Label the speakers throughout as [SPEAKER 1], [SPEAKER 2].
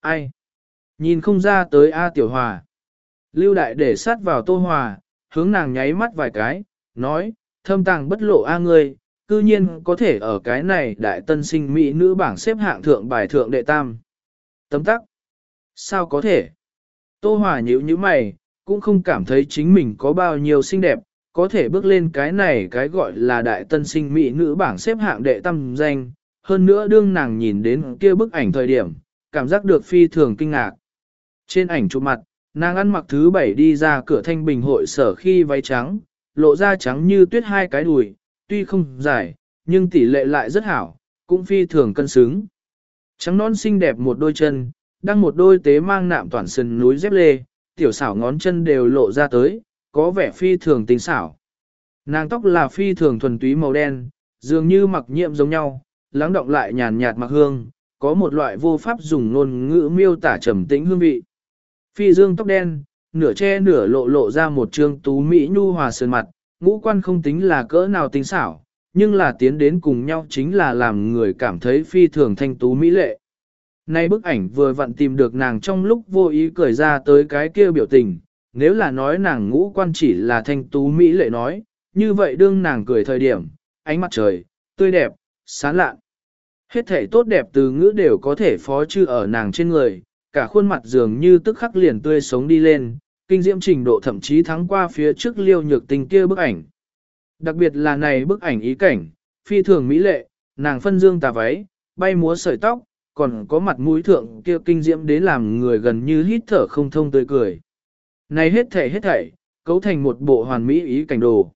[SPEAKER 1] ai? Nhìn không ra tới A Tiểu Hòa. Lưu Đại để sát vào Tô Hòa, hướng nàng nháy mắt vài cái, nói, thâm tàng bất lộ A ngươi, cư nhiên có thể ở cái này đại tân sinh mỹ nữ bảng xếp hạng thượng bài thượng đệ tam. Tấm tắc. Sao có thể? Tô Hòa nhíu như mày, cũng không cảm thấy chính mình có bao nhiêu xinh đẹp, có thể bước lên cái này cái gọi là đại tân sinh mỹ nữ bảng xếp hạng đệ tam danh. Hơn nữa đương nàng nhìn đến kia bức ảnh thời điểm, cảm giác được phi thường kinh ngạc. Trên ảnh chụp mặt, nàng ăn mặc thứ bảy đi ra cửa thanh bình hội sở khi váy trắng, lộ ra trắng như tuyết hai cái đùi, tuy không dài, nhưng tỷ lệ lại rất hảo, cũng phi thường cân xứng. Trắng non xinh đẹp một đôi chân, đang một đôi tế mang nạm toàn sân núi dép lê, tiểu xảo ngón chân đều lộ ra tới, có vẻ phi thường tinh xảo. Nàng tóc là phi thường thuần túy màu đen, dường như mặc nhiệm giống nhau, lắng động lại nhàn nhạt mặc hương, có một loại vô pháp dùng ngôn ngữ miêu tả trầm tĩnh hương vị. Phi dương tóc đen, nửa che nửa lộ lộ ra một trương tú mỹ nhu hòa sơn mặt, ngũ quan không tính là cỡ nào tính xảo, nhưng là tiến đến cùng nhau chính là làm người cảm thấy phi thường thanh tú mỹ lệ. Nay bức ảnh vừa vặn tìm được nàng trong lúc vô ý cười ra tới cái kia biểu tình, nếu là nói nàng ngũ quan chỉ là thanh tú mỹ lệ nói, như vậy đương nàng cười thời điểm, ánh mặt trời, tươi đẹp, sáng lạn. Hết thể tốt đẹp từ ngữ đều có thể phó chư ở nàng trên người, cả khuôn mặt dường như tức khắc liền tươi sống đi lên, kinh diễm trình độ thậm chí thắng qua phía trước liêu nhược tình kia bức ảnh. Đặc biệt là này bức ảnh ý cảnh, phi thường mỹ lệ, nàng phân dương tà váy, bay múa sợi tóc, còn có mặt mũi thượng kia kinh diễm đến làm người gần như hít thở không thông tươi cười. Này hết thảy hết thảy, cấu thành một bộ hoàn mỹ ý cảnh đồ.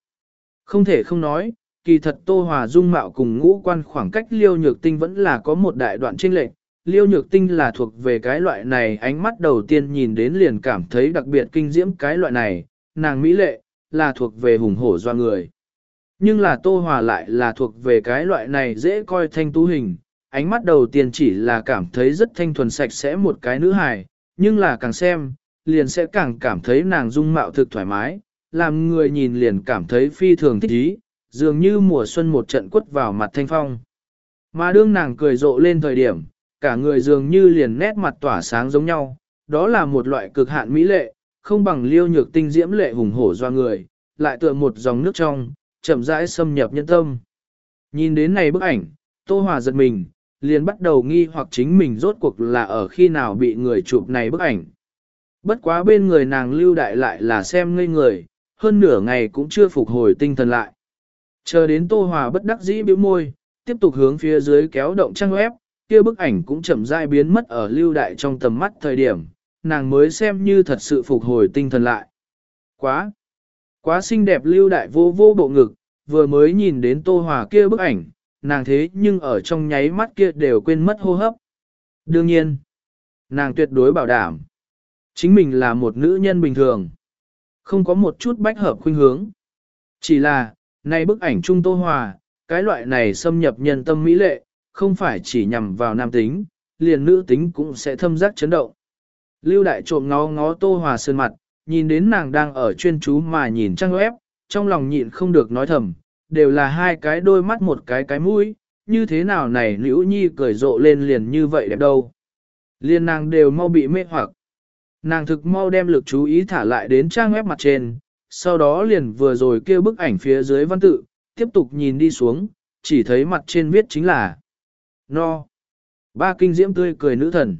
[SPEAKER 1] Không thể không nói, kỳ thật Tô Hòa dung mạo cùng ngũ quan khoảng cách liêu nhược tinh vẫn là có một đại đoạn chênh lệch. Liêu nhược tinh là thuộc về cái loại này ánh mắt đầu tiên nhìn đến liền cảm thấy đặc biệt kinh diễm cái loại này, nàng mỹ lệ, là thuộc về hùng hổ doa người. Nhưng là Tô Hòa lại là thuộc về cái loại này dễ coi thanh tú hình, ánh mắt đầu tiên chỉ là cảm thấy rất thanh thuần sạch sẽ một cái nữ hài, nhưng là càng xem, liền sẽ càng cảm thấy nàng dung mạo thực thoải mái, làm người nhìn liền cảm thấy phi thường thích ý, dường như mùa xuân một trận quất vào mặt thanh phong. Mà đương nàng cười rộ lên thời điểm, cả người dường như liền nét mặt tỏa sáng giống nhau, đó là một loại cực hạn mỹ lệ, không bằng liêu nhược tinh diễm lệ hùng hổ do người, lại tựa một dòng nước trong, chậm rãi xâm nhập nhân tâm. Nhìn đến này bức ảnh, Tô Hòa giật mình, liền bắt đầu nghi hoặc chính mình rốt cuộc là ở khi nào bị người chụp này bức ảnh. Bất quá bên người nàng lưu đại lại là xem ngây người, hơn nửa ngày cũng chưa phục hồi tinh thần lại. Chờ đến Tô Hòa bất đắc dĩ bĩu môi, tiếp tục hướng phía dưới kéo động trang web, kia bức ảnh cũng chậm rãi biến mất ở lưu đại trong tầm mắt thời điểm, nàng mới xem như thật sự phục hồi tinh thần lại. Quá! Quá xinh đẹp lưu đại vô vô bộ ngực, vừa mới nhìn đến Tô Hòa kia bức ảnh, nàng thế nhưng ở trong nháy mắt kia đều quên mất hô hấp. Đương nhiên, nàng tuyệt đối bảo đảm, chính mình là một nữ nhân bình thường, không có một chút bách hợp khuynh hướng. Chỉ là, này bức ảnh Trung Tô Hòa, cái loại này xâm nhập nhân tâm mỹ lệ, không phải chỉ nhằm vào nam tính, liền nữ tính cũng sẽ thâm giác chấn động. Lưu đại trộm ngó ngó Tô Hòa sơn mặt, nhìn đến nàng đang ở chuyên chú mà nhìn trang web, trong lòng nhịn không được nói thầm, đều là hai cái đôi mắt một cái cái mũi, như thế nào này nữ nhi cười rộ lên liền như vậy đẹp đâu. Liên nàng đều mau bị mê hoặc. Nàng thực mau đem lực chú ý thả lại đến trang web mặt trên, sau đó liền vừa rồi kêu bức ảnh phía dưới văn tự, tiếp tục nhìn đi xuống, chỉ thấy mặt trên viết chính là No. Ba kinh diễm tươi cười nữ thần.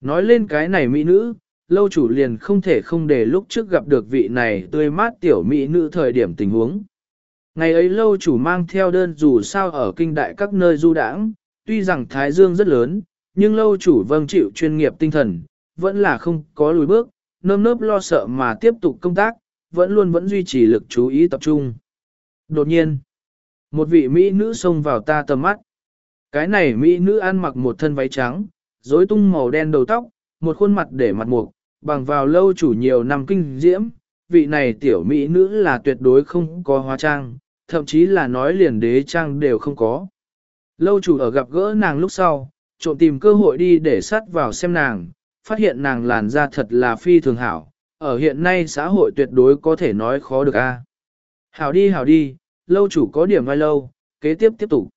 [SPEAKER 1] Nói lên cái này mỹ nữ, lâu chủ liền không thể không để lúc trước gặp được vị này tươi mát tiểu mỹ nữ thời điểm tình huống. Ngày ấy lâu chủ mang theo đơn dù sao ở kinh đại các nơi du đãng, tuy rằng thái dương rất lớn, nhưng lâu chủ vâng chịu chuyên nghiệp tinh thần, vẫn là không có lùi bước, nơm nớp lo sợ mà tiếp tục công tác, vẫn luôn vẫn duy trì lực chú ý tập trung. Đột nhiên, một vị Mỹ nữ xông vào ta tầm mắt. Cái này Mỹ nữ ăn mặc một thân váy trắng, rối tung màu đen đầu tóc, một khuôn mặt để mặt mục, bằng vào lâu chủ nhiều năm kinh diễm, vị này tiểu Mỹ nữ là tuyệt đối không có hóa trang, thậm chí là nói liền đế trang đều không có. Lâu chủ ở gặp gỡ nàng lúc sau, trộm tìm cơ hội đi để sát vào xem nàng, phát hiện nàng làn da thật là phi thường hảo, ở hiện nay xã hội tuyệt đối có thể nói khó được a. Hảo đi hảo đi, lâu chủ có điểm vai lâu, kế tiếp tiếp tục.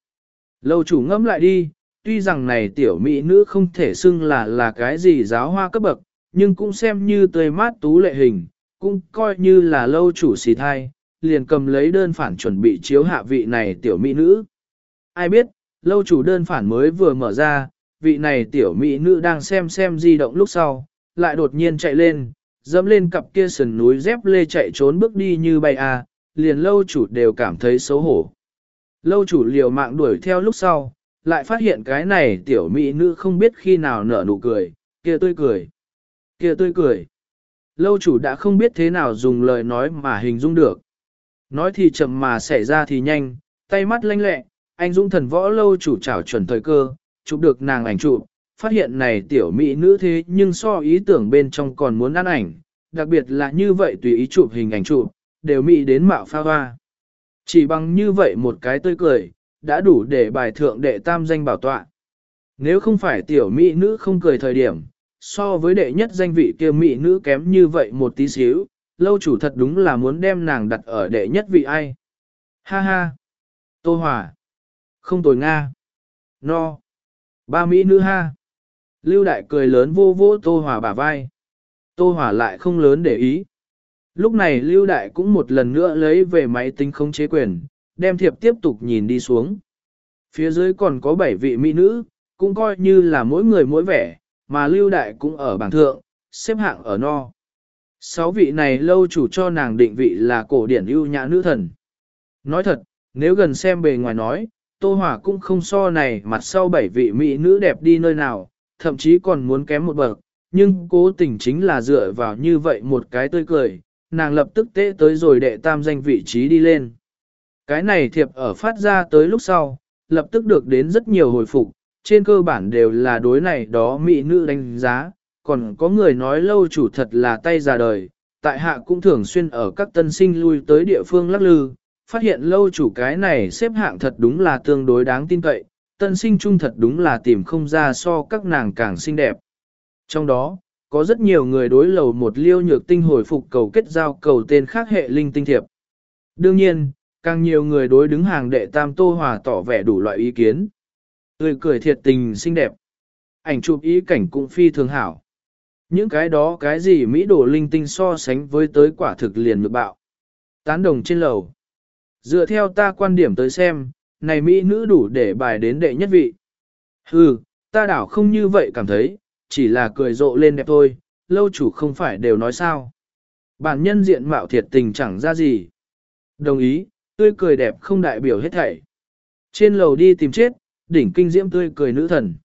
[SPEAKER 1] Lâu chủ ngẫm lại đi, tuy rằng này tiểu mỹ nữ không thể xưng là là cái gì giáo hoa cấp bậc, nhưng cũng xem như tươi mát tú lệ hình, cũng coi như là lâu chủ xì thai, liền cầm lấy đơn phản chuẩn bị chiếu hạ vị này tiểu mỹ nữ. Ai biết, lâu chủ đơn phản mới vừa mở ra, vị này tiểu mỹ nữ đang xem xem di động lúc sau, lại đột nhiên chạy lên, dẫm lên cặp kia sườn núi dép lê chạy trốn bước đi như bay à, liền lâu chủ đều cảm thấy xấu hổ. Lâu chủ liều mạng đuổi theo lúc sau, lại phát hiện cái này tiểu mỹ nữ không biết khi nào nở nụ cười, kia tươi cười, kia tươi cười. Lâu chủ đã không biết thế nào dùng lời nói mà hình dung được. Nói thì chậm mà xảy ra thì nhanh, tay mắt lanh lẹ, anh dũng thần võ lâu chủ trảo chuẩn thời cơ, chụp được nàng ảnh chụp, phát hiện này tiểu mỹ nữ thế nhưng so ý tưởng bên trong còn muốn ăn ảnh, đặc biệt là như vậy tùy ý chụp hình ảnh chụp, đều mỹ đến mạo pha hoa. Chỉ bằng như vậy một cái tươi cười, đã đủ để bài thượng đệ tam danh bảo tọa. Nếu không phải tiểu mỹ nữ không cười thời điểm, so với đệ nhất danh vị kia mỹ nữ kém như vậy một tí xíu, lâu chủ thật đúng là muốn đem nàng đặt ở đệ nhất vị ai. Ha ha! Tô Hòa! Không tồi Nga! No! Ba mỹ nữ ha! Lưu đại cười lớn vô vô Tô Hòa bả vai. Tô Hòa lại không lớn để ý. Lúc này Lưu đại cũng một lần nữa lấy về máy tính không chế quyền, đem thiệp tiếp tục nhìn đi xuống. Phía dưới còn có bảy vị mỹ nữ, cũng coi như là mỗi người mỗi vẻ, mà Lưu đại cũng ở bảng thượng, xếp hạng ở no. Sáu vị này lâu chủ cho nàng định vị là cổ điển ưu nhã nữ thần. Nói thật, nếu gần xem bề ngoài nói, Tô Hỏa cũng không so này mặt sau bảy vị mỹ nữ đẹp đi nơi nào, thậm chí còn muốn kém một bậc, nhưng cố tình chính là dựa vào như vậy một cái tươi cười, nàng lập tức tế tới rồi đệ tam danh vị trí đi lên. Cái này thiệp ở phát ra tới lúc sau, lập tức được đến rất nhiều hồi phục, trên cơ bản đều là đối này đó mỹ nữ đánh giá, còn có người nói lâu chủ thật là tay già đời, tại hạ cũng thường xuyên ở các tân sinh lui tới địa phương lắc lư, phát hiện lâu chủ cái này xếp hạng thật đúng là tương đối đáng tin cậy, tân sinh trung thật đúng là tìm không ra so các nàng càng xinh đẹp. Trong đó, có rất nhiều người đối lầu một liêu nhược tinh hồi phục cầu kết giao cầu tên khác hệ linh tinh thiệp. Đương nhiên, càng nhiều người đối đứng hàng đệ tam tô hòa tỏ vẻ đủ loại ý kiến. Người cười thiệt tình xinh đẹp. Ảnh chụp ý cảnh cũng phi thường hảo. Những cái đó cái gì Mỹ đồ linh tinh so sánh với tới quả thực liền nhược bạo. Tán đồng trên lầu. Dựa theo ta quan điểm tới xem, này Mỹ nữ đủ để bài đến đệ nhất vị. Hừ, ta đảo không như vậy cảm thấy, chỉ là cười rộ lên đẹp thôi, lâu chủ không phải đều nói sao. Bản nhân diện mạo thiệt tình chẳng ra gì. Đồng ý, tươi cười đẹp không đại biểu hết thảy. Trên lầu đi tìm chết, đỉnh kinh diễm tươi cười nữ thần.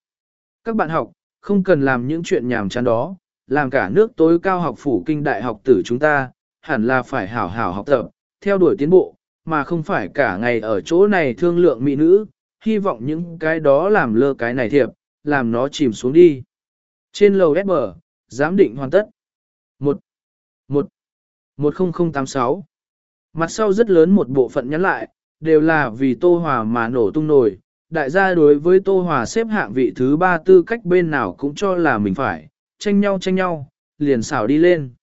[SPEAKER 1] Các bạn học, không cần làm những chuyện nhảm chán đó, làm cả nước tối cao học phủ kinh đại học tử chúng ta, hẳn là phải hảo hảo học tập, theo đuổi tiến bộ, mà không phải cả ngày ở chỗ này thương lượng mỹ nữ, hy vọng những cái đó làm lơ cái này thiệp, làm nó chìm xuống đi. Trên lầu ép bờ, giám định hoàn tất. 1. 1. 10086. Mặt sau rất lớn một bộ phận nhắn lại, đều là vì Tô Hòa mà nổ tung nổi. Đại gia đối với Tô Hòa xếp hạng vị thứ ba tư cách bên nào cũng cho là mình phải, tranh nhau tranh nhau, liền xảo đi lên.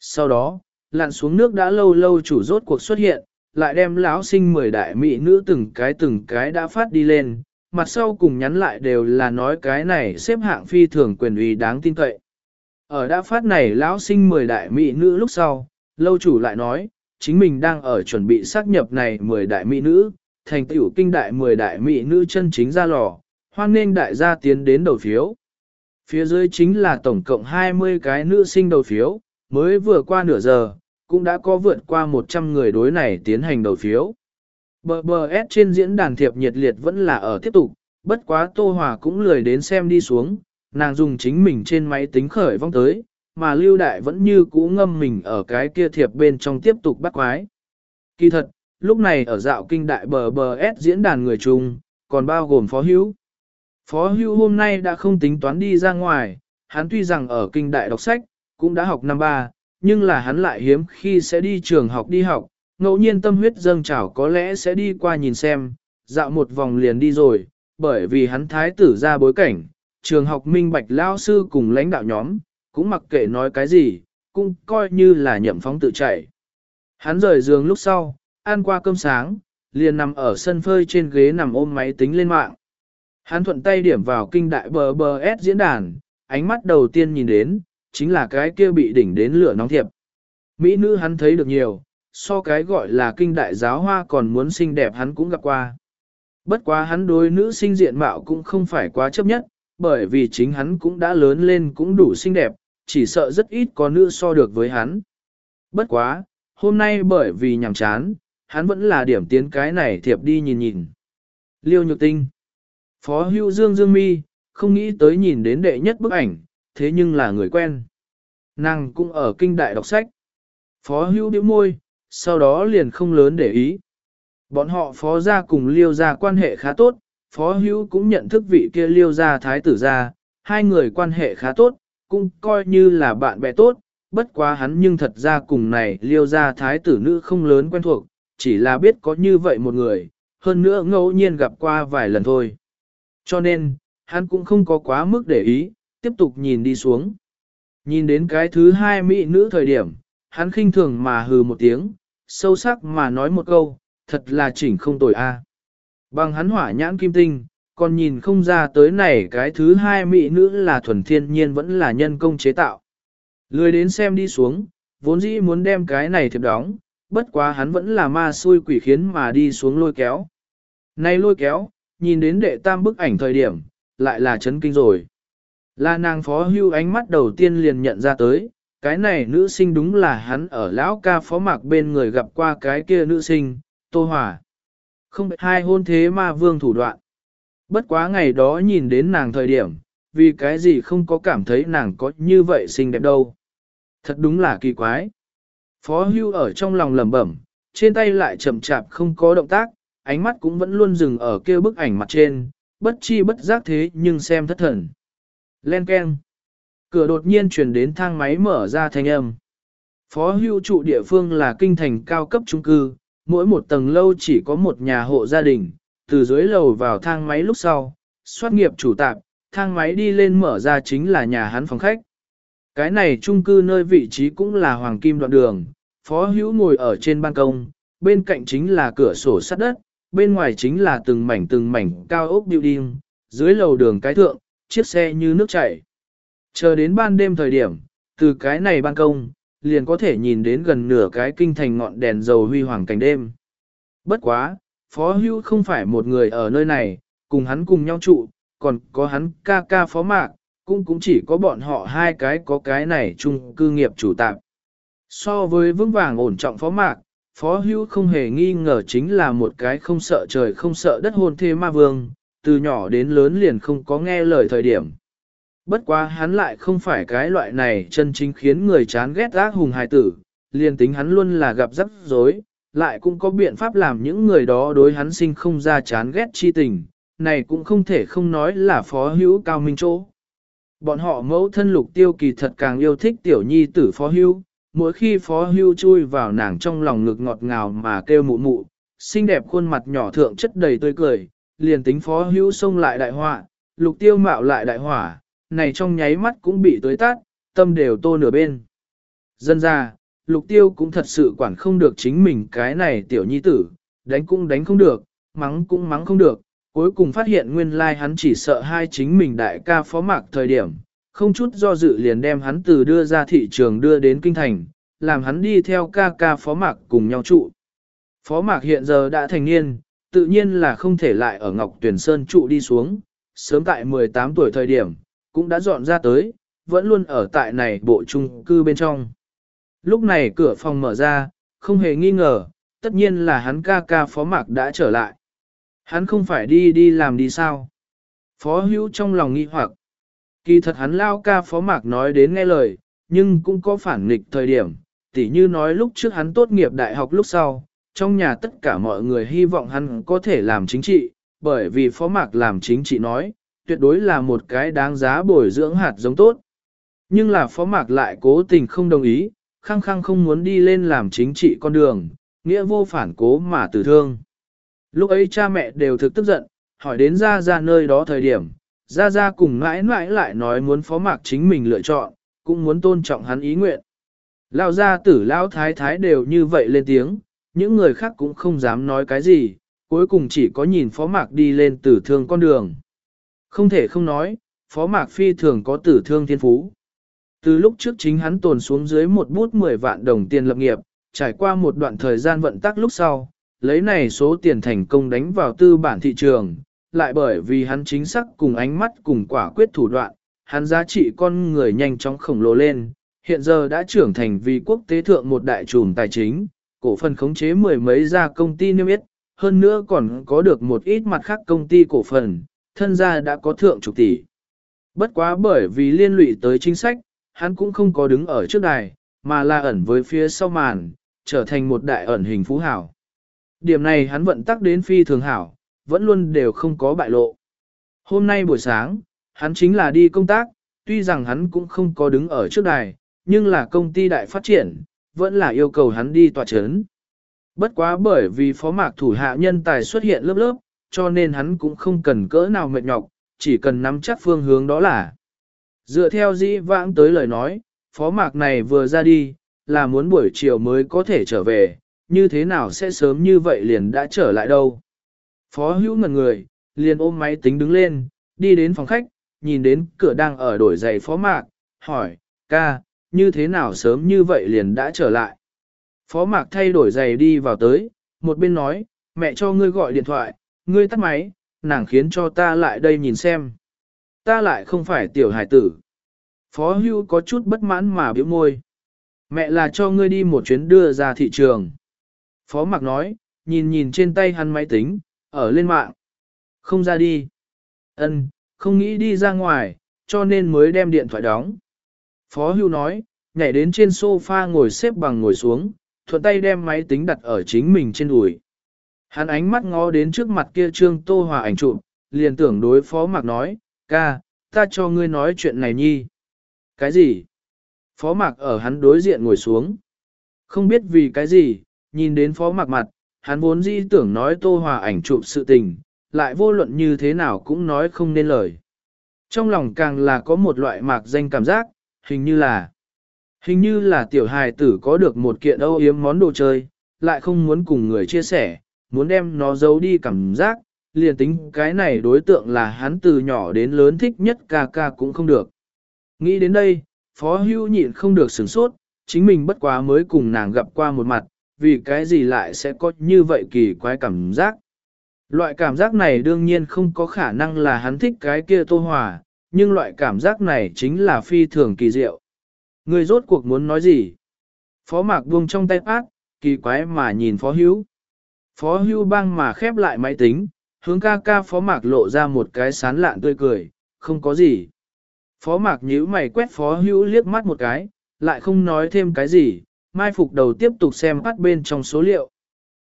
[SPEAKER 1] Sau đó, lặn xuống nước đã lâu lâu chủ rốt cuộc xuất hiện, lại đem lão sinh mười đại mỹ nữ từng cái từng cái đã phát đi lên, mặt sau cùng nhắn lại đều là nói cái này xếp hạng phi thường quyền uy đáng tin cậy. Ở đã phát này lão sinh mười đại mỹ nữ lúc sau, lâu chủ lại nói, chính mình đang ở chuẩn bị xác nhập này mười đại mỹ nữ, thành tựu kinh đại mười đại mỹ nữ chân chính ra lò, hoan nên đại gia tiến đến đầu phiếu. Phía dưới chính là tổng cộng 20 cái nữ sinh đầu phiếu, mới vừa qua nửa giờ, cũng đã có vượt qua 100 người đối này tiến hành đầu phiếu. Bờ bờ S trên diễn đàn thiệp nhiệt liệt vẫn là ở tiếp tục, bất quá Tô Hòa cũng lười đến xem đi xuống, nàng dùng chính mình trên máy tính khởi vong tới, mà Lưu Đại vẫn như cũ ngâm mình ở cái kia thiệp bên trong tiếp tục bắt quái. Kỳ thật, lúc này ở dạo kinh đại bờ bờ S diễn đàn người chung, còn bao gồm Phó Hữu. Phó Hữu hôm nay đã không tính toán đi ra ngoài, hắn tuy rằng ở kinh đại đọc sách, cũng đã học năm ba, nhưng là hắn lại hiếm khi sẽ đi trường học đi học, ngẫu nhiên tâm huyết dâng trào có lẽ sẽ đi qua nhìn xem, dạo một vòng liền đi rồi, bởi vì hắn thái tử ra bối cảnh, trường học minh bạch lao sư cùng lãnh đạo nhóm, cũng mặc kệ nói cái gì, cũng coi như là nhậm phóng tự chạy. Hắn rời giường lúc sau, ăn qua cơm sáng, liền nằm ở sân phơi trên ghế nằm ôm máy tính lên mạng. Hắn thuận tay điểm vào kinh đại bờ bờ S diễn đàn, ánh mắt đầu tiên nhìn đến, chính là cái kia bị đỉnh đến lửa nóng thiệp. Mỹ nữ hắn thấy được nhiều, so cái gọi là kinh đại giáo hoa còn muốn xinh đẹp hắn cũng gặp qua. Bất quá hắn đối nữ sinh diện mạo cũng không phải quá chấp nhất, bởi vì chính hắn cũng đã lớn lên cũng đủ xinh đẹp, chỉ sợ rất ít có nữ so được với hắn. Bất quá, hôm nay bởi vì nhàm chán, hắn vẫn là điểm tiến cái này thiệp đi nhìn nhìn. Liêu Nhược Tinh Phó Hưu Dương Dương Mi, không nghĩ tới nhìn đến đệ nhất bức ảnh, thế nhưng là người quen. Nàng cũng ở kinh đại đọc sách. Phó Hưu điệu môi, sau đó liền không lớn để ý. Bọn họ phó gia cùng liêu gia quan hệ khá tốt, phó hữu cũng nhận thức vị kia liêu gia thái tử gia, hai người quan hệ khá tốt, cũng coi như là bạn bè tốt, bất quá hắn nhưng thật ra cùng này liêu gia thái tử nữ không lớn quen thuộc, chỉ là biết có như vậy một người, hơn nữa ngẫu nhiên gặp qua vài lần thôi. Cho nên, hắn cũng không có quá mức để ý, tiếp tục nhìn đi xuống. Nhìn đến cái thứ hai mỹ nữ thời điểm, hắn khinh thường mà hừ một tiếng, sâu sắc mà nói một câu, thật là chỉnh không tồi a. Bằng hắn hỏa nhãn kim tinh, còn nhìn không ra tới này cái thứ hai mỹ nữ là thuần thiên nhiên vẫn là nhân công chế tạo. Lười đến xem đi xuống, vốn dĩ muốn đem cái này thiệp đóng, bất quá hắn vẫn là ma xui quỷ khiến mà đi xuống lôi kéo. Này lôi kéo, nhìn đến đệ tam bức ảnh thời điểm, lại là chấn kinh rồi. Là nàng phó hưu ánh mắt đầu tiên liền nhận ra tới, cái này nữ sinh đúng là hắn ở lão ca phó mạc bên người gặp qua cái kia nữ sinh, Tô Hòa. Không hai hôn thế ma vương thủ đoạn. Bất quá ngày đó nhìn đến nàng thời điểm, vì cái gì không có cảm thấy nàng có như vậy xinh đẹp đâu. Thật đúng là kỳ quái. Phó hưu ở trong lòng lẩm bẩm, trên tay lại chậm chạp không có động tác, ánh mắt cũng vẫn luôn dừng ở kia bức ảnh mặt trên, bất chi bất giác thế nhưng xem thất thần. Len keng. Cửa đột nhiên truyền đến thang máy mở ra thanh âm. Phó hưu trụ địa phương là kinh thành cao cấp trung cư, mỗi một tầng lâu chỉ có một nhà hộ gia đình, từ dưới lầu vào thang máy lúc sau, soát nghiệp chủ tạp, thang máy đi lên mở ra chính là nhà hắn phòng khách. Cái này trung cư nơi vị trí cũng là hoàng kim đoạn đường, phó hữu ngồi ở trên ban công, bên cạnh chính là cửa sổ sắt đất, bên ngoài chính là từng mảnh từng mảnh cao ốc building, dưới lầu đường cái thượng, chiếc xe như nước chảy. Chờ đến ban đêm thời điểm, từ cái này ban công, liền có thể nhìn đến gần nửa cái kinh thành ngọn đèn dầu huy hoàng cảnh đêm. Bất quá, Phó Hưu không phải một người ở nơi này, cùng hắn cùng nhau trụ, còn có hắn ca ca phó mạc, cũng cũng chỉ có bọn họ hai cái có cái này chung cư nghiệp chủ tạm. So với vững vàng ổn trọng phó mạc, phó hưu không hề nghi ngờ chính là một cái không sợ trời không sợ đất hôn thê ma vương, từ nhỏ đến lớn liền không có nghe lời thời điểm. Bất quá hắn lại không phải cái loại này chân chính khiến người chán ghét ác hùng hài tử, liền tính hắn luôn là gặp rắc rối, lại cũng có biện pháp làm những người đó đối hắn sinh không ra chán ghét chi tình, này cũng không thể không nói là phó hữu cao minh chỗ. Bọn họ mẫu thân lục tiêu kỳ thật càng yêu thích tiểu nhi tử phó hữu, mỗi khi phó hưu chui vào nàng trong lòng ngực ngọt ngào mà kêu mụ mụ, xinh đẹp khuôn mặt nhỏ thượng chất đầy tươi cười, liền tính phó hữu xông lại đại họa, lục tiêu mạo lại đại hỏa, này trong nháy mắt cũng bị tới tát, tâm đều tô nửa bên. Dân ra, lục tiêu cũng thật sự quản không được chính mình cái này tiểu nhi tử, đánh cũng đánh không được, mắng cũng mắng không được, cuối cùng phát hiện nguyên lai like hắn chỉ sợ hai chính mình đại ca phó mạc thời điểm, không chút do dự liền đem hắn từ đưa ra thị trường đưa đến kinh thành, làm hắn đi theo ca ca phó mạc cùng nhau trụ. Phó mạc hiện giờ đã thành niên, tự nhiên là không thể lại ở Ngọc Tuyển Sơn trụ đi xuống, sớm tại 18 tuổi thời điểm, cũng đã dọn ra tới, vẫn luôn ở tại này bộ chung cư bên trong. Lúc này cửa phòng mở ra, không hề nghi ngờ, tất nhiên là hắn ca ca phó mạc đã trở lại. Hắn không phải đi đi làm đi sao? Phó hữu trong lòng nghi hoặc. Kỳ thật hắn lao ca phó mạc nói đến nghe lời, nhưng cũng có phản nghịch thời điểm, tỉ như nói lúc trước hắn tốt nghiệp đại học lúc sau, trong nhà tất cả mọi người hy vọng hắn có thể làm chính trị, bởi vì phó mạc làm chính trị nói, tuyệt đối là một cái đáng giá bồi dưỡng hạt giống tốt. Nhưng là phó mạc lại cố tình không đồng ý, khăng khăng không muốn đi lên làm chính trị con đường, nghĩa vô phản cố mà tử thương. Lúc ấy cha mẹ đều thực tức giận, hỏi đến ra ra nơi đó thời điểm, ra ra cùng mãi mãi lại nói muốn phó mạc chính mình lựa chọn, cũng muốn tôn trọng hắn ý nguyện. Lao gia tử lão thái thái đều như vậy lên tiếng, những người khác cũng không dám nói cái gì, cuối cùng chỉ có nhìn phó mạc đi lên tử thương con đường. Không thể không nói, Phó Mạc Phi thường có tử thương thiên phú. Từ lúc trước chính hắn tồn xuống dưới một bút 10 vạn đồng tiền lập nghiệp, trải qua một đoạn thời gian vận tắc lúc sau, lấy này số tiền thành công đánh vào tư bản thị trường, lại bởi vì hắn chính xác cùng ánh mắt cùng quả quyết thủ đoạn, hắn giá trị con người nhanh chóng khổng lồ lên, hiện giờ đã trưởng thành vì quốc tế thượng một đại trùm tài chính, cổ phần khống chế mười mấy gia công ty niêm yết, hơn nữa còn có được một ít mặt khác công ty cổ phần, thân gia đã có thượng chục tỷ. Bất quá bởi vì liên lụy tới chính sách, hắn cũng không có đứng ở trước đài, mà là ẩn với phía sau màn, trở thành một đại ẩn hình phú hảo. Điểm này hắn vận tắc đến phi thường hảo, vẫn luôn đều không có bại lộ. Hôm nay buổi sáng, hắn chính là đi công tác, tuy rằng hắn cũng không có đứng ở trước đài, nhưng là công ty đại phát triển, vẫn là yêu cầu hắn đi tòa chấn. Bất quá bởi vì phó mạc thủ hạ nhân tài xuất hiện lớp lớp, cho nên hắn cũng không cần cỡ nào mệt nhọc, chỉ cần nắm chắc phương hướng đó là. Dựa theo dĩ vãng tới lời nói, phó mạc này vừa ra đi, là muốn buổi chiều mới có thể trở về, như thế nào sẽ sớm như vậy liền đã trở lại đâu. Phó hữu ngần người, liền ôm máy tính đứng lên, đi đến phòng khách, nhìn đến cửa đang ở đổi giày phó mạc, hỏi, ca, như thế nào sớm như vậy liền đã trở lại. Phó mạc thay đổi giày đi vào tới, một bên nói, mẹ cho ngươi gọi điện thoại, ngươi tắt máy, nàng khiến cho ta lại đây nhìn xem. Ta lại không phải tiểu hải tử. Phó hưu có chút bất mãn mà biểu môi. Mẹ là cho ngươi đi một chuyến đưa ra thị trường. Phó mạc nói, nhìn nhìn trên tay hắn máy tính, ở lên mạng. Không ra đi. Ân, không nghĩ đi ra ngoài, cho nên mới đem điện thoại đóng. Phó Hưu nói, nhảy đến trên sofa ngồi xếp bằng ngồi xuống, thuận tay đem máy tính đặt ở chính mình trên đùi. Hắn ánh mắt ngó đến trước mặt kia trương tô hòa ảnh chụp, liền tưởng đối phó mạc nói, ca, ta cho ngươi nói chuyện này nhi. Cái gì? Phó mạc ở hắn đối diện ngồi xuống. Không biết vì cái gì, nhìn đến phó mạc mặt, hắn vốn dĩ tưởng nói tô hòa ảnh chụp sự tình, lại vô luận như thế nào cũng nói không nên lời. Trong lòng càng là có một loại mạc danh cảm giác, hình như là hình như là tiểu hài tử có được một kiện âu yếm món đồ chơi, lại không muốn cùng người chia sẻ, muốn đem nó giấu đi cảm giác, liền tính cái này đối tượng là hắn từ nhỏ đến lớn thích nhất ca ca cũng không được. Nghĩ đến đây, Phó Hưu nhịn không được sửng sốt, chính mình bất quá mới cùng nàng gặp qua một mặt, vì cái gì lại sẽ có như vậy kỳ quái cảm giác. Loại cảm giác này đương nhiên không có khả năng là hắn thích cái kia tô hòa, nhưng loại cảm giác này chính là phi thường kỳ diệu. Người rốt cuộc muốn nói gì? Phó mạc buông trong tay ác, kỳ quái mà nhìn phó hữu. Phó hữu băng mà khép lại máy tính, hướng ca ca phó mạc lộ ra một cái sán lạn tươi cười, không có gì. Phó mạc nhíu mày quét phó hữu liếc mắt một cái, lại không nói thêm cái gì, mai phục đầu tiếp tục xem bắt bên trong số liệu.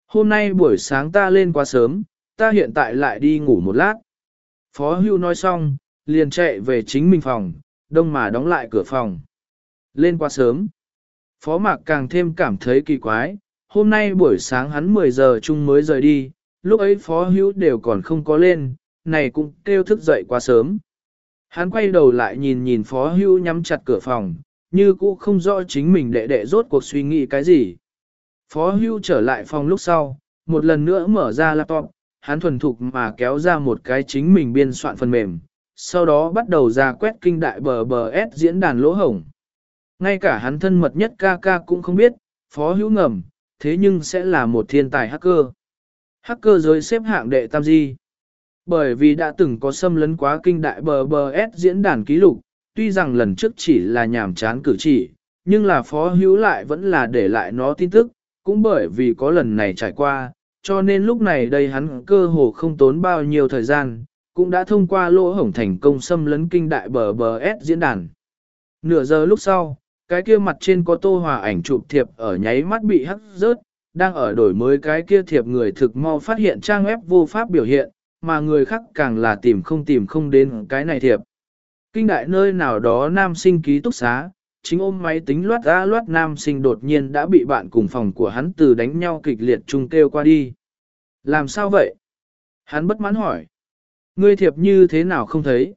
[SPEAKER 1] Hôm nay buổi sáng ta lên quá sớm, ta hiện tại lại đi ngủ một lát. Phó hưu nói xong, liền chạy về chính mình phòng, đông mà đóng lại cửa phòng. Lên quá sớm. Phó mạc càng thêm cảm thấy kỳ quái, hôm nay buổi sáng hắn 10 giờ chung mới rời đi, lúc ấy phó hữu đều còn không có lên, này cũng kêu thức dậy quá sớm. Hắn quay đầu lại nhìn nhìn phó hữu nhắm chặt cửa phòng, như cũ không rõ chính mình đệ đệ rốt cuộc suy nghĩ cái gì. Phó hưu trở lại phòng lúc sau, một lần nữa mở ra laptop, hắn thuần thục mà kéo ra một cái chính mình biên soạn phần mềm, sau đó bắt đầu ra quét kinh đại bờ bờ S diễn đàn lỗ hổng. Ngay cả hắn thân mật nhất ca ca cũng không biết, phó hữu ngầm, thế nhưng sẽ là một thiên tài hacker. Hacker giới xếp hạng đệ tam di. Bởi vì đã từng có xâm lấn quá kinh đại bờ bờ S diễn đàn ký lục, tuy rằng lần trước chỉ là nhàm chán cử chỉ, nhưng là phó hữu lại vẫn là để lại nó tin tức, cũng bởi vì có lần này trải qua, cho nên lúc này đây hắn cơ hồ không tốn bao nhiêu thời gian, cũng đã thông qua lỗ hổng thành công xâm lấn kinh đại bờ bờ S diễn đàn. Nửa giờ lúc sau, cái kia mặt trên có tô hòa ảnh chụp thiệp ở nháy mắt bị hắc rớt, đang ở đổi mới cái kia thiệp người thực mau phát hiện trang web vô pháp biểu hiện, mà người khác càng là tìm không tìm không đến cái này thiệp. Kinh đại nơi nào đó nam sinh ký túc xá, chính ôm máy tính loát ra loát nam sinh đột nhiên đã bị bạn cùng phòng của hắn từ đánh nhau kịch liệt chung kêu qua đi. Làm sao vậy? Hắn bất mãn hỏi. Ngươi thiệp như thế nào không thấy?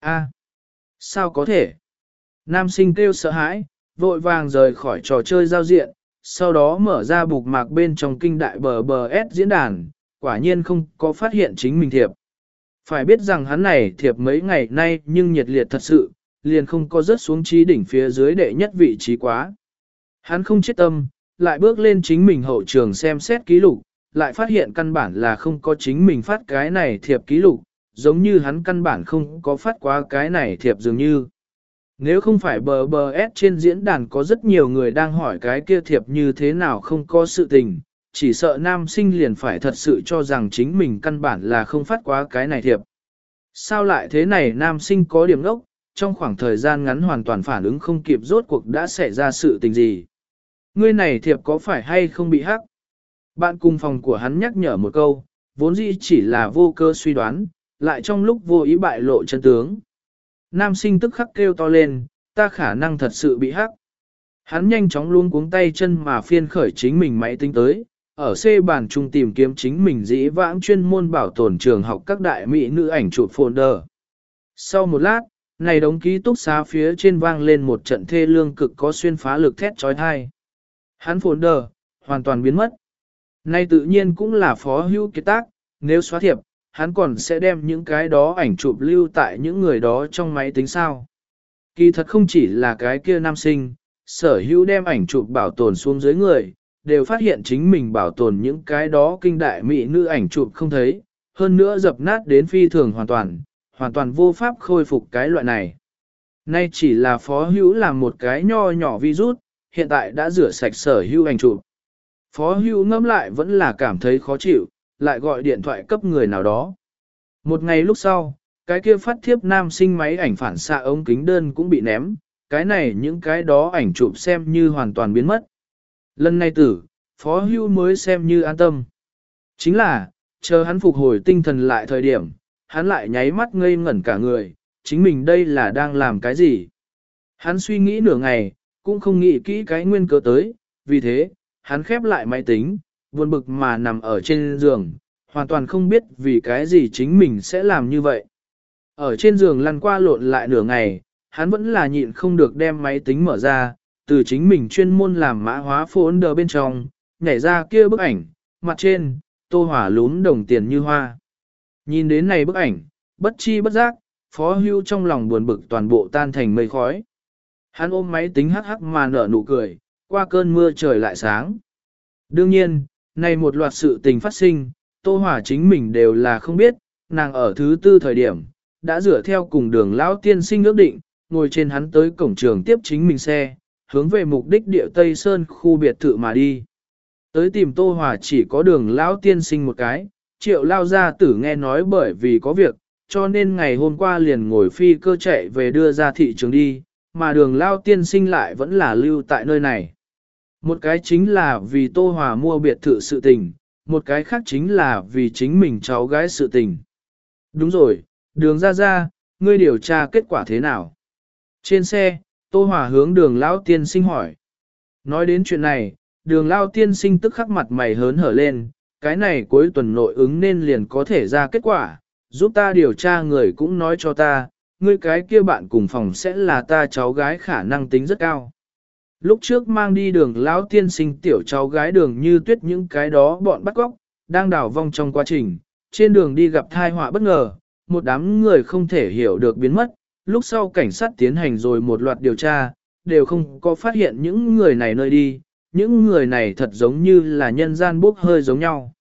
[SPEAKER 1] A, sao có thể? Nam sinh kêu sợ hãi, vội vàng rời khỏi trò chơi giao diện, sau đó mở ra bục mạc bên trong kinh đại bờ bờ S diễn đàn, quả nhiên không có phát hiện chính mình thiệp. Phải biết rằng hắn này thiệp mấy ngày nay nhưng nhiệt liệt thật sự, liền không có rớt xuống trí đỉnh phía dưới đệ nhất vị trí quá. Hắn không chết tâm, lại bước lên chính mình hậu trường xem xét ký lục, lại phát hiện căn bản là không có chính mình phát cái này thiệp ký lục, giống như hắn căn bản không có phát quá cái này thiệp dường như. Nếu không phải bờ bờ S trên diễn đàn có rất nhiều người đang hỏi cái kia thiệp như thế nào không có sự tình, chỉ sợ nam sinh liền phải thật sự cho rằng chính mình căn bản là không phát quá cái này thiệp. Sao lại thế này nam sinh có điểm ngốc, trong khoảng thời gian ngắn hoàn toàn phản ứng không kịp rốt cuộc đã xảy ra sự tình gì. Ngươi này thiệp có phải hay không bị hắc? Bạn cùng phòng của hắn nhắc nhở một câu, vốn dĩ chỉ là vô cơ suy đoán, lại trong lúc vô ý bại lộ chân tướng. Nam sinh tức khắc kêu to lên, ta khả năng thật sự bị hắc. Hắn nhanh chóng luôn cuống tay chân mà phiên khởi chính mình máy tính tới, ở C bàn trung tìm kiếm chính mình dĩ vãng chuyên môn bảo tồn trường học các đại mỹ nữ ảnh chụp folder. Sau một lát, này đống ký túc xá phía trên vang lên một trận thê lương cực có xuyên phá lực thét trói thai. Hắn folder, hoàn toàn biến mất. Nay tự nhiên cũng là phó hữu kế tác, nếu xóa thiệp, hắn còn sẽ đem những cái đó ảnh chụp lưu tại những người đó trong máy tính sao. Kỳ thật không chỉ là cái kia nam sinh, sở hữu đem ảnh chụp bảo tồn xuống dưới người, đều phát hiện chính mình bảo tồn những cái đó kinh đại mỹ nữ ảnh chụp không thấy, hơn nữa dập nát đến phi thường hoàn toàn, hoàn toàn vô pháp khôi phục cái loại này. Nay chỉ là phó hữu làm một cái nho nhỏ virus, hiện tại đã rửa sạch sở hữu ảnh chụp. Phó Hưu ngẫm lại vẫn là cảm thấy khó chịu, lại gọi điện thoại cấp người nào đó. Một ngày lúc sau, cái kia phát thiếp nam sinh máy ảnh phản xạ ống kính đơn cũng bị ném, cái này những cái đó ảnh chụp xem như hoàn toàn biến mất. Lần này tử, phó hưu mới xem như an tâm. Chính là, chờ hắn phục hồi tinh thần lại thời điểm, hắn lại nháy mắt ngây ngẩn cả người, chính mình đây là đang làm cái gì. Hắn suy nghĩ nửa ngày, cũng không nghĩ kỹ cái nguyên cớ tới, vì thế, hắn khép lại máy tính, buồn bực mà nằm ở trên giường, hoàn toàn không biết vì cái gì chính mình sẽ làm như vậy. Ở trên giường lăn qua lộn lại nửa ngày, hắn vẫn là nhịn không được đem máy tính mở ra, từ chính mình chuyên môn làm mã hóa folder bên trong, nhảy ra kia bức ảnh, mặt trên, tô hỏa lún đồng tiền như hoa. Nhìn đến này bức ảnh, bất chi bất giác, phó hưu trong lòng buồn bực toàn bộ tan thành mây khói. Hắn ôm máy tính hắc hắc mà nở nụ cười, qua cơn mưa trời lại sáng. Đương nhiên, này một loạt sự tình phát sinh, Tô Hỏa chính mình đều là không biết, nàng ở thứ tư thời điểm, đã dựa theo cùng đường lão tiên sinh ước định, ngồi trên hắn tới cổng trường tiếp chính mình xe, hướng về mục đích địa Tây Sơn khu biệt thự mà đi. Tới tìm Tô Hòa chỉ có đường lão tiên sinh một cái, triệu lao gia tử nghe nói bởi vì có việc, cho nên ngày hôm qua liền ngồi phi cơ chạy về đưa ra thị trường đi, mà đường lao tiên sinh lại vẫn là lưu tại nơi này. Một cái chính là vì Tô Hòa mua biệt thự sự tình, một cái khác chính là vì chính mình cháu gái sự tình. Đúng rồi, đường ra ra, ngươi điều tra kết quả thế nào? Trên xe, Tô Hòa hướng đường Lão tiên sinh hỏi. Nói đến chuyện này, đường Lão tiên sinh tức khắc mặt mày hớn hở lên, cái này cuối tuần nội ứng nên liền có thể ra kết quả, giúp ta điều tra người cũng nói cho ta, ngươi cái kia bạn cùng phòng sẽ là ta cháu gái khả năng tính rất cao. Lúc trước mang đi đường lão tiên sinh tiểu cháu gái đường như tuyết những cái đó bọn bắt góc, đang đảo vong trong quá trình, trên đường đi gặp thai họa bất ngờ, một đám người không thể hiểu được biến mất, lúc sau cảnh sát tiến hành rồi một loạt điều tra, đều không có phát hiện những người này nơi đi, những người này thật giống như là nhân gian bốc hơi giống nhau.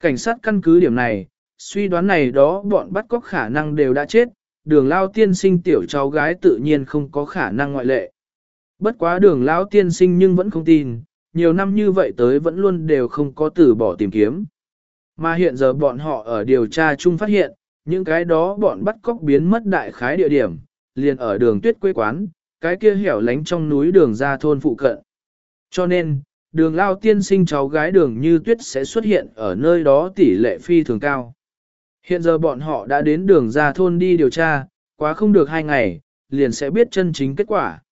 [SPEAKER 1] Cảnh sát căn cứ điểm này, suy đoán này đó bọn bắt cóc khả năng đều đã chết, đường lao tiên sinh tiểu cháu gái tự nhiên không có khả năng ngoại lệ. Bất quá đường lão tiên sinh nhưng vẫn không tin, nhiều năm như vậy tới vẫn luôn đều không có từ bỏ tìm kiếm. Mà hiện giờ bọn họ ở điều tra chung phát hiện, những cái đó bọn bắt cóc biến mất đại khái địa điểm, liền ở đường tuyết quê quán, cái kia hẻo lánh trong núi đường ra thôn phụ cận. Cho nên, đường lao tiên sinh cháu gái đường như tuyết sẽ xuất hiện ở nơi đó tỷ lệ phi thường cao. Hiện giờ bọn họ đã đến đường ra thôn đi điều tra, quá không được hai ngày, liền sẽ biết chân chính kết quả.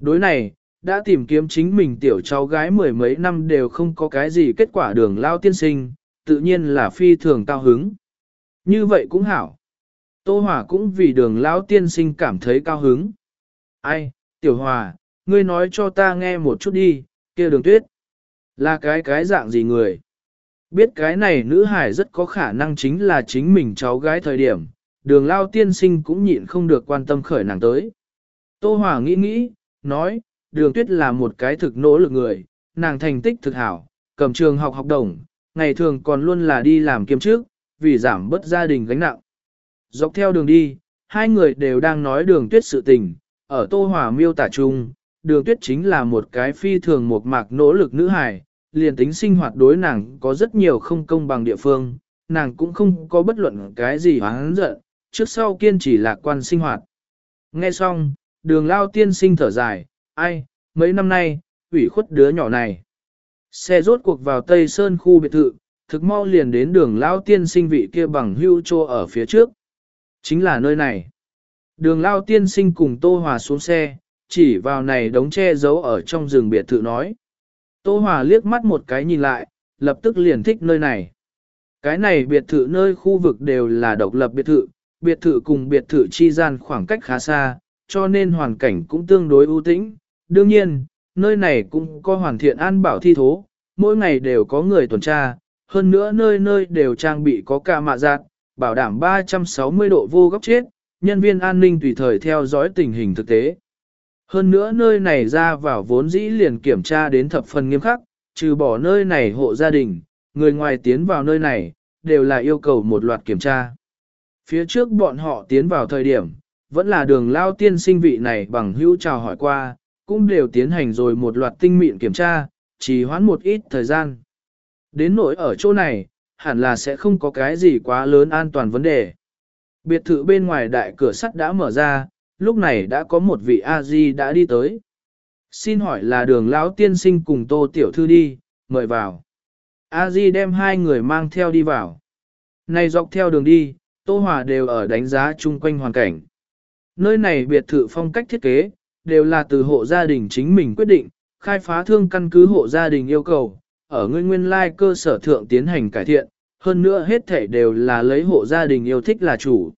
[SPEAKER 1] Đối này, đã tìm kiếm chính mình tiểu cháu gái mười mấy năm đều không có cái gì kết quả đường lao tiên sinh, tự nhiên là phi thường cao hứng. Như vậy cũng hảo. Tô Hòa cũng vì đường lão tiên sinh cảm thấy cao hứng. Ai, tiểu hòa, ngươi nói cho ta nghe một chút đi, kia đường tuyết. Là cái cái dạng gì người? Biết cái này nữ hải rất có khả năng chính là chính mình cháu gái thời điểm, đường lao tiên sinh cũng nhịn không được quan tâm khởi nàng tới. Tô Hòa nghĩ nghĩ, nói, đường tuyết là một cái thực nỗ lực người, nàng thành tích thực hảo, cầm trường học học đồng, ngày thường còn luôn là đi làm kiêm trước, vì giảm bớt gia đình gánh nặng. Dọc theo đường đi, hai người đều đang nói đường tuyết sự tình, ở Tô Hòa miêu tả chung, đường tuyết chính là một cái phi thường một mạc nỗ lực nữ hài, liền tính sinh hoạt đối nàng có rất nhiều không công bằng địa phương, nàng cũng không có bất luận cái gì hoáng giận, trước sau kiên trì lạc quan sinh hoạt. Nghe xong, đường lao tiên sinh thở dài, ai, mấy năm nay, ủy khuất đứa nhỏ này. Xe rốt cuộc vào Tây Sơn khu biệt thự, thực mau liền đến đường lao tiên sinh vị kia bằng hưu trô ở phía trước. Chính là nơi này. Đường lao tiên sinh cùng Tô Hòa xuống xe, chỉ vào này đống che giấu ở trong rừng biệt thự nói. Tô Hòa liếc mắt một cái nhìn lại, lập tức liền thích nơi này. Cái này biệt thự nơi khu vực đều là độc lập biệt thự, biệt thự cùng biệt thự chi gian khoảng cách khá xa, cho nên hoàn cảnh cũng tương đối ưu tĩnh. Đương nhiên, nơi này cũng có hoàn thiện an bảo thi thố, mỗi ngày đều có người tuần tra, hơn nữa nơi nơi đều trang bị có ca mạ giạt, bảo đảm 360 độ vô góc chết, nhân viên an ninh tùy thời theo dõi tình hình thực tế. Hơn nữa nơi này ra vào vốn dĩ liền kiểm tra đến thập phần nghiêm khắc, trừ bỏ nơi này hộ gia đình, người ngoài tiến vào nơi này, đều là yêu cầu một loạt kiểm tra. Phía trước bọn họ tiến vào thời điểm, vẫn là đường lao tiên sinh vị này bằng hữu chào hỏi qua, cũng đều tiến hành rồi một loạt tinh mịn kiểm tra, chỉ hoãn một ít thời gian. Đến nỗi ở chỗ này, hẳn là sẽ không có cái gì quá lớn an toàn vấn đề. Biệt thự bên ngoài đại cửa sắt đã mở ra, lúc này đã có một vị A-di đã đi tới. Xin hỏi là đường lão tiên sinh cùng tô tiểu thư đi, mời vào. A-di đem hai người mang theo đi vào. Này dọc theo đường đi, tô hòa đều ở đánh giá chung quanh hoàn cảnh. Nơi này biệt thự phong cách thiết kế, đều là từ hộ gia đình chính mình quyết định, khai phá thương căn cứ hộ gia đình yêu cầu, ở nguyên nguyên lai cơ sở thượng tiến hành cải thiện, hơn nữa hết thể đều là lấy hộ gia đình yêu thích là chủ.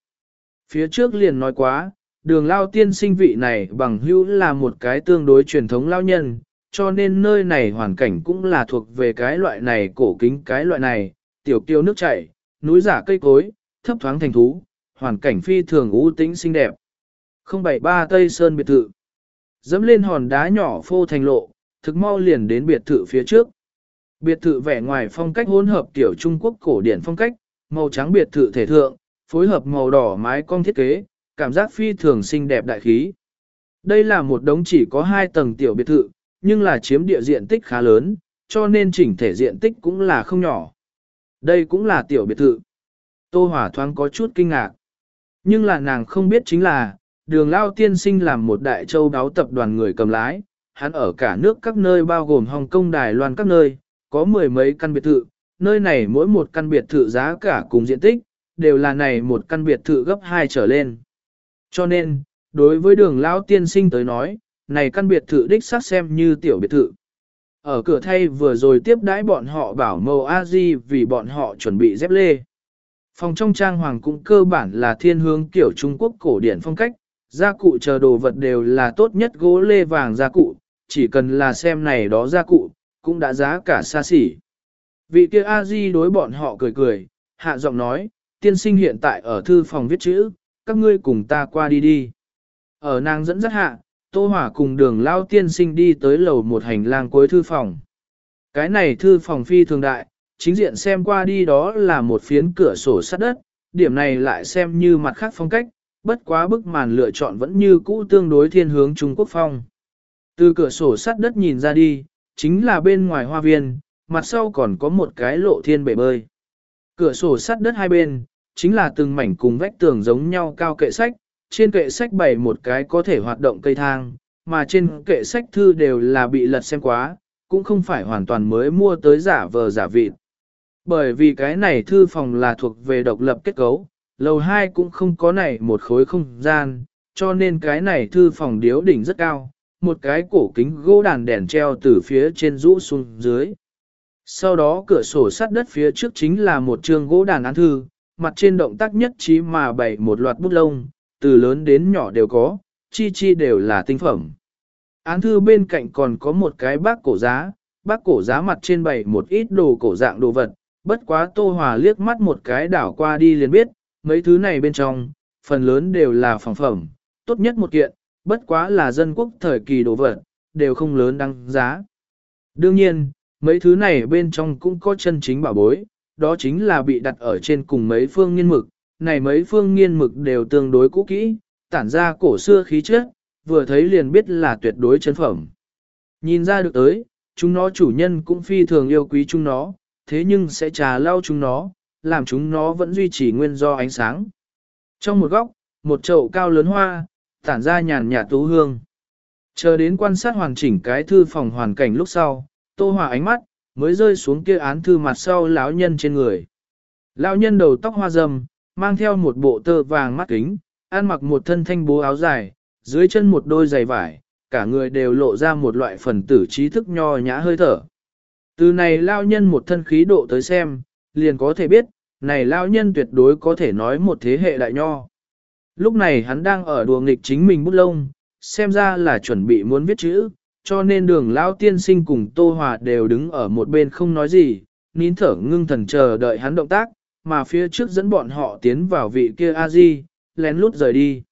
[SPEAKER 1] Phía trước liền nói quá, đường lao tiên sinh vị này bằng hữu là một cái tương đối truyền thống lao nhân, cho nên nơi này hoàn cảnh cũng là thuộc về cái loại này cổ kính cái loại này, tiểu kiêu nước chảy, núi giả cây cối, thấp thoáng thành thú, hoàn cảnh phi thường ưu tĩnh xinh đẹp. 073 Tây Sơn biệt thự. Dẫm lên hòn đá nhỏ phô thành lộ, thực mau liền đến biệt thự phía trước. Biệt thự vẻ ngoài phong cách hỗn hợp tiểu Trung Quốc cổ điển phong cách, màu trắng biệt thự thể thượng, phối hợp màu đỏ mái cong thiết kế, cảm giác phi thường xinh đẹp đại khí. Đây là một đống chỉ có hai tầng tiểu biệt thự, nhưng là chiếm địa diện tích khá lớn, cho nên chỉnh thể diện tích cũng là không nhỏ. Đây cũng là tiểu biệt thự. Tô Hỏa thoáng có chút kinh ngạc. Nhưng là nàng không biết chính là, đường lao tiên sinh làm một đại châu đáo tập đoàn người cầm lái, hắn ở cả nước các nơi bao gồm Hồng Kông Đài Loan các nơi, có mười mấy căn biệt thự, nơi này mỗi một căn biệt thự giá cả cùng diện tích, đều là này một căn biệt thự gấp hai trở lên. Cho nên, đối với đường lão tiên sinh tới nói, này căn biệt thự đích xác xem như tiểu biệt thự. Ở cửa thay vừa rồi tiếp đãi bọn họ bảo mâu a di vì bọn họ chuẩn bị dép lê. Phòng trong trang hoàng cũng cơ bản là thiên hướng kiểu Trung Quốc cổ điển phong cách, gia cụ chờ đồ vật đều là tốt nhất gỗ lê vàng gia cụ, chỉ cần là xem này đó gia cụ, cũng đã giá cả xa xỉ. Vị kia a di đối bọn họ cười cười, hạ giọng nói, tiên sinh hiện tại ở thư phòng viết chữ, các ngươi cùng ta qua đi đi. Ở nàng dẫn dắt hạ, Tô Hỏa cùng đường lao tiên sinh đi tới lầu một hành lang cuối thư phòng. Cái này thư phòng phi thường đại, chính diện xem qua đi đó là một phiến cửa sổ sắt đất, điểm này lại xem như mặt khác phong cách, bất quá bức màn lựa chọn vẫn như cũ tương đối thiên hướng Trung Quốc phong. Từ cửa sổ sắt đất nhìn ra đi, chính là bên ngoài hoa viên, mặt sau còn có một cái lộ thiên bể bơi. Cửa sổ sắt đất hai bên, chính là từng mảnh cùng vách tường giống nhau cao kệ sách, trên kệ sách bày một cái có thể hoạt động cây thang, mà trên kệ sách thư đều là bị lật xem quá, cũng không phải hoàn toàn mới mua tới giả vờ giả vịt. Bởi vì cái này thư phòng là thuộc về độc lập kết cấu, lầu 2 cũng không có này một khối không gian, cho nên cái này thư phòng điếu đỉnh rất cao, một cái cổ kính gỗ đàn đèn treo từ phía trên rũ xuống dưới. Sau đó cửa sổ sắt đất phía trước chính là một trường gỗ đàn án thư, mặt trên động tác nhất trí mà bày một loạt bút lông, từ lớn đến nhỏ đều có, chi chi đều là tinh phẩm. Án thư bên cạnh còn có một cái bác cổ giá, bác cổ giá mặt trên bày một ít đồ cổ dạng đồ vật, bất quá Tô Hòa liếc mắt một cái đảo qua đi liền biết, mấy thứ này bên trong, phần lớn đều là phòng phẩm, tốt nhất một kiện, bất quá là dân quốc thời kỳ đồ vật, đều không lớn đăng giá. Đương nhiên, mấy thứ này bên trong cũng có chân chính bảo bối, đó chính là bị đặt ở trên cùng mấy phương nghiên mực, này mấy phương nghiên mực đều tương đối cũ kỹ, tản ra cổ xưa khí chất, vừa thấy liền biết là tuyệt đối chân phẩm. Nhìn ra được tới, chúng nó chủ nhân cũng phi thường yêu quý chúng nó, thế nhưng sẽ trà lau chúng nó, làm chúng nó vẫn duy trì nguyên do ánh sáng. Trong một góc, một chậu cao lớn hoa, tản ra nhàn nhạt tú hương. Chờ đến quan sát hoàn chỉnh cái thư phòng hoàn cảnh lúc sau, tô hòa ánh mắt, mới rơi xuống kia án thư mặt sau lão nhân trên người. Lão nhân đầu tóc hoa râm, mang theo một bộ tơ vàng mắt kính, ăn mặc một thân thanh bố áo dài, dưới chân một đôi giày vải, cả người đều lộ ra một loại phần tử trí thức nho nhã hơi thở. Từ này lao nhân một thân khí độ tới xem, liền có thể biết, này lao nhân tuyệt đối có thể nói một thế hệ đại nho. Lúc này hắn đang ở đùa nghịch chính mình bút lông, xem ra là chuẩn bị muốn viết chữ, cho nên đường lao tiên sinh cùng Tô Hòa đều đứng ở một bên không nói gì, nín thở ngưng thần chờ đợi hắn động tác, mà phía trước dẫn bọn họ tiến vào vị kia A-di, lén lút rời đi.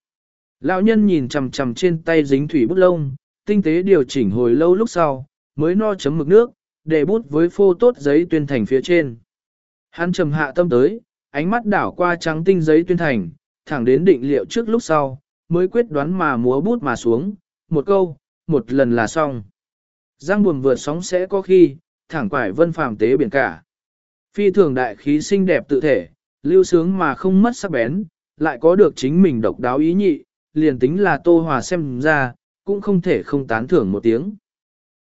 [SPEAKER 1] Lão nhân nhìn chằm chằm trên tay dính thủy bút lông, tinh tế điều chỉnh hồi lâu lúc sau, mới no chấm mực nước, để bút với phô tốt giấy tuyên thành phía trên. Hắn trầm hạ tâm tới, ánh mắt đảo qua trắng tinh giấy tuyên thành, thẳng đến định liệu trước lúc sau, mới quyết đoán mà múa bút mà xuống, một câu, một lần là xong. Giang buồm vượt sóng sẽ có khi, thẳng quải vân phàm tế biển cả. Phi thường đại khí xinh đẹp tự thể, lưu sướng mà không mất sắc bén, lại có được chính mình độc đáo ý nhị, liền tính là tô hòa xem ra, cũng không thể không tán thưởng một tiếng.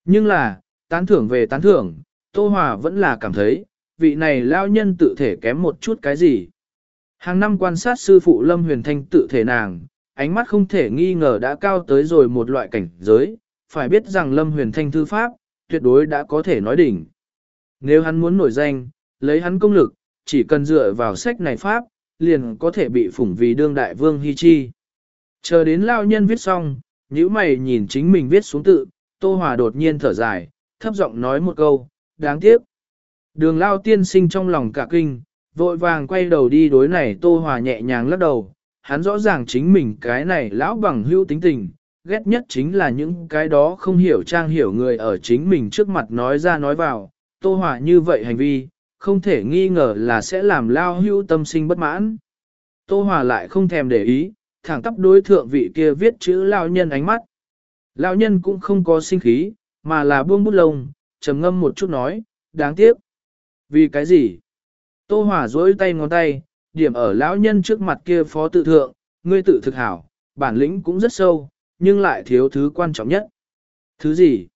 [SPEAKER 1] Nhưng là, tán thưởng về tán thưởng, tô hòa vẫn là cảm thấy, vị này lao nhân tự thể kém một chút cái gì. Hàng năm quan sát sư phụ Lâm Huyền Thanh tự thể nàng, ánh mắt không thể nghi ngờ đã cao tới rồi một loại cảnh giới, phải biết rằng Lâm Huyền Thanh thư pháp, tuyệt đối đã có thể nói đỉnh. Nếu hắn muốn nổi danh, lấy hắn công lực, chỉ cần dựa vào sách này pháp, liền có thể bị phủng vì đương đại vương hy chi. Chờ đến lao nhân viết xong, nhíu mày nhìn chính mình viết xuống tự, Tô Hòa đột nhiên thở dài, thấp giọng nói một câu, đáng tiếc. Đường lao tiên sinh trong lòng cả kinh, vội vàng quay đầu đi đối này Tô Hòa nhẹ nhàng lắc đầu, hắn rõ ràng chính mình cái này lão bằng hữu tính tình, ghét nhất chính là những cái đó không hiểu trang hiểu người ở chính mình trước mặt nói ra nói vào, Tô Hòa như vậy hành vi, không thể nghi ngờ là sẽ làm lao hữu tâm sinh bất mãn. Tô Hòa lại không thèm để ý, thẳng tắp đối thượng vị kia viết chữ lao nhân ánh mắt. lão nhân cũng không có sinh khí, mà là buông bút lông, trầm ngâm một chút nói, đáng tiếc. Vì cái gì? Tô Hòa dối tay ngón tay, điểm ở lão nhân trước mặt kia phó tự thượng, ngươi tự thực hảo, bản lĩnh cũng rất sâu, nhưng lại thiếu thứ quan trọng nhất. Thứ gì?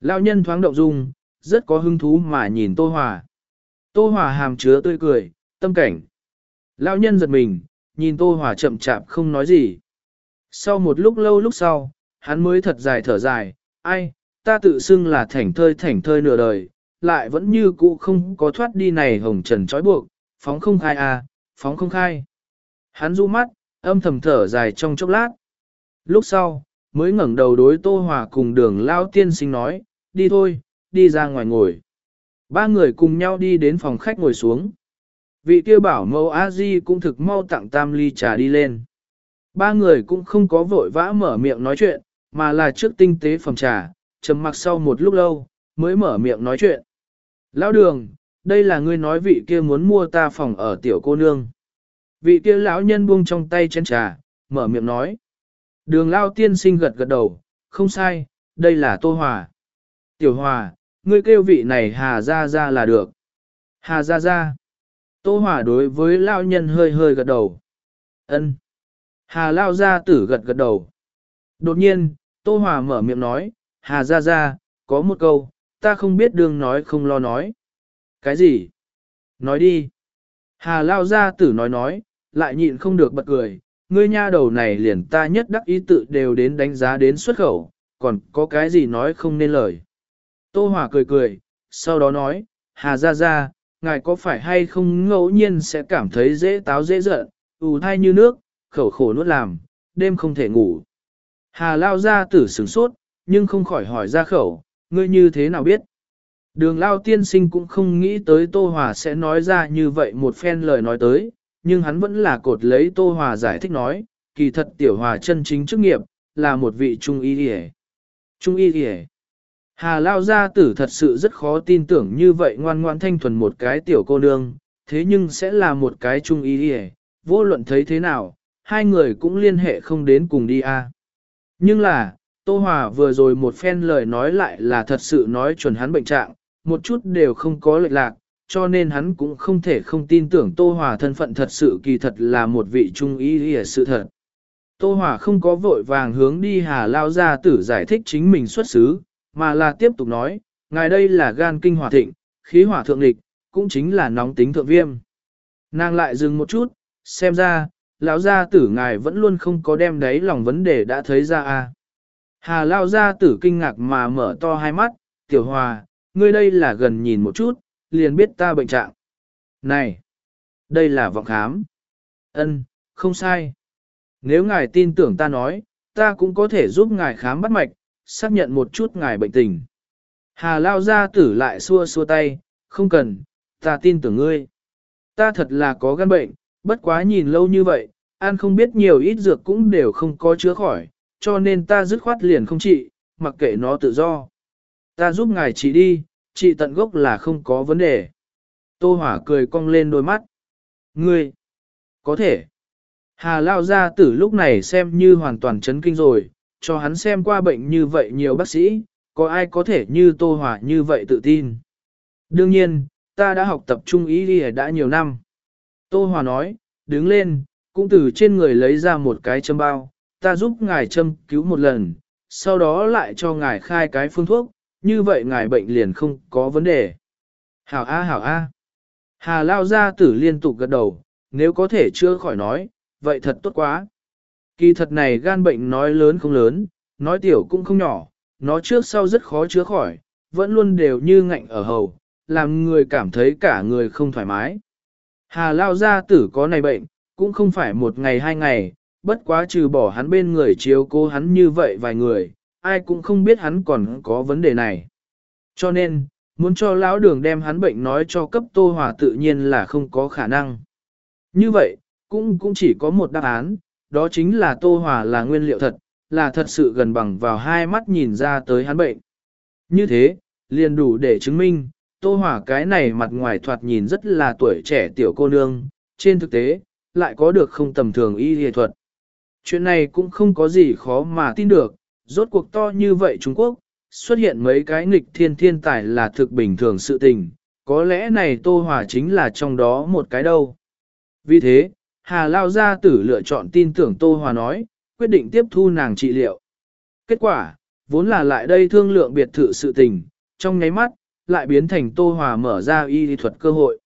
[SPEAKER 1] Lão nhân thoáng động dung, rất có hứng thú mà nhìn Tô Hòa. Tô Hòa hàm chứa tươi cười, tâm cảnh. Lão nhân giật mình, nhìn Tô Hòa chậm chạp không nói gì. Sau một lúc lâu lúc sau, hắn mới thật dài thở dài, ai, ta tự xưng là thảnh thơi thảnh thơi nửa đời, lại vẫn như cũ không có thoát đi này hồng trần trói buộc, phóng không khai à, phóng không khai. Hắn du mắt, âm thầm thở dài trong chốc lát. Lúc sau, mới ngẩng đầu đối Tô Hòa cùng đường lao tiên sinh nói, đi thôi, đi ra ngoài ngồi. Ba người cùng nhau đi đến phòng khách ngồi xuống. Vị kia bảo mẫu a di cũng thực mau tặng tam ly trà đi lên. Ba người cũng không có vội vã mở miệng nói chuyện, mà là trước tinh tế phòng trà, trầm mặc sau một lúc lâu, mới mở miệng nói chuyện. Lão đường, đây là ngươi nói vị kia muốn mua ta phòng ở tiểu cô nương. Vị kia lão nhân buông trong tay chén trà, mở miệng nói. Đường lao tiên sinh gật gật đầu, không sai, đây là Tô Hòa. Tiểu Hòa, ngươi kêu vị này Hà Gia Gia là được. Hà Gia Gia. Tô Hòa đối với lao nhân hơi hơi gật đầu. ân Hà lao gia tử gật gật đầu. Đột nhiên, Tô Hòa mở miệng nói, Hà Gia Gia, có một câu, ta không biết đường nói không lo nói. Cái gì? Nói đi. Hà lao gia tử nói nói, lại nhịn không được bật cười, ngươi nha đầu này liền ta nhất đắc ý tự đều đến đánh giá đến xuất khẩu, còn có cái gì nói không nên lời. Tô Hòa cười cười, sau đó nói, Hà Gia Gia, ngài có phải hay không ngẫu nhiên sẽ cảm thấy dễ táo dễ giận, ù thai như nước, khẩu khổ nuốt làm, đêm không thể ngủ. Hà Lao Gia tử sửng sốt, nhưng không khỏi hỏi ra khẩu, ngươi như thế nào biết? Đường lao tiên sinh cũng không nghĩ tới Tô Hòa sẽ nói ra như vậy một phen lời nói tới, nhưng hắn vẫn là cột lấy Tô Hòa giải thích nói, kỳ thật tiểu hòa chân chính chức nghiệp, là một vị trung y đi Trung y đi Hà Lao gia tử thật sự rất khó tin tưởng như vậy ngoan ngoan thanh thuần một cái tiểu cô nương, thế nhưng sẽ là một cái trung y đi vô luận thấy thế nào, hai người cũng liên hệ không đến cùng đi a. Nhưng là, Tô Hòa vừa rồi một phen lời nói lại là thật sự nói chuẩn hắn bệnh trạng, một chút đều không có lệch lạc, cho nên hắn cũng không thể không tin tưởng Tô Hòa thân phận thật sự kỳ thật là một vị trung ý hề sự thật. Tô Hòa không có vội vàng hướng đi Hà Lao gia tử giải thích chính mình xuất xứ, mà là tiếp tục nói, ngài đây là gan kinh hỏa thịnh, khí hỏa thượng địch, cũng chính là nóng tính thượng viêm. Nàng lại dừng một chút, xem ra, lão gia tử ngài vẫn luôn không có đem đấy lòng vấn đề đã thấy ra a. Hà Lao gia tử kinh ngạc mà mở to hai mắt, tiểu hòa, ngươi đây là gần nhìn một chút, liền biết ta bệnh trạng. Này, đây là vọng khám. Ân, không sai. Nếu ngài tin tưởng ta nói, ta cũng có thể giúp ngài khám bắt mạch, xác nhận một chút ngài bệnh tình. Hà lao ra tử lại xua xua tay, không cần, ta tin tưởng ngươi. Ta thật là có gan bệnh, bất quá nhìn lâu như vậy, ăn không biết nhiều ít dược cũng đều không có chữa khỏi, cho nên ta dứt khoát liền không trị, mặc kệ nó tự do. Ta giúp ngài trị đi, trị tận gốc là không có vấn đề. Tô Hỏa cười cong lên đôi mắt. Ngươi, có thể. Hà Lao gia tử lúc này xem như hoàn toàn chấn kinh rồi, cho hắn xem qua bệnh như vậy nhiều bác sĩ, có ai có thể như Tô Hỏa như vậy tự tin. Đương nhiên, ta đã học tập trung ý đi đã nhiều năm. Tô Hòa nói, đứng lên, cũng từ trên người lấy ra một cái châm bao, ta giúp ngài châm cứu một lần, sau đó lại cho ngài khai cái phương thuốc, như vậy ngài bệnh liền không có vấn đề. Hảo A hảo A. Hà Lao gia tử liên tục gật đầu, nếu có thể chưa khỏi nói, vậy thật tốt quá. Kỳ thật này gan bệnh nói lớn không lớn, nói tiểu cũng không nhỏ, nó trước sau rất khó chữa khỏi, vẫn luôn đều như ngạnh ở hầu, làm người cảm thấy cả người không thoải mái. Hà Lao gia tử có này bệnh, cũng không phải một ngày hai ngày, bất quá trừ bỏ hắn bên người chiếu cố hắn như vậy vài người, ai cũng không biết hắn còn có vấn đề này. Cho nên, muốn cho lão đường đem hắn bệnh nói cho cấp tô hòa tự nhiên là không có khả năng. Như vậy, cũng cũng chỉ có một đáp án, đó chính là tô hòa là nguyên liệu thật, là thật sự gần bằng vào hai mắt nhìn ra tới hắn bệnh. Như thế, liền đủ để chứng minh, tô hòa cái này mặt ngoài thoạt nhìn rất là tuổi trẻ tiểu cô nương, trên thực tế, lại có được không tầm thường y y thuật. Chuyện này cũng không có gì khó mà tin được, rốt cuộc to như vậy Trung Quốc, xuất hiện mấy cái nghịch thiên thiên tài là thực bình thường sự tình, có lẽ này Tô Hòa chính là trong đó một cái đâu. Vì thế, Hà Lao Gia Tử lựa chọn tin tưởng Tô Hòa nói, quyết định tiếp thu nàng trị liệu. Kết quả, vốn là lại đây thương lượng biệt thự sự tình, trong nháy mắt, lại biến thành Tô Hòa mở ra y lý thuật cơ hội.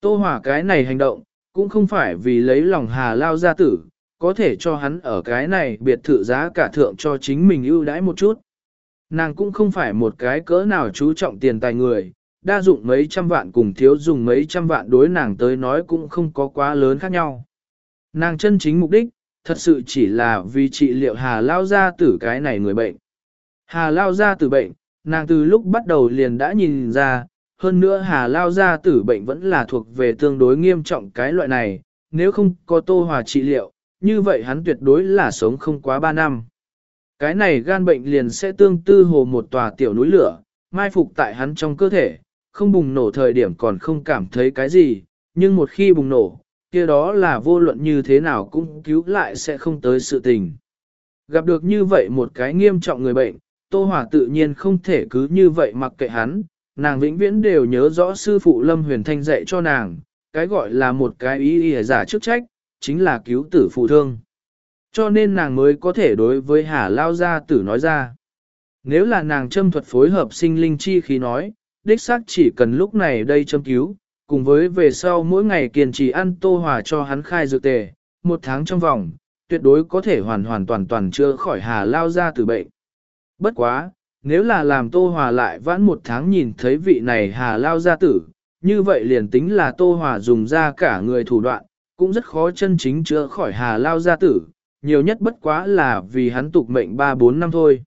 [SPEAKER 1] Tô Hòa cái này hành động, cũng không phải vì lấy lòng Hà Lao Gia Tử, có thể cho hắn ở cái này biệt thự giá cả thượng cho chính mình ưu đãi một chút. Nàng cũng không phải một cái cỡ nào chú trọng tiền tài người, đa dụng mấy trăm vạn cùng thiếu dùng mấy trăm vạn đối nàng tới nói cũng không có quá lớn khác nhau. Nàng chân chính mục đích, thật sự chỉ là vì trị liệu Hà Lao ra tử cái này người bệnh. Hà Lao ra tử bệnh, nàng từ lúc bắt đầu liền đã nhìn ra, hơn nữa Hà Lao ra tử bệnh vẫn là thuộc về tương đối nghiêm trọng cái loại này, nếu không có tô hòa trị liệu, như vậy hắn tuyệt đối là sống không quá 3 năm. Cái này gan bệnh liền sẽ tương tư hồ một tòa tiểu núi lửa, mai phục tại hắn trong cơ thể, không bùng nổ thời điểm còn không cảm thấy cái gì, nhưng một khi bùng nổ, kia đó là vô luận như thế nào cũng cứu lại sẽ không tới sự tình. Gặp được như vậy một cái nghiêm trọng người bệnh, Tô Hòa tự nhiên không thể cứ như vậy mặc kệ hắn, nàng vĩnh viễn đều nhớ rõ sư phụ Lâm Huyền Thanh dạy cho nàng, cái gọi là một cái ý ý giả chức trách, chính là cứu tử phụ thương. Cho nên nàng mới có thể đối với Hà Lao Gia Tử nói ra. Nếu là nàng châm thuật phối hợp sinh linh chi khí nói, đích xác chỉ cần lúc này đây châm cứu, cùng với về sau mỗi ngày kiên trì ăn tô hòa cho hắn khai dược tề, một tháng trong vòng, tuyệt đối có thể hoàn hoàn toàn toàn chữa khỏi Hà Lao Gia Tử bệnh. Bất quá, nếu là làm tô hòa lại vãn một tháng nhìn thấy vị này Hà Lao Gia Tử, như vậy liền tính là tô hòa dùng ra cả người thủ đoạn, cũng rất khó chân chính chữa khỏi hà lao gia tử, nhiều nhất bất quá là vì hắn tục mệnh 3-4 năm thôi.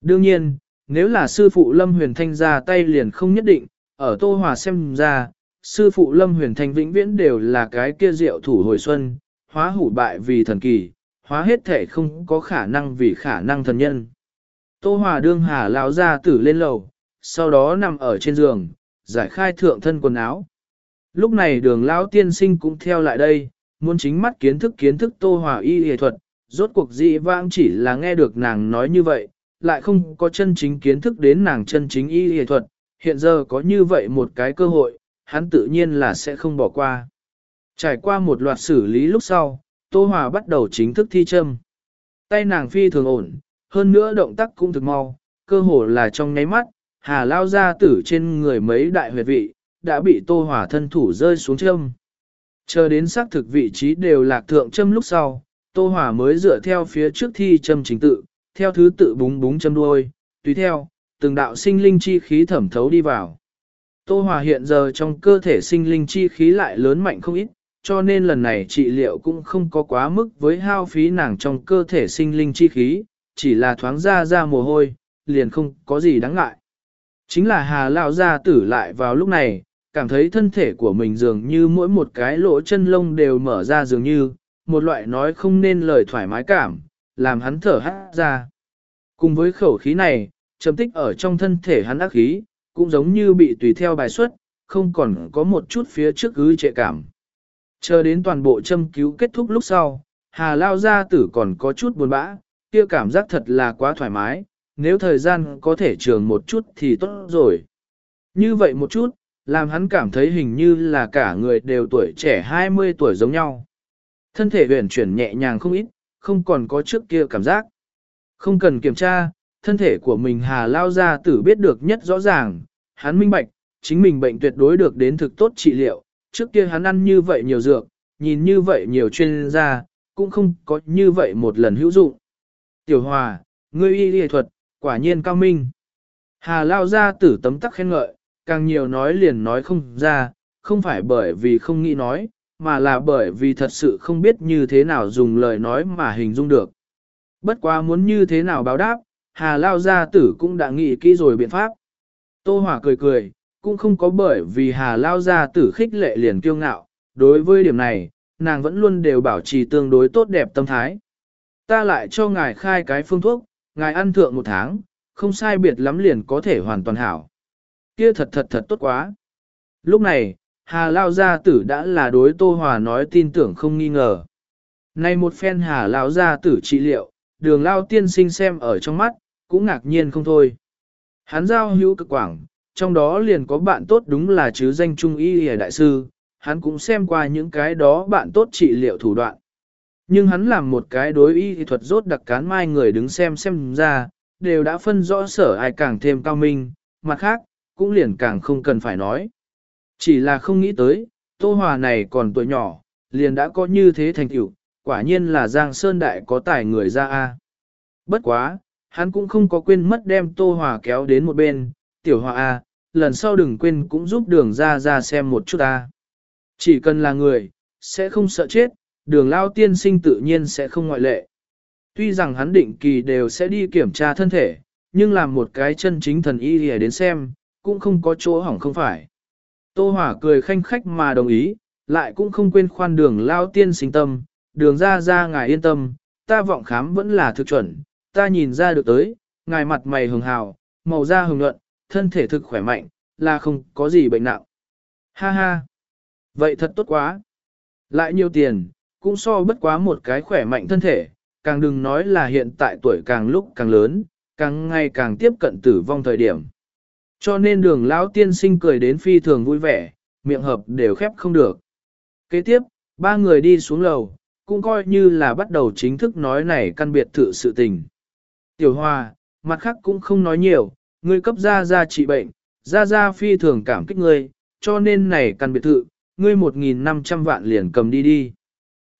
[SPEAKER 1] Đương nhiên, nếu là sư phụ Lâm Huyền Thanh ra tay liền không nhất định, ở Tô Hòa xem ra, sư phụ Lâm Huyền Thanh vĩnh viễn đều là cái kia diệu thủ hồi xuân, hóa hủ bại vì thần kỳ, hóa hết thể không có khả năng vì khả năng thần nhân. Tô Hòa đương hà lão gia tử lên lầu, sau đó nằm ở trên giường, giải khai thượng thân quần áo. Lúc này đường lão tiên sinh cũng theo lại đây, muốn chính mắt kiến thức kiến thức Tô Hòa y y thuật, rốt cuộc dị vãng chỉ là nghe được nàng nói như vậy, lại không có chân chính kiến thức đến nàng chân chính y y thuật, hiện giờ có như vậy một cái cơ hội, hắn tự nhiên là sẽ không bỏ qua. Trải qua một loạt xử lý lúc sau, Tô Hòa bắt đầu chính thức thi châm. Tay nàng phi thường ổn, hơn nữa động tác cũng thực mau, cơ hồ là trong nháy mắt, hà lao ra tử trên người mấy đại huyệt vị, đã bị Tô hỏa thân thủ rơi xuống châm. Chờ đến xác thực vị trí đều lạc thượng châm lúc sau, Tô hỏa mới dựa theo phía trước thi châm chính tự, theo thứ tự búng búng châm đuôi, tùy theo, từng đạo sinh linh chi khí thẩm thấu đi vào. Tô hỏa hiện giờ trong cơ thể sinh linh chi khí lại lớn mạnh không ít, cho nên lần này trị liệu cũng không có quá mức với hao phí nàng trong cơ thể sinh linh chi khí, chỉ là thoáng ra ra mồ hôi, liền không có gì đáng ngại. Chính là Hà Lão gia tử lại vào lúc này, cảm thấy thân thể của mình dường như mỗi một cái lỗ chân lông đều mở ra dường như, một loại nói không nên lời thoải mái cảm, làm hắn thở hát ra. Cùng với khẩu khí này, trầm tích ở trong thân thể hắn ác khí, cũng giống như bị tùy theo bài xuất, không còn có một chút phía trước ứ trệ cảm. Chờ đến toàn bộ châm cứu kết thúc lúc sau, Hà Lao gia tử còn có chút buồn bã, kia cảm giác thật là quá thoải mái, nếu thời gian có thể trường một chút thì tốt rồi. Như vậy một chút, làm hắn cảm thấy hình như là cả người đều tuổi trẻ 20 tuổi giống nhau. Thân thể huyền chuyển nhẹ nhàng không ít, không còn có trước kia cảm giác. Không cần kiểm tra, thân thể của mình Hà Lao gia tử biết được nhất rõ ràng, hắn minh bạch, chính mình bệnh tuyệt đối được đến thực tốt trị liệu, trước kia hắn ăn như vậy nhiều dược, nhìn như vậy nhiều chuyên gia, cũng không có như vậy một lần hữu dụng. Tiểu Hòa, ngươi y y thuật, quả nhiên cao minh. Hà Lao gia tử tấm tắc khen ngợi, càng nhiều nói liền nói không ra, không phải bởi vì không nghĩ nói, mà là bởi vì thật sự không biết như thế nào dùng lời nói mà hình dung được. Bất quá muốn như thế nào báo đáp, Hà Lao gia tử cũng đã nghĩ kỹ rồi biện pháp. Tô Hỏa cười cười, cũng không có bởi vì Hà Lao gia tử khích lệ liền kiêu ngạo, đối với điểm này, nàng vẫn luôn đều bảo trì tương đối tốt đẹp tâm thái. Ta lại cho ngài khai cái phương thuốc, ngài ăn thượng một tháng, không sai biệt lắm liền có thể hoàn toàn hảo. Kia thật thật thật tốt quá. Lúc này, Hà Lao gia tử đã là đối Tô Hòa nói tin tưởng không nghi ngờ. nay một phen Hà Lao gia tử trị liệu, đường Lao tiên sinh xem ở trong mắt, cũng ngạc nhiên không thôi. Hắn giao hữu cực quảng, trong đó liền có bạn tốt đúng là chứ danh trung y hề đại sư, hắn cũng xem qua những cái đó bạn tốt trị liệu thủ đoạn. Nhưng hắn làm một cái đối y thuật rốt đặc cán mai người đứng xem xem ra, đều đã phân rõ sở ai càng thêm cao minh, mặt khác, cũng liền càng không cần phải nói. Chỉ là không nghĩ tới, Tô Hòa này còn tuổi nhỏ, liền đã có như thế thành tựu, quả nhiên là Giang Sơn Đại có tài người ra a. Bất quá, hắn cũng không có quên mất đem Tô Hòa kéo đến một bên, tiểu hòa a, lần sau đừng quên cũng giúp đường ra ra xem một chút a. Chỉ cần là người, sẽ không sợ chết, đường lao tiên sinh tự nhiên sẽ không ngoại lệ. Tuy rằng hắn định kỳ đều sẽ đi kiểm tra thân thể, nhưng làm một cái chân chính thần y để đến xem, cũng không có chỗ hỏng không phải. Tô Hỏa cười khanh khách mà đồng ý, lại cũng không quên khoan đường lao tiên sinh tâm, đường ra ra ngài yên tâm, ta vọng khám vẫn là thực chuẩn, ta nhìn ra được tới, ngài mặt mày hường hào, màu da hồng nhuận, thân thể thực khỏe mạnh, là không có gì bệnh nặng. Ha ha! Vậy thật tốt quá! Lại nhiều tiền, cũng so bất quá một cái khỏe mạnh thân thể, càng đừng nói là hiện tại tuổi càng lúc càng lớn, càng ngày càng tiếp cận tử vong thời điểm. Cho nên đường lão tiên sinh cười đến phi thường vui vẻ, miệng hợp đều khép không được. Kế tiếp, ba người đi xuống lầu, cũng coi như là bắt đầu chính thức nói này căn biệt thự sự tình. Tiểu Hoa, mặt khác cũng không nói nhiều, ngươi cấp ra ra trị bệnh, ra ra phi thường cảm kích ngươi, cho nên này căn biệt thự, ngươi 1.500 vạn liền cầm đi đi.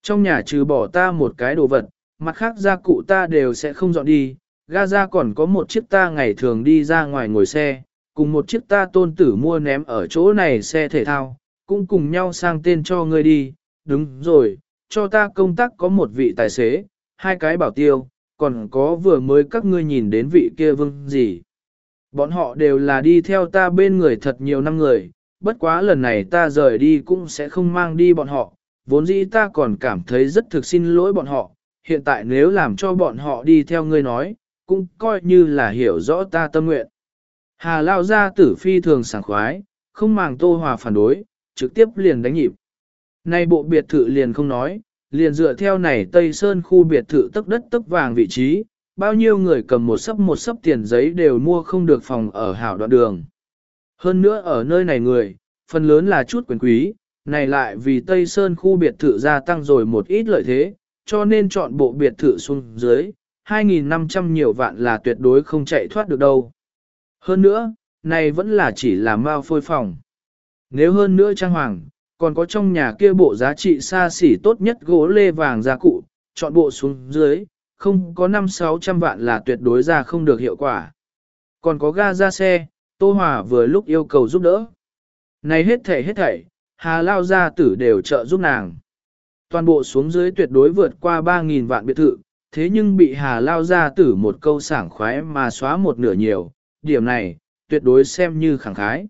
[SPEAKER 1] Trong nhà trừ bỏ ta một cái đồ vật, mặt khác gia cụ ta đều sẽ không dọn đi, ga ra còn có một chiếc ta ngày thường đi ra ngoài ngồi xe, cùng một chiếc ta tôn tử mua ném ở chỗ này xe thể thao, cũng cùng nhau sang tên cho ngươi đi, đúng rồi, cho ta công tác có một vị tài xế, hai cái bảo tiêu, còn có vừa mới các ngươi nhìn đến vị kia vương gì. Bọn họ đều là đi theo ta bên người thật nhiều năm người, bất quá lần này ta rời đi cũng sẽ không mang đi bọn họ, vốn dĩ ta còn cảm thấy rất thực xin lỗi bọn họ, hiện tại nếu làm cho bọn họ đi theo ngươi nói, cũng coi như là hiểu rõ ta tâm nguyện. Hà lao ra tử phi thường sảng khoái, không màng tô hòa phản đối, trực tiếp liền đánh nhịp. Nay bộ biệt thự liền không nói, liền dựa theo này Tây Sơn khu biệt thự tức đất tức vàng vị trí, bao nhiêu người cầm một sấp một sấp tiền giấy đều mua không được phòng ở hảo đoạn đường. Hơn nữa ở nơi này người, phần lớn là chút quyền quý, này lại vì Tây Sơn khu biệt thự gia tăng rồi một ít lợi thế, cho nên chọn bộ biệt thự xuống dưới, 2.500 nhiều vạn là tuyệt đối không chạy thoát được đâu. Hơn nữa, này vẫn là chỉ là mao phôi phòng. Nếu hơn nữa trang hoàng, còn có trong nhà kia bộ giá trị xa xỉ tốt nhất gỗ lê vàng gia cụ, chọn bộ xuống dưới, không có 5-600 vạn là tuyệt đối ra không được hiệu quả. Còn có ga ra xe, Tô Hòa vừa lúc yêu cầu giúp đỡ. Này hết thảy hết thảy, Hà Lao gia tử đều trợ giúp nàng. Toàn bộ xuống dưới tuyệt đối vượt qua 3.000 vạn biệt thự, thế nhưng bị Hà Lao gia tử một câu sảng khoái mà xóa một nửa nhiều, điểm này, tuyệt đối xem như khẳng khái.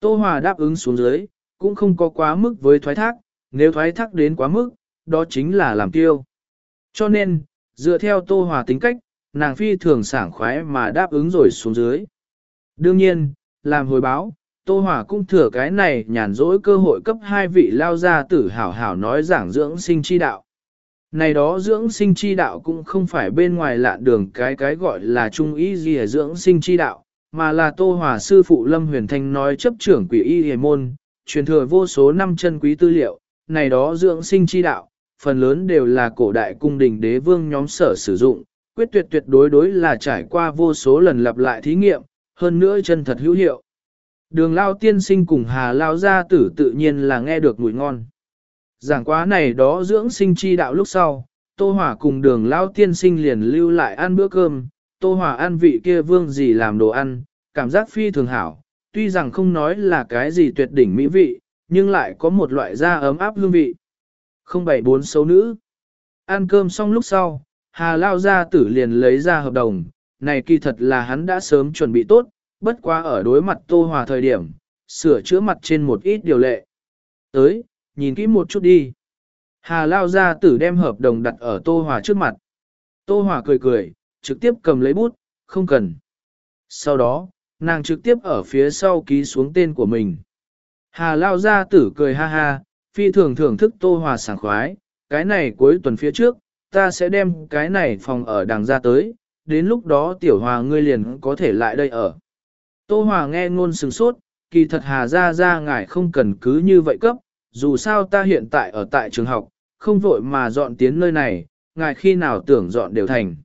[SPEAKER 1] Tô Hòa đáp ứng xuống dưới, cũng không có quá mức với thoái thác, nếu thoái thác đến quá mức, đó chính là làm tiêu. Cho nên, dựa theo Tô Hòa tính cách, nàng phi thường sảng khoái mà đáp ứng rồi xuống dưới. Đương nhiên, làm hồi báo, Tô Hòa cũng thừa cái này nhàn rỗi cơ hội cấp hai vị lao gia tử hảo hảo nói giảng dưỡng sinh chi đạo. Này đó dưỡng sinh chi đạo cũng không phải bên ngoài lạ đường cái cái gọi là trung ý gì dưỡng sinh chi đạo, mà là Tô Hòa sư phụ Lâm Huyền Thanh nói chấp trưởng quỷ y hề môn, truyền thừa vô số năm chân quý tư liệu, này đó dưỡng sinh chi đạo, phần lớn đều là cổ đại cung đình đế vương nhóm sở sử dụng, quyết tuyệt tuyệt đối đối là trải qua vô số lần lặp lại thí nghiệm, hơn nữa chân thật hữu hiệu. Đường lao tiên sinh cùng hà lao gia tử tự nhiên là nghe được mùi ngon. Giảng quá này đó dưỡng sinh chi đạo lúc sau, Tô Hỏa cùng đường lao tiên sinh liền lưu lại ăn bữa cơm, Tô Hỏa ăn vị kia vương gì làm đồ ăn, cảm giác phi thường hảo, tuy rằng không nói là cái gì tuyệt đỉnh mỹ vị, nhưng lại có một loại da ấm áp hương vị. Không bảy bốn xấu nữ. Ăn cơm xong lúc sau, Hà Lao gia tử liền lấy ra hợp đồng, này kỳ thật là hắn đã sớm chuẩn bị tốt, bất quá ở đối mặt Tô Hòa thời điểm, sửa chữa mặt trên một ít điều lệ. Tới, nhìn kỹ một chút đi. Hà Lao gia tử đem hợp đồng đặt ở Tô Hòa trước mặt. Tô Hòa cười cười, trực tiếp cầm lấy bút, không cần. Sau đó, nàng trực tiếp ở phía sau ký xuống tên của mình. Hà Lao gia tử cười ha ha, phi thường thưởng thức Tô Hòa sảng khoái, cái này cuối tuần phía trước, ta sẽ đem cái này phòng ở đằng ra tới, đến lúc đó tiểu hòa ngươi liền có thể lại đây ở. Tô Hòa nghe ngôn sừng sốt, kỳ thật Hà Gia Gia ngài không cần cứ như vậy cấp, dù sao ta hiện tại ở tại trường học, không vội mà dọn tiến nơi này, ngài khi nào tưởng dọn đều thành.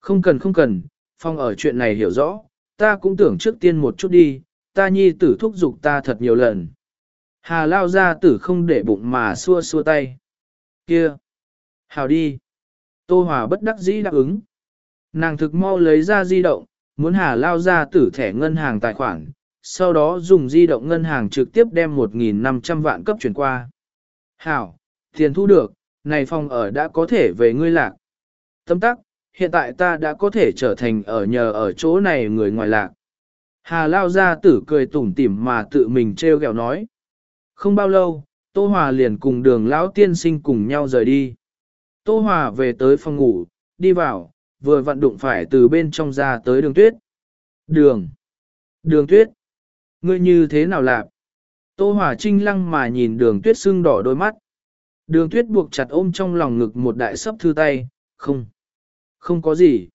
[SPEAKER 1] Không cần không cần, phong ở chuyện này hiểu rõ, ta cũng tưởng trước tiên một chút đi, ta nhi tử thúc giục ta thật nhiều lần. Hà lao ra tử không để bụng mà xua xua tay. Kia! Hào đi! Tô Hòa bất đắc dĩ đáp ứng. Nàng thực mau lấy ra di động, muốn Hà lao ra tử thẻ ngân hàng tài khoản, sau đó dùng di động ngân hàng trực tiếp đem 1.500 vạn cấp chuyển qua. Hảo, tiền thu được, này phòng ở đã có thể về ngươi lạc. Tâm tắc, hiện tại ta đã có thể trở thành ở nhờ ở chỗ này người ngoài lạc. Hà lao ra tử cười tủm tỉm mà tự mình treo gẹo nói. Không bao lâu, Tô Hòa liền cùng đường lão tiên sinh cùng nhau rời đi. Tô Hòa về tới phòng ngủ, đi vào, vừa vặn đụng phải từ bên trong ra tới đường tuyết. Đường! Đường tuyết! Ngươi như thế nào lạp? Tô Hòa trinh lăng mà nhìn đường tuyết sưng đỏ đôi mắt. Đường tuyết buộc chặt ôm trong lòng ngực một đại sấp thư tay, không, không có gì.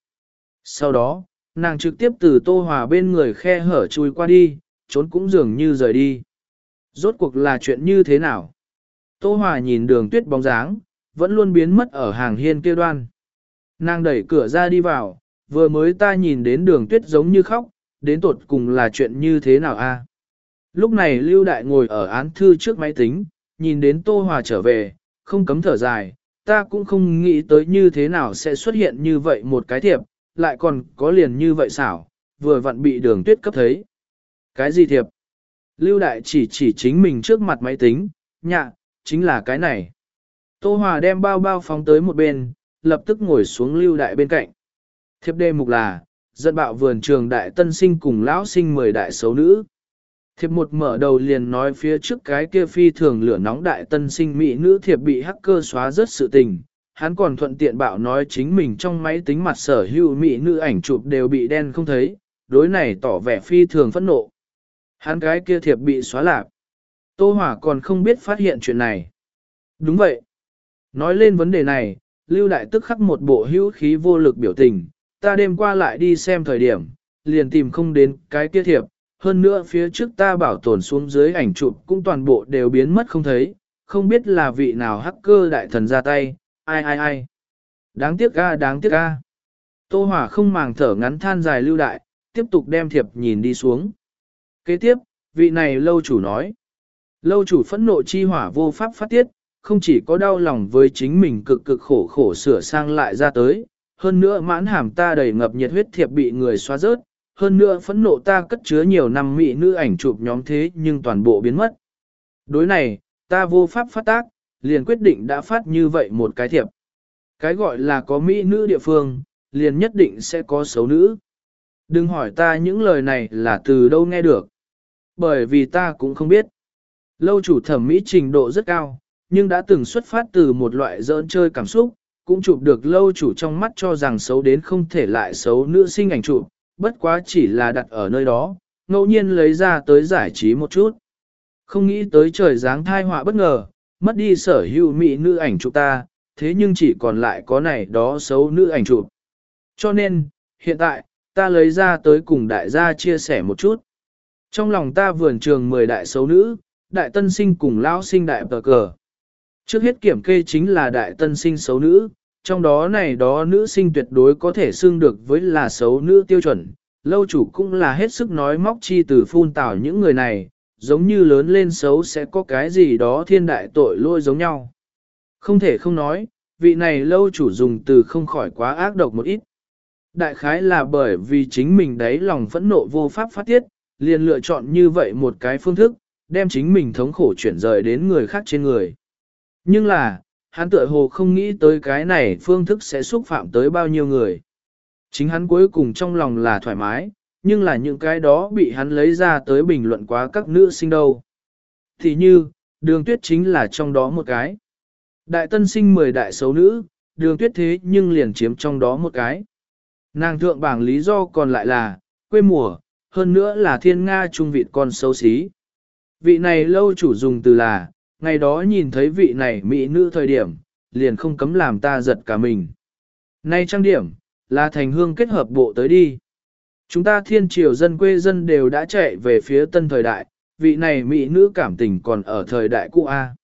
[SPEAKER 1] Sau đó, nàng trực tiếp từ Tô Hòa bên người khe hở chui qua đi, trốn cũng dường như rời đi. Rốt cuộc là chuyện như thế nào? Tô Hòa nhìn đường tuyết bóng dáng, vẫn luôn biến mất ở hàng hiên kia đoan. Nàng đẩy cửa ra đi vào, vừa mới ta nhìn đến đường tuyết giống như khóc, đến tột cùng là chuyện như thế nào a? Lúc này Lưu Đại ngồi ở án thư trước máy tính, nhìn đến Tô Hòa trở về, không cấm thở dài, ta cũng không nghĩ tới như thế nào sẽ xuất hiện như vậy một cái thiệp, lại còn có liền như vậy xảo, vừa vặn bị đường tuyết cấp thấy. Cái gì thiệp? Lưu Đại chỉ chỉ chính mình trước mặt máy tính, nhạ, chính là cái này. Tô Hòa đem bao bao phóng tới một bên, lập tức ngồi xuống Lưu Đại bên cạnh. Thiệp đề mục là, giận bạo vườn trường đại tân sinh cùng lão sinh mười đại xấu nữ. Thiệp một mở đầu liền nói phía trước cái kia phi thường lửa nóng đại tân sinh mỹ nữ thiệp bị hacker xóa rất sự tình. Hắn còn thuận tiện bạo nói chính mình trong máy tính mặt sở hữu mỹ nữ ảnh chụp đều bị đen không thấy, đối này tỏ vẻ phi thường phẫn nộ. Hắn cái kia thiệp bị xóa lạc. Tô Hỏa còn không biết phát hiện chuyện này. Đúng vậy. Nói lên vấn đề này, Lưu Đại tức khắc một bộ hữu khí vô lực biểu tình, ta đêm qua lại đi xem thời điểm, liền tìm không đến cái kia thiệp, hơn nữa phía trước ta bảo tồn xuống dưới ảnh chụp cũng toàn bộ đều biến mất không thấy, không biết là vị nào hacker đại thần ra tay, ai ai ai. Đáng tiếc ga đáng tiếc ga. Tô Hỏa không màng thở ngắn than dài lưu đại, tiếp tục đem thiệp nhìn đi xuống. Kế tiếp, vị này lâu chủ nói. Lâu chủ phẫn nộ chi hỏa vô pháp phát tiết, không chỉ có đau lòng với chính mình cực cực khổ khổ sửa sang lại ra tới, hơn nữa mãn hàm ta đầy ngập nhiệt huyết thiệp bị người xóa rớt, hơn nữa phẫn nộ ta cất chứa nhiều năm mỹ nữ ảnh chụp nhóm thế nhưng toàn bộ biến mất. Đối này, ta vô pháp phát tác, liền quyết định đã phát như vậy một cái thiệp. Cái gọi là có mỹ nữ địa phương, liền nhất định sẽ có xấu nữ. Đừng hỏi ta những lời này là từ đâu nghe được. Bởi vì ta cũng không biết. Lâu chủ thẩm mỹ trình độ rất cao, nhưng đã từng xuất phát từ một loại dỡn chơi cảm xúc, cũng chụp được lâu chủ trong mắt cho rằng xấu đến không thể lại xấu nữ sinh ảnh chụp, bất quá chỉ là đặt ở nơi đó, ngẫu nhiên lấy ra tới giải trí một chút. Không nghĩ tới trời dáng thai họa bất ngờ, mất đi sở hữu mỹ nữ ảnh chụp ta, thế nhưng chỉ còn lại có này đó xấu nữ ảnh chụp. Cho nên, hiện tại, ta lấy ra tới cùng đại gia chia sẻ một chút. Trong lòng ta vườn trường 10 đại xấu nữ, đại tân sinh cùng lão sinh đại tờ cờ. Trước hết kiểm kê chính là đại tân sinh xấu nữ, trong đó này đó nữ sinh tuyệt đối có thể xưng được với là xấu nữ tiêu chuẩn. Lâu chủ cũng là hết sức nói móc chi từ phun tảo những người này, giống như lớn lên xấu sẽ có cái gì đó thiên đại tội lôi giống nhau. Không thể không nói, vị này lâu chủ dùng từ không khỏi quá ác độc một ít. Đại khái là bởi vì chính mình đấy lòng phẫn nộ vô pháp phát tiết, liền lựa chọn như vậy một cái phương thức, đem chính mình thống khổ chuyển rời đến người khác trên người. Nhưng là, hắn tựa hồ không nghĩ tới cái này phương thức sẽ xúc phạm tới bao nhiêu người. Chính hắn cuối cùng trong lòng là thoải mái, nhưng là những cái đó bị hắn lấy ra tới bình luận quá các nữ sinh đâu. Thì như, đường tuyết chính là trong đó một cái. Đại tân sinh 10 đại xấu nữ, đường tuyết thế nhưng liền chiếm trong đó một cái. Nàng thượng bảng lý do còn lại là, quê mùa, hơn nữa là thiên Nga trung vị con xấu xí. Vị này lâu chủ dùng từ là, ngày đó nhìn thấy vị này mỹ nữ thời điểm, liền không cấm làm ta giật cả mình. Nay trang điểm, là thành hương kết hợp bộ tới đi. Chúng ta thiên triều dân quê dân đều đã chạy về phía tân thời đại, vị này mỹ nữ cảm tình còn ở thời đại cũ A.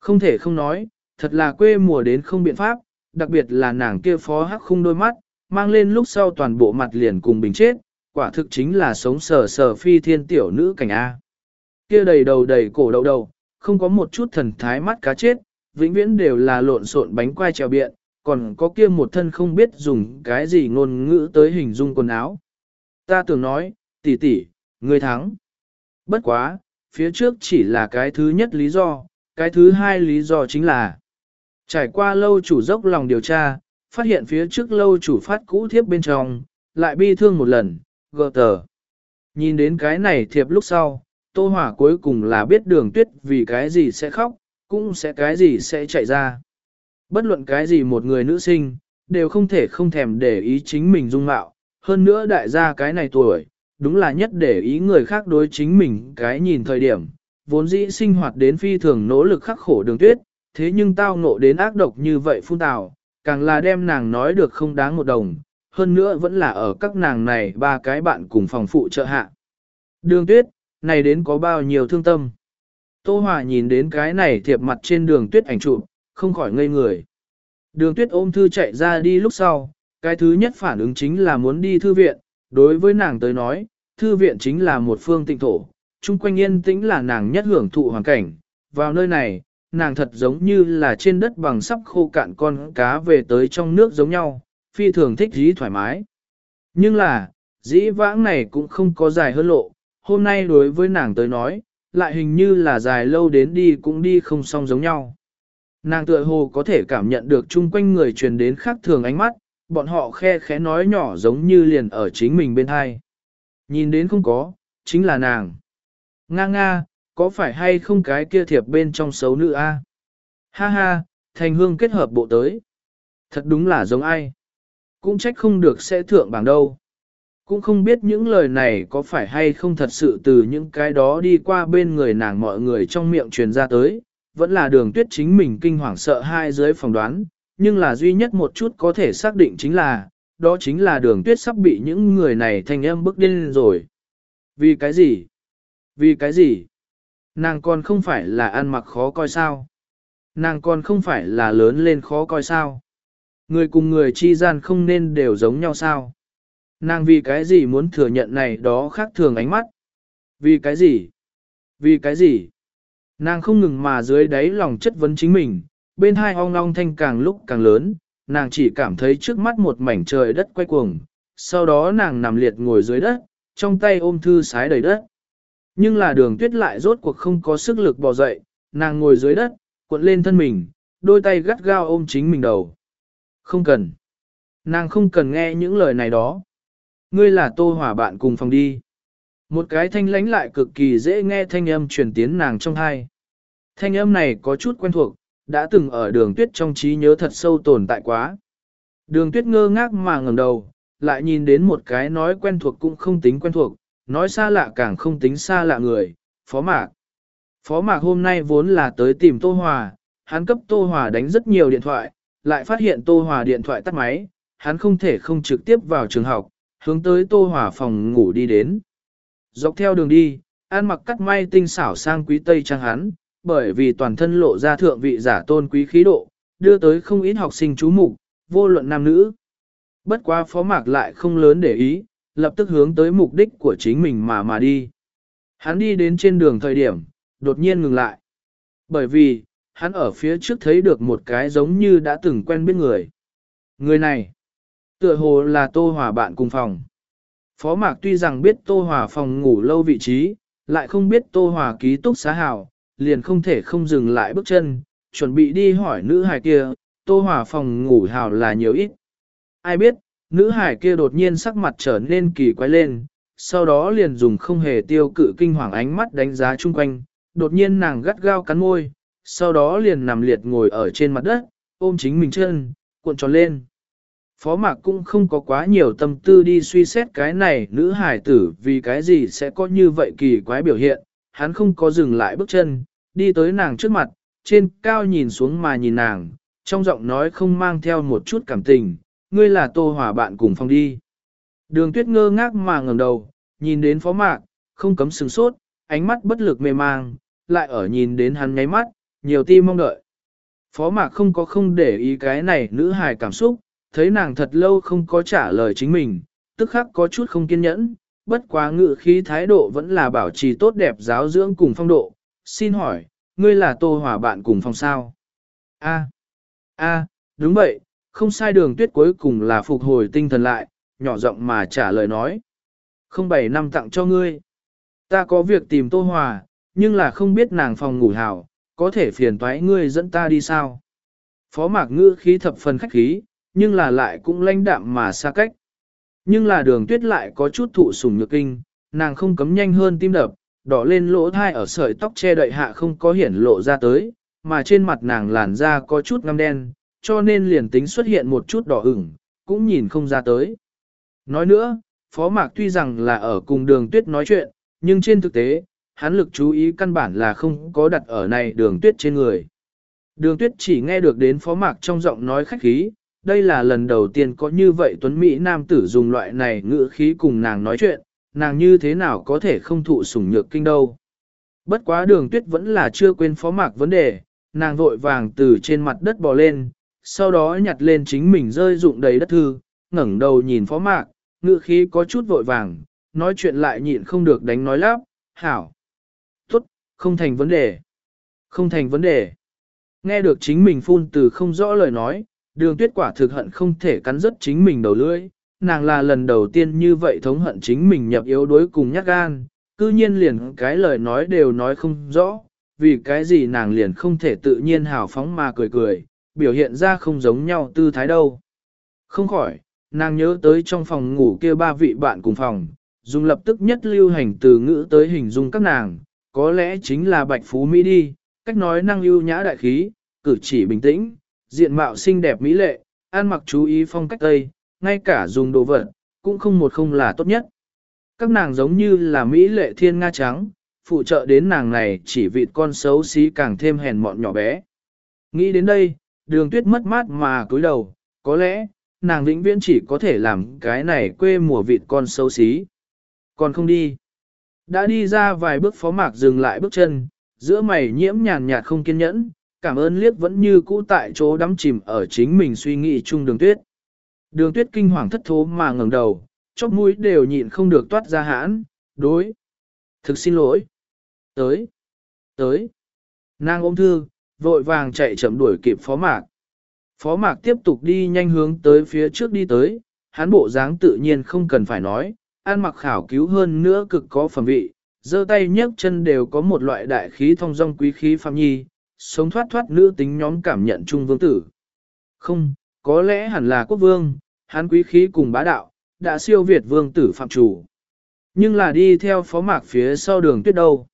[SPEAKER 1] Không thể không nói, thật là quê mùa đến không biện pháp, đặc biệt là nàng kia phó hắc khung đôi mắt, mang lên lúc sau toàn bộ mặt liền cùng bình chết, quả thực chính là sống sờ sờ phi thiên tiểu nữ cảnh A. Kia đầy đầu đầy cổ đầu đầu, không có một chút thần thái mắt cá chết, vĩnh viễn đều là lộn xộn bánh quai trèo biện, còn có kia một thân không biết dùng cái gì ngôn ngữ tới hình dung quần áo. Ta tưởng nói, tỷ tỷ, người thắng. Bất quá, phía trước chỉ là cái thứ nhất lý do, cái thứ hai lý do chính là trải qua lâu chủ dốc lòng điều tra, phát hiện phía trước lâu chủ phát cũ thiếp bên trong, lại bi thương một lần, gờ tờ. Nhìn đến cái này thiệp lúc sau, Tô Hỏa cuối cùng là biết đường tuyết vì cái gì sẽ khóc, cũng sẽ cái gì sẽ chạy ra. Bất luận cái gì một người nữ sinh, đều không thể không thèm để ý chính mình dung mạo, hơn nữa đại gia cái này tuổi, đúng là nhất để ý người khác đối chính mình cái nhìn thời điểm, vốn dĩ sinh hoạt đến phi thường nỗ lực khắc khổ đường tuyết, thế nhưng tao ngộ đến ác độc như vậy phun tào, càng là đem nàng nói được không đáng một đồng, hơn nữa vẫn là ở các nàng này ba cái bạn cùng phòng phụ trợ hạ. Đường tuyết, này đến có bao nhiêu thương tâm. Tô Hòa nhìn đến cái này thiệp mặt trên đường tuyết ảnh trụ, không khỏi ngây người. Đường tuyết ôm thư chạy ra đi lúc sau, cái thứ nhất phản ứng chính là muốn đi thư viện, đối với nàng tới nói, thư viện chính là một phương tịnh thổ, chung quanh yên tĩnh là nàng nhất hưởng thụ hoàn cảnh, vào nơi này, nàng thật giống như là trên đất bằng sắp khô cạn con cá về tới trong nước giống nhau, phi thường thích dí thoải mái. Nhưng là, dĩ vãng này cũng không có dài hơn lộ, hôm nay đối với nàng tới nói, lại hình như là dài lâu đến đi cũng đi không xong giống nhau. Nàng tựa hồ có thể cảm nhận được chung quanh người truyền đến khác thường ánh mắt, bọn họ khe khẽ nói nhỏ giống như liền ở chính mình bên hai. Nhìn đến không có, chính là nàng. Nga nga, có phải hay không cái kia thiệp bên trong xấu nữ a? Ha ha, thành hương kết hợp bộ tới. Thật đúng là giống ai. Cũng trách không được sẽ thượng bảng đâu. Cũng không biết những lời này có phải hay không thật sự từ những cái đó đi qua bên người nàng mọi người trong miệng truyền ra tới, vẫn là đường tuyết chính mình kinh hoàng sợ hai dưới phỏng đoán, nhưng là duy nhất một chút có thể xác định chính là, đó chính là đường tuyết sắp bị những người này thành âm bức điên rồi. Vì cái gì? Vì cái gì? Nàng còn không phải là ăn mặc khó coi sao? Nàng còn không phải là lớn lên khó coi sao? Người cùng người chi gian không nên đều giống nhau sao? Nàng vì cái gì muốn thừa nhận này đó khác thường ánh mắt? Vì cái gì? Vì cái gì? Nàng không ngừng mà dưới đáy lòng chất vấn chính mình, bên hai ong long thanh càng lúc càng lớn, nàng chỉ cảm thấy trước mắt một mảnh trời đất quay cuồng, sau đó nàng nằm liệt ngồi dưới đất, trong tay ôm thư sái đầy đất. Nhưng là đường tuyết lại rốt cuộc không có sức lực bò dậy, nàng ngồi dưới đất, cuộn lên thân mình, đôi tay gắt gao ôm chính mình đầu. Không cần. Nàng không cần nghe những lời này đó. Ngươi là tô hỏa bạn cùng phòng đi. Một cái thanh lánh lại cực kỳ dễ nghe thanh âm truyền tiến nàng trong hai. Thanh âm này có chút quen thuộc, đã từng ở đường tuyết trong trí nhớ thật sâu tồn tại quá. Đường tuyết ngơ ngác mà ngẩng đầu, lại nhìn đến một cái nói quen thuộc cũng không tính quen thuộc, nói xa lạ càng không tính xa lạ người, Phó Mạc. Phó Mạc hôm nay vốn là tới tìm Tô Hòa, hắn cấp Tô Hòa đánh rất nhiều điện thoại, lại phát hiện Tô Hòa điện thoại tắt máy, hắn không thể không trực tiếp vào trường học, hướng tới Tô Hòa phòng ngủ đi đến. Dọc theo đường đi, an mặc cắt may tinh xảo sang quý tây trang hắn, bởi vì toàn thân lộ ra thượng vị giả tôn quý khí độ, đưa tới không ít học sinh chú mục, vô luận nam nữ. Bất quá phó mạc lại không lớn để ý, lập tức hướng tới mục đích của chính mình mà mà đi. Hắn đi đến trên đường thời điểm, đột nhiên ngừng lại. Bởi vì, hắn ở phía trước thấy được một cái giống như đã từng quen biết người. Người này, tựa hồ là Tô Hòa bạn cùng phòng. Phó Mạc tuy rằng biết Tô Hòa phòng ngủ lâu vị trí, lại không biết Tô Hòa ký túc xá hào, liền không thể không dừng lại bước chân, chuẩn bị đi hỏi nữ hài kia, Tô Hòa phòng ngủ hào là nhiều ít. Ai biết, nữ hải kia đột nhiên sắc mặt trở nên kỳ quái lên, sau đó liền dùng không hề tiêu cự kinh hoàng ánh mắt đánh giá chung quanh, đột nhiên nàng gắt gao cắn môi, sau đó liền nằm liệt ngồi ở trên mặt đất, ôm chính mình chân, cuộn tròn lên. Phó mạc cũng không có quá nhiều tâm tư đi suy xét cái này nữ hải tử vì cái gì sẽ có như vậy kỳ quái biểu hiện, hắn không có dừng lại bước chân, đi tới nàng trước mặt, trên cao nhìn xuống mà nhìn nàng, trong giọng nói không mang theo một chút cảm tình, ngươi là tô hỏa bạn cùng phòng đi. Đường tuyết ngơ ngác mà ngẩng đầu, nhìn đến phó mạc, không cấm sừng sốt, ánh mắt bất lực mê mang, lại ở nhìn đến hắn nháy mắt, nhiều tim mong đợi. Phó mạc không có không để ý cái này nữ hài cảm xúc, thấy nàng thật lâu không có trả lời chính mình, tức khắc có chút không kiên nhẫn, bất quá ngự khí thái độ vẫn là bảo trì tốt đẹp giáo dưỡng cùng phong độ. Xin hỏi, ngươi là tô hỏa bạn cùng phòng sao? A, a, đúng vậy, không sai đường tuyết cuối cùng là phục hồi tinh thần lại, nhỏ giọng mà trả lời nói. Không bảy năm tặng cho ngươi. Ta có việc tìm Tô Hòa, nhưng là không biết nàng phòng ngủ hảo, có thể phiền toái ngươi dẫn ta đi sao? Phó mạc ngữ khí thập phần khách khí, nhưng là lại cũng lãnh đạm mà xa cách. Nhưng là đường tuyết lại có chút thụ sủng nhược kinh, nàng không cấm nhanh hơn tim đập, đỏ lên lỗ thai ở sợi tóc che đậy hạ không có hiển lộ ra tới, mà trên mặt nàng làn da có chút ngăm đen, cho nên liền tính xuất hiện một chút đỏ ửng, cũng nhìn không ra tới. Nói nữa, Phó Mạc tuy rằng là ở cùng đường tuyết nói chuyện, nhưng trên thực tế, hắn lực chú ý căn bản là không có đặt ở này đường tuyết trên người. Đường tuyết chỉ nghe được đến Phó Mạc trong giọng nói khách khí, đây là lần đầu tiên có như vậy Tuấn Mỹ Nam tử dùng loại này ngữ khí cùng nàng nói chuyện, nàng như thế nào có thể không thụ sủng nhược kinh đâu. Bất quá đường tuyết vẫn là chưa quên Phó Mạc vấn đề, nàng vội vàng từ trên mặt đất bò lên, sau đó nhặt lên chính mình rơi dụng đầy đất thư, ngẩng đầu nhìn phó mạc, ngữ khí có chút vội vàng, nói chuyện lại nhịn không được đánh nói lắp, hảo. Tốt, không thành vấn đề. Không thành vấn đề. Nghe được chính mình phun từ không rõ lời nói, đường tuyết quả thực hận không thể cắn rứt chính mình đầu lưỡi. Nàng là lần đầu tiên như vậy thống hận chính mình nhập yếu đối cùng nhát gan, cư nhiên liền cái lời nói đều nói không rõ, vì cái gì nàng liền không thể tự nhiên hào phóng mà cười cười, biểu hiện ra không giống nhau tư thái đâu. Không khỏi, nàng nhớ tới trong phòng ngủ kia ba vị bạn cùng phòng, dùng lập tức nhất lưu hành từ ngữ tới hình dung các nàng, có lẽ chính là bạch phú Mỹ đi, cách nói năng ưu nhã đại khí, cử chỉ bình tĩnh, diện mạo xinh đẹp mỹ lệ, ăn mặc chú ý phong cách Tây, ngay cả dùng đồ vật, cũng không một không là tốt nhất. Các nàng giống như là mỹ lệ thiên nga trắng, phụ trợ đến nàng này chỉ vịt con xấu xí càng thêm hèn mọn nhỏ bé. Nghĩ đến đây, đường tuyết mất mát mà cúi đầu, có lẽ, nàng vĩnh viễn chỉ có thể làm cái này quê mùa vịt con xấu xí. Còn không đi. Đã đi ra vài bước phó mạc dừng lại bước chân, giữa mày nhiễm nhàn nhạt không kiên nhẫn, cảm ơn liếc vẫn như cũ tại chỗ đắm chìm ở chính mình suy nghĩ chung đường tuyết. Đường tuyết kinh hoàng thất thố mà ngẩng đầu, chóp mũi đều nhịn không được toát ra hãn, đối. Thực xin lỗi. Tới. Tới. Nàng ôm thư, vội vàng chạy chậm đuổi kịp phó mạc. Phó mạc tiếp tục đi nhanh hướng tới phía trước đi tới, hắn bộ dáng tự nhiên không cần phải nói, ăn mặc khảo cứu hơn nữa cực có phẩm vị, giơ tay nhấc chân đều có một loại đại khí thông dong quý khí phạm nhi, sống thoát thoát nữ tính nhóm cảm nhận trung vương tử. Không, có lẽ hẳn là quốc vương, hắn quý khí cùng bá đạo, đã siêu việt vương tử phạm chủ. Nhưng là đi theo phó mạc phía sau đường tuyết đâu.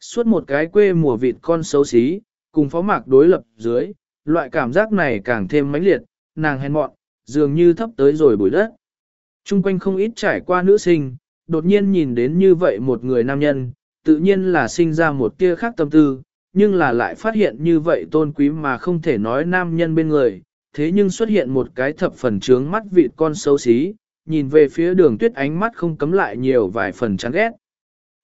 [SPEAKER 1] Suốt một cái quê mùa vịt con xấu xí, cùng phó mạc đối lập dưới, loại cảm giác này càng thêm mãnh liệt, nàng hèn mọn, dường như thấp tới rồi bụi đất. Trung quanh không ít trải qua nữ sinh, đột nhiên nhìn đến như vậy một người nam nhân, tự nhiên là sinh ra một tia khác tâm tư, nhưng là lại phát hiện như vậy tôn quý mà không thể nói nam nhân bên người, thế nhưng xuất hiện một cái thập phần trướng mắt vị con xấu xí, nhìn về phía đường tuyết ánh mắt không cấm lại nhiều vài phần chán ghét.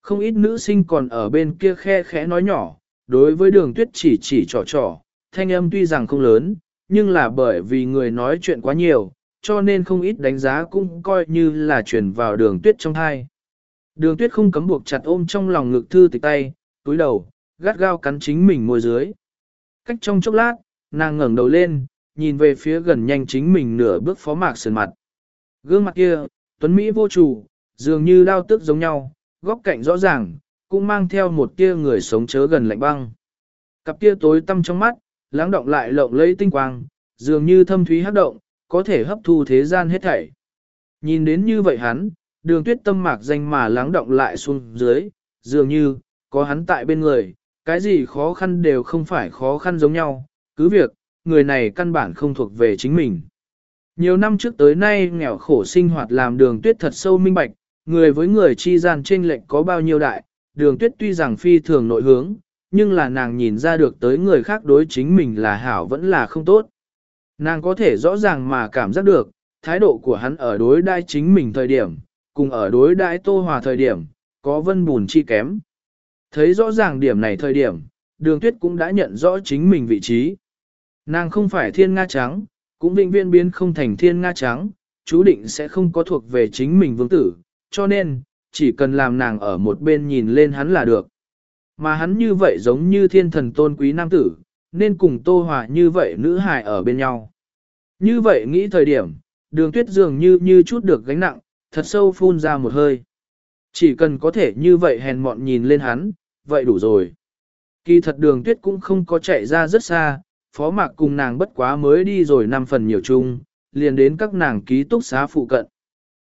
[SPEAKER 1] Không ít nữ sinh còn ở bên kia khe khẽ nói nhỏ, đối với đường tuyết chỉ chỉ trò trò, thanh âm tuy rằng không lớn, nhưng là bởi vì người nói chuyện quá nhiều, cho nên không ít đánh giá cũng coi như là chuyển vào đường tuyết trong hai. Đường tuyết không cấm buộc chặt ôm trong lòng ngực thư tịch tay, túi đầu, gắt gao cắn chính mình môi dưới. Cách trong chốc lát, nàng ngẩng đầu lên, nhìn về phía gần nhanh chính mình nửa bước phó mạc sườn mặt. Gương mặt kia, tuấn Mỹ vô chủ, dường như đao tức giống nhau, góc cạnh rõ ràng, cũng mang theo một tia người sống chớ gần lạnh băng. Cặp kia tối tăm trong mắt, lắng động lại lộng lẫy tinh quang, dường như thâm thúy hấp động, có thể hấp thu thế gian hết thảy. Nhìn đến như vậy hắn, đường tuyết tâm mạc danh mà lắng động lại xuống dưới, dường như, có hắn tại bên người, cái gì khó khăn đều không phải khó khăn giống nhau, cứ việc, người này căn bản không thuộc về chính mình. Nhiều năm trước tới nay nghèo khổ sinh hoạt làm đường tuyết thật sâu minh bạch, người với người chi gian trên lệnh có bao nhiêu đại, đường tuyết tuy rằng phi thường nội hướng, nhưng là nàng nhìn ra được tới người khác đối chính mình là hảo vẫn là không tốt. Nàng có thể rõ ràng mà cảm giác được, thái độ của hắn ở đối đai chính mình thời điểm, cùng ở đối đãi tô hòa thời điểm, có vân bùn chi kém. Thấy rõ ràng điểm này thời điểm, đường tuyết cũng đã nhận rõ chính mình vị trí. Nàng không phải thiên nga trắng, cũng định viên biến không thành thiên nga trắng, chú định sẽ không có thuộc về chính mình vương tử, cho nên, chỉ cần làm nàng ở một bên nhìn lên hắn là được. Mà hắn như vậy giống như thiên thần tôn quý nam tử, nên cùng tô hòa như vậy nữ hài ở bên nhau. Như vậy nghĩ thời điểm, đường tuyết dường như như chút được gánh nặng, thật sâu phun ra một hơi. Chỉ cần có thể như vậy hèn mọn nhìn lên hắn, vậy đủ rồi. Kỳ thật đường tuyết cũng không có chạy ra rất xa, phó mạc cùng nàng bất quá mới đi rồi năm phần nhiều chung, liền đến các nàng ký túc xá phụ cận.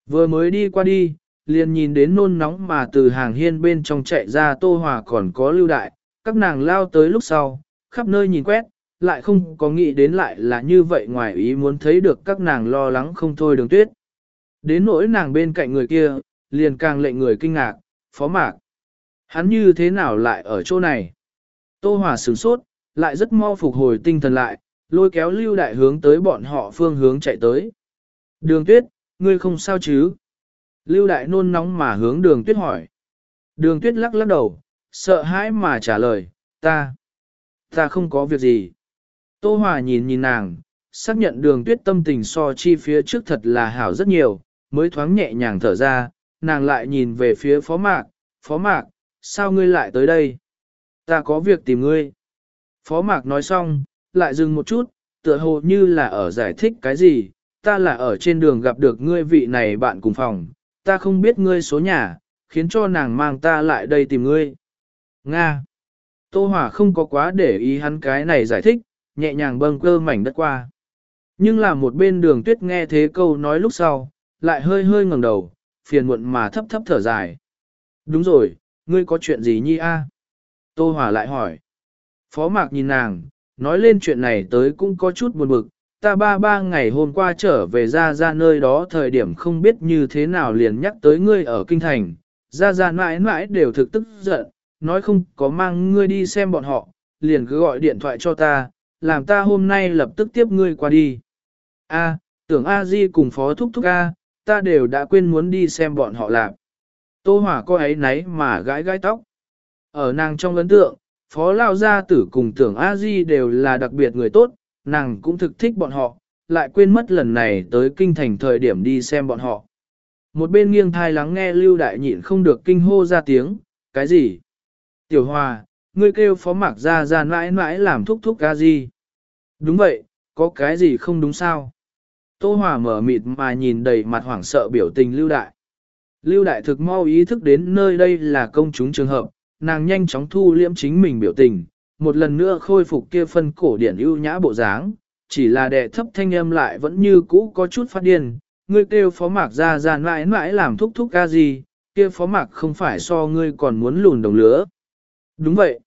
[SPEAKER 1] Vừa mới đi qua đi, liền nhìn đến nôn nóng mà từ hàng hiên bên trong chạy ra tô hòa còn có lưu đại, các nàng lao tới lúc sau, khắp nơi nhìn quét, lại không có nghĩ đến lại là như vậy ngoài ý muốn thấy được các nàng lo lắng không thôi đường tuyết. Đến nỗi nàng bên cạnh người kia, liền càng lệnh người kinh ngạc, phó mạc. Hắn như thế nào lại ở chỗ này? Tô Hòa sửng sốt, lại rất mau phục hồi tinh thần lại, lôi kéo lưu đại hướng tới bọn họ phương hướng chạy tới. Đường tuyết, ngươi không sao chứ? Lưu đại nôn nóng mà hướng đường tuyết hỏi. Đường tuyết lắc lắc đầu, sợ hãi mà trả lời, ta, ta không có việc gì. Tô Hòa nhìn nhìn nàng, xác nhận đường tuyết tâm tình so chi phía trước thật là hảo rất nhiều, mới thoáng nhẹ nhàng thở ra, nàng lại nhìn về phía phó mạc, phó mạc, sao ngươi lại tới đây? Ta có việc tìm ngươi. Phó mạc nói xong, lại dừng một chút, tựa hồ như là ở giải thích cái gì, ta là ở trên đường gặp được ngươi vị này bạn cùng phòng, ta không biết ngươi số nhà, khiến cho nàng mang ta lại đây tìm ngươi. Nga. Tô Hỏa không có quá để ý hắn cái này giải thích, nhẹ nhàng bâng cơ mảnh đất qua. Nhưng là một bên đường tuyết nghe thế câu nói lúc sau, lại hơi hơi ngẩng đầu, phiền muộn mà thấp thấp thở dài. Đúng rồi, ngươi có chuyện gì nhi a? Tô Hòa lại hỏi. Phó Mạc nhìn nàng, nói lên chuyện này tới cũng có chút buồn bực. Ta ba ba ngày hôm qua trở về ra ra nơi đó thời điểm không biết như thế nào liền nhắc tới ngươi ở kinh thành. Ra ra mãi mãi đều thực tức giận, nói không có mang ngươi đi xem bọn họ, liền cứ gọi điện thoại cho ta, làm ta hôm nay lập tức tiếp ngươi qua đi. A, tưởng A Di cùng phó thúc thúc A, ta đều đã quên muốn đi xem bọn họ làm. Tô Hỏa có ấy nấy mà gãi gãi tóc. Ở nàng trong ấn tượng, phó lao gia tử cùng tưởng A Di đều là đặc biệt người tốt, nàng cũng thực thích bọn họ, lại quên mất lần này tới kinh thành thời điểm đi xem bọn họ. Một bên nghiêng thai lắng nghe lưu đại nhịn không được kinh hô ra tiếng, cái gì? Tiểu Hòa, ngươi kêu phó mạc ra ra mãi mãi làm thúc thúc A Di. Đúng vậy, có cái gì không đúng sao? Tô Hòa mở mịt mà nhìn đầy mặt hoảng sợ biểu tình lưu đại. Lưu đại thực mau ý thức đến nơi đây là công chúng trường hợp, nàng nhanh chóng thu liễm chính mình biểu tình, một lần nữa khôi phục kia phân cổ điển ưu nhã bộ dáng, chỉ là đệ thấp thanh âm lại vẫn như cũ có chút phát điên. Ngươi kêu phó mạc ra ra mãi mãi làm thúc thúc ca gì, kia phó mạc không phải so ngươi còn muốn lùn đồng lứa. Đúng vậy.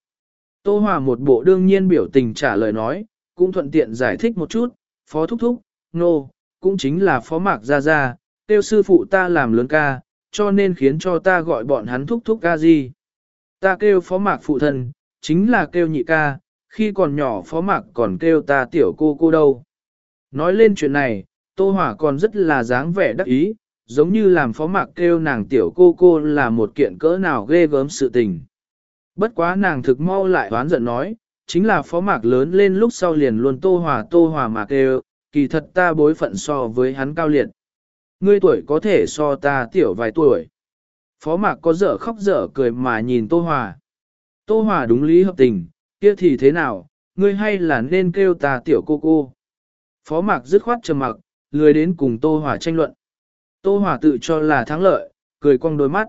[SPEAKER 1] Tô Hòa một bộ đương nhiên biểu tình trả lời nói, cũng thuận tiện giải thích một chút, phó thúc thúc, nô, no, cũng chính là phó mạc ra ra, tiêu sư phụ ta làm lớn ca, cho nên khiến cho ta gọi bọn hắn thúc thúc ca gì. Ta kêu phó mạc phụ thân, chính là kêu nhị ca, khi còn nhỏ phó mạc còn kêu ta tiểu cô cô đâu. Nói lên chuyện này, Tô Hỏa còn rất là dáng vẻ đắc ý, giống như làm phó mạc kêu nàng tiểu cô cô là một kiện cỡ nào ghê gớm sự tình. Bất quá nàng thực mau lại oán giận nói, chính là phó mạc lớn lên lúc sau liền luôn Tô Hỏa Tô Hỏa mạc kêu, kỳ thật ta bối phận so với hắn cao liệt. Ngươi tuổi có thể so ta tiểu vài tuổi. Phó mạc có dở khóc dở cười mà nhìn Tô Hòa. Tô Hòa đúng lý hợp tình, kia thì thế nào, ngươi hay là nên kêu ta tiểu cô cô. Phó mạc dứt khoát trầm mặc, lười đến cùng Tô Hòa tranh luận. Tô Hòa tự cho là thắng lợi, cười cong đôi mắt.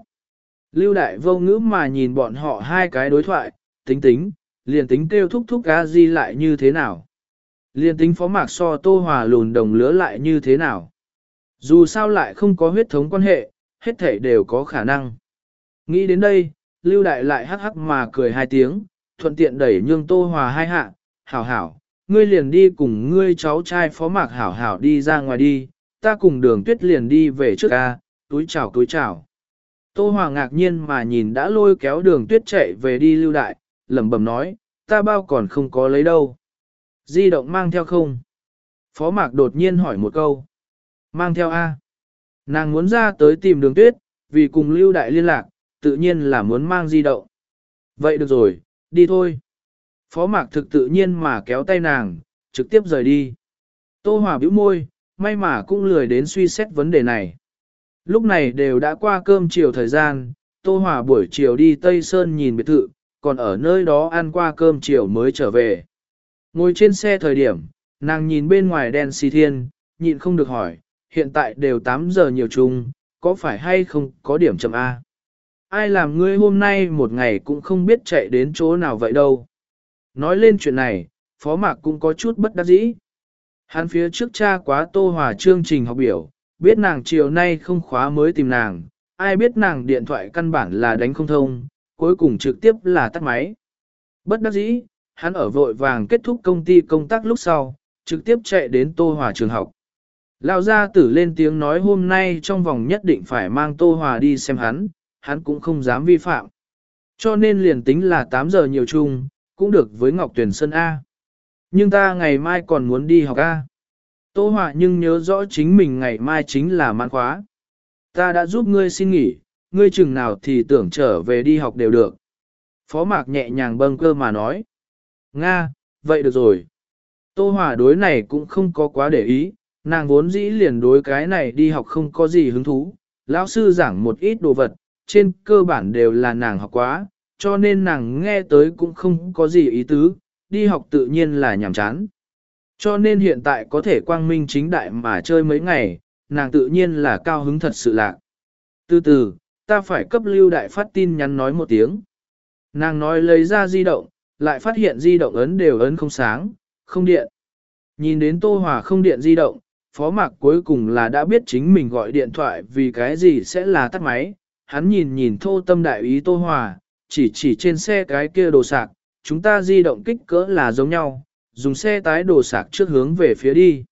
[SPEAKER 1] Lưu đại vô ngữ mà nhìn bọn họ hai cái đối thoại, tính tính, liền tính kêu thúc thúc a di lại như thế nào. Liền tính phó mạc so Tô Hòa lùn đồng lứa lại như thế nào. Dù sao lại không có huyết thống quan hệ, hết thể đều có khả năng. Nghĩ đến đây, Lưu Đại lại hắc hắc mà cười hai tiếng, thuận tiện đẩy nhương Tô Hòa hai hạ, hảo hảo, ngươi liền đi cùng ngươi cháu trai phó mạc hảo hảo đi ra ngoài đi, ta cùng đường tuyết liền đi về trước ca, túi chào túi chào. Tô Hòa ngạc nhiên mà nhìn đã lôi kéo đường tuyết chạy về đi Lưu Đại, lẩm bẩm nói, ta bao còn không có lấy đâu. Di động mang theo không? Phó mạc đột nhiên hỏi một câu. Mang theo A. Nàng muốn ra tới tìm đường tuyết, vì cùng lưu đại liên lạc, tự nhiên là muốn mang di động. Vậy được rồi, đi thôi. Phó mạc thực tự nhiên mà kéo tay nàng, trực tiếp rời đi. Tô Hòa bĩu môi, may mà cũng lười đến suy xét vấn đề này. Lúc này đều đã qua cơm chiều thời gian, Tô Hòa buổi chiều đi Tây Sơn nhìn biệt thự, còn ở nơi đó ăn qua cơm chiều mới trở về. Ngồi trên xe thời điểm, nàng nhìn bên ngoài đèn xì thiên, nhịn không được hỏi, hiện tại đều 8 giờ nhiều chung, có phải hay không có điểm chậm A. Ai làm ngươi hôm nay một ngày cũng không biết chạy đến chỗ nào vậy đâu. Nói lên chuyện này, Phó Mạc cũng có chút bất đắc dĩ. Hắn phía trước cha quá tô hòa chương trình học biểu, biết nàng chiều nay không khóa mới tìm nàng, ai biết nàng điện thoại căn bản là đánh không thông, cuối cùng trực tiếp là tắt máy. Bất đắc dĩ, hắn ở vội vàng kết thúc công ty công tác lúc sau, trực tiếp chạy đến tô hòa trường học. Lão gia tử lên tiếng nói hôm nay trong vòng nhất định phải mang Tô Hòa đi xem hắn, hắn cũng không dám vi phạm. Cho nên liền tính là 8 giờ nhiều chung, cũng được với Ngọc Tuyền Sơn A. Nhưng ta ngày mai còn muốn đi học A. Tô Hòa nhưng nhớ rõ chính mình ngày mai chính là mãn khóa. Ta đã giúp ngươi xin nghỉ, ngươi chừng nào thì tưởng trở về đi học đều được. Phó Mạc nhẹ nhàng bâng cơ mà nói. Nga, vậy được rồi. Tô Hòa đối này cũng không có quá để ý, nàng vốn dĩ liền đối cái này đi học không có gì hứng thú, lão sư giảng một ít đồ vật, trên cơ bản đều là nàng học quá, cho nên nàng nghe tới cũng không có gì ý tứ, đi học tự nhiên là nhàm chán. Cho nên hiện tại có thể quang minh chính đại mà chơi mấy ngày, nàng tự nhiên là cao hứng thật sự lạc. Từ từ, ta phải cấp lưu đại phát tin nhắn nói một tiếng. Nàng nói lấy ra di động, lại phát hiện di động ấn đều ấn không sáng, không điện. Nhìn đến Tô Hòa không điện di động, phó mạc cuối cùng là đã biết chính mình gọi điện thoại vì cái gì sẽ là tắt máy. Hắn nhìn nhìn thô tâm đại ý Tô Hòa, chỉ chỉ trên xe cái kia đồ sạc, chúng ta di động kích cỡ là giống nhau, dùng xe tái đồ sạc trước hướng về phía đi.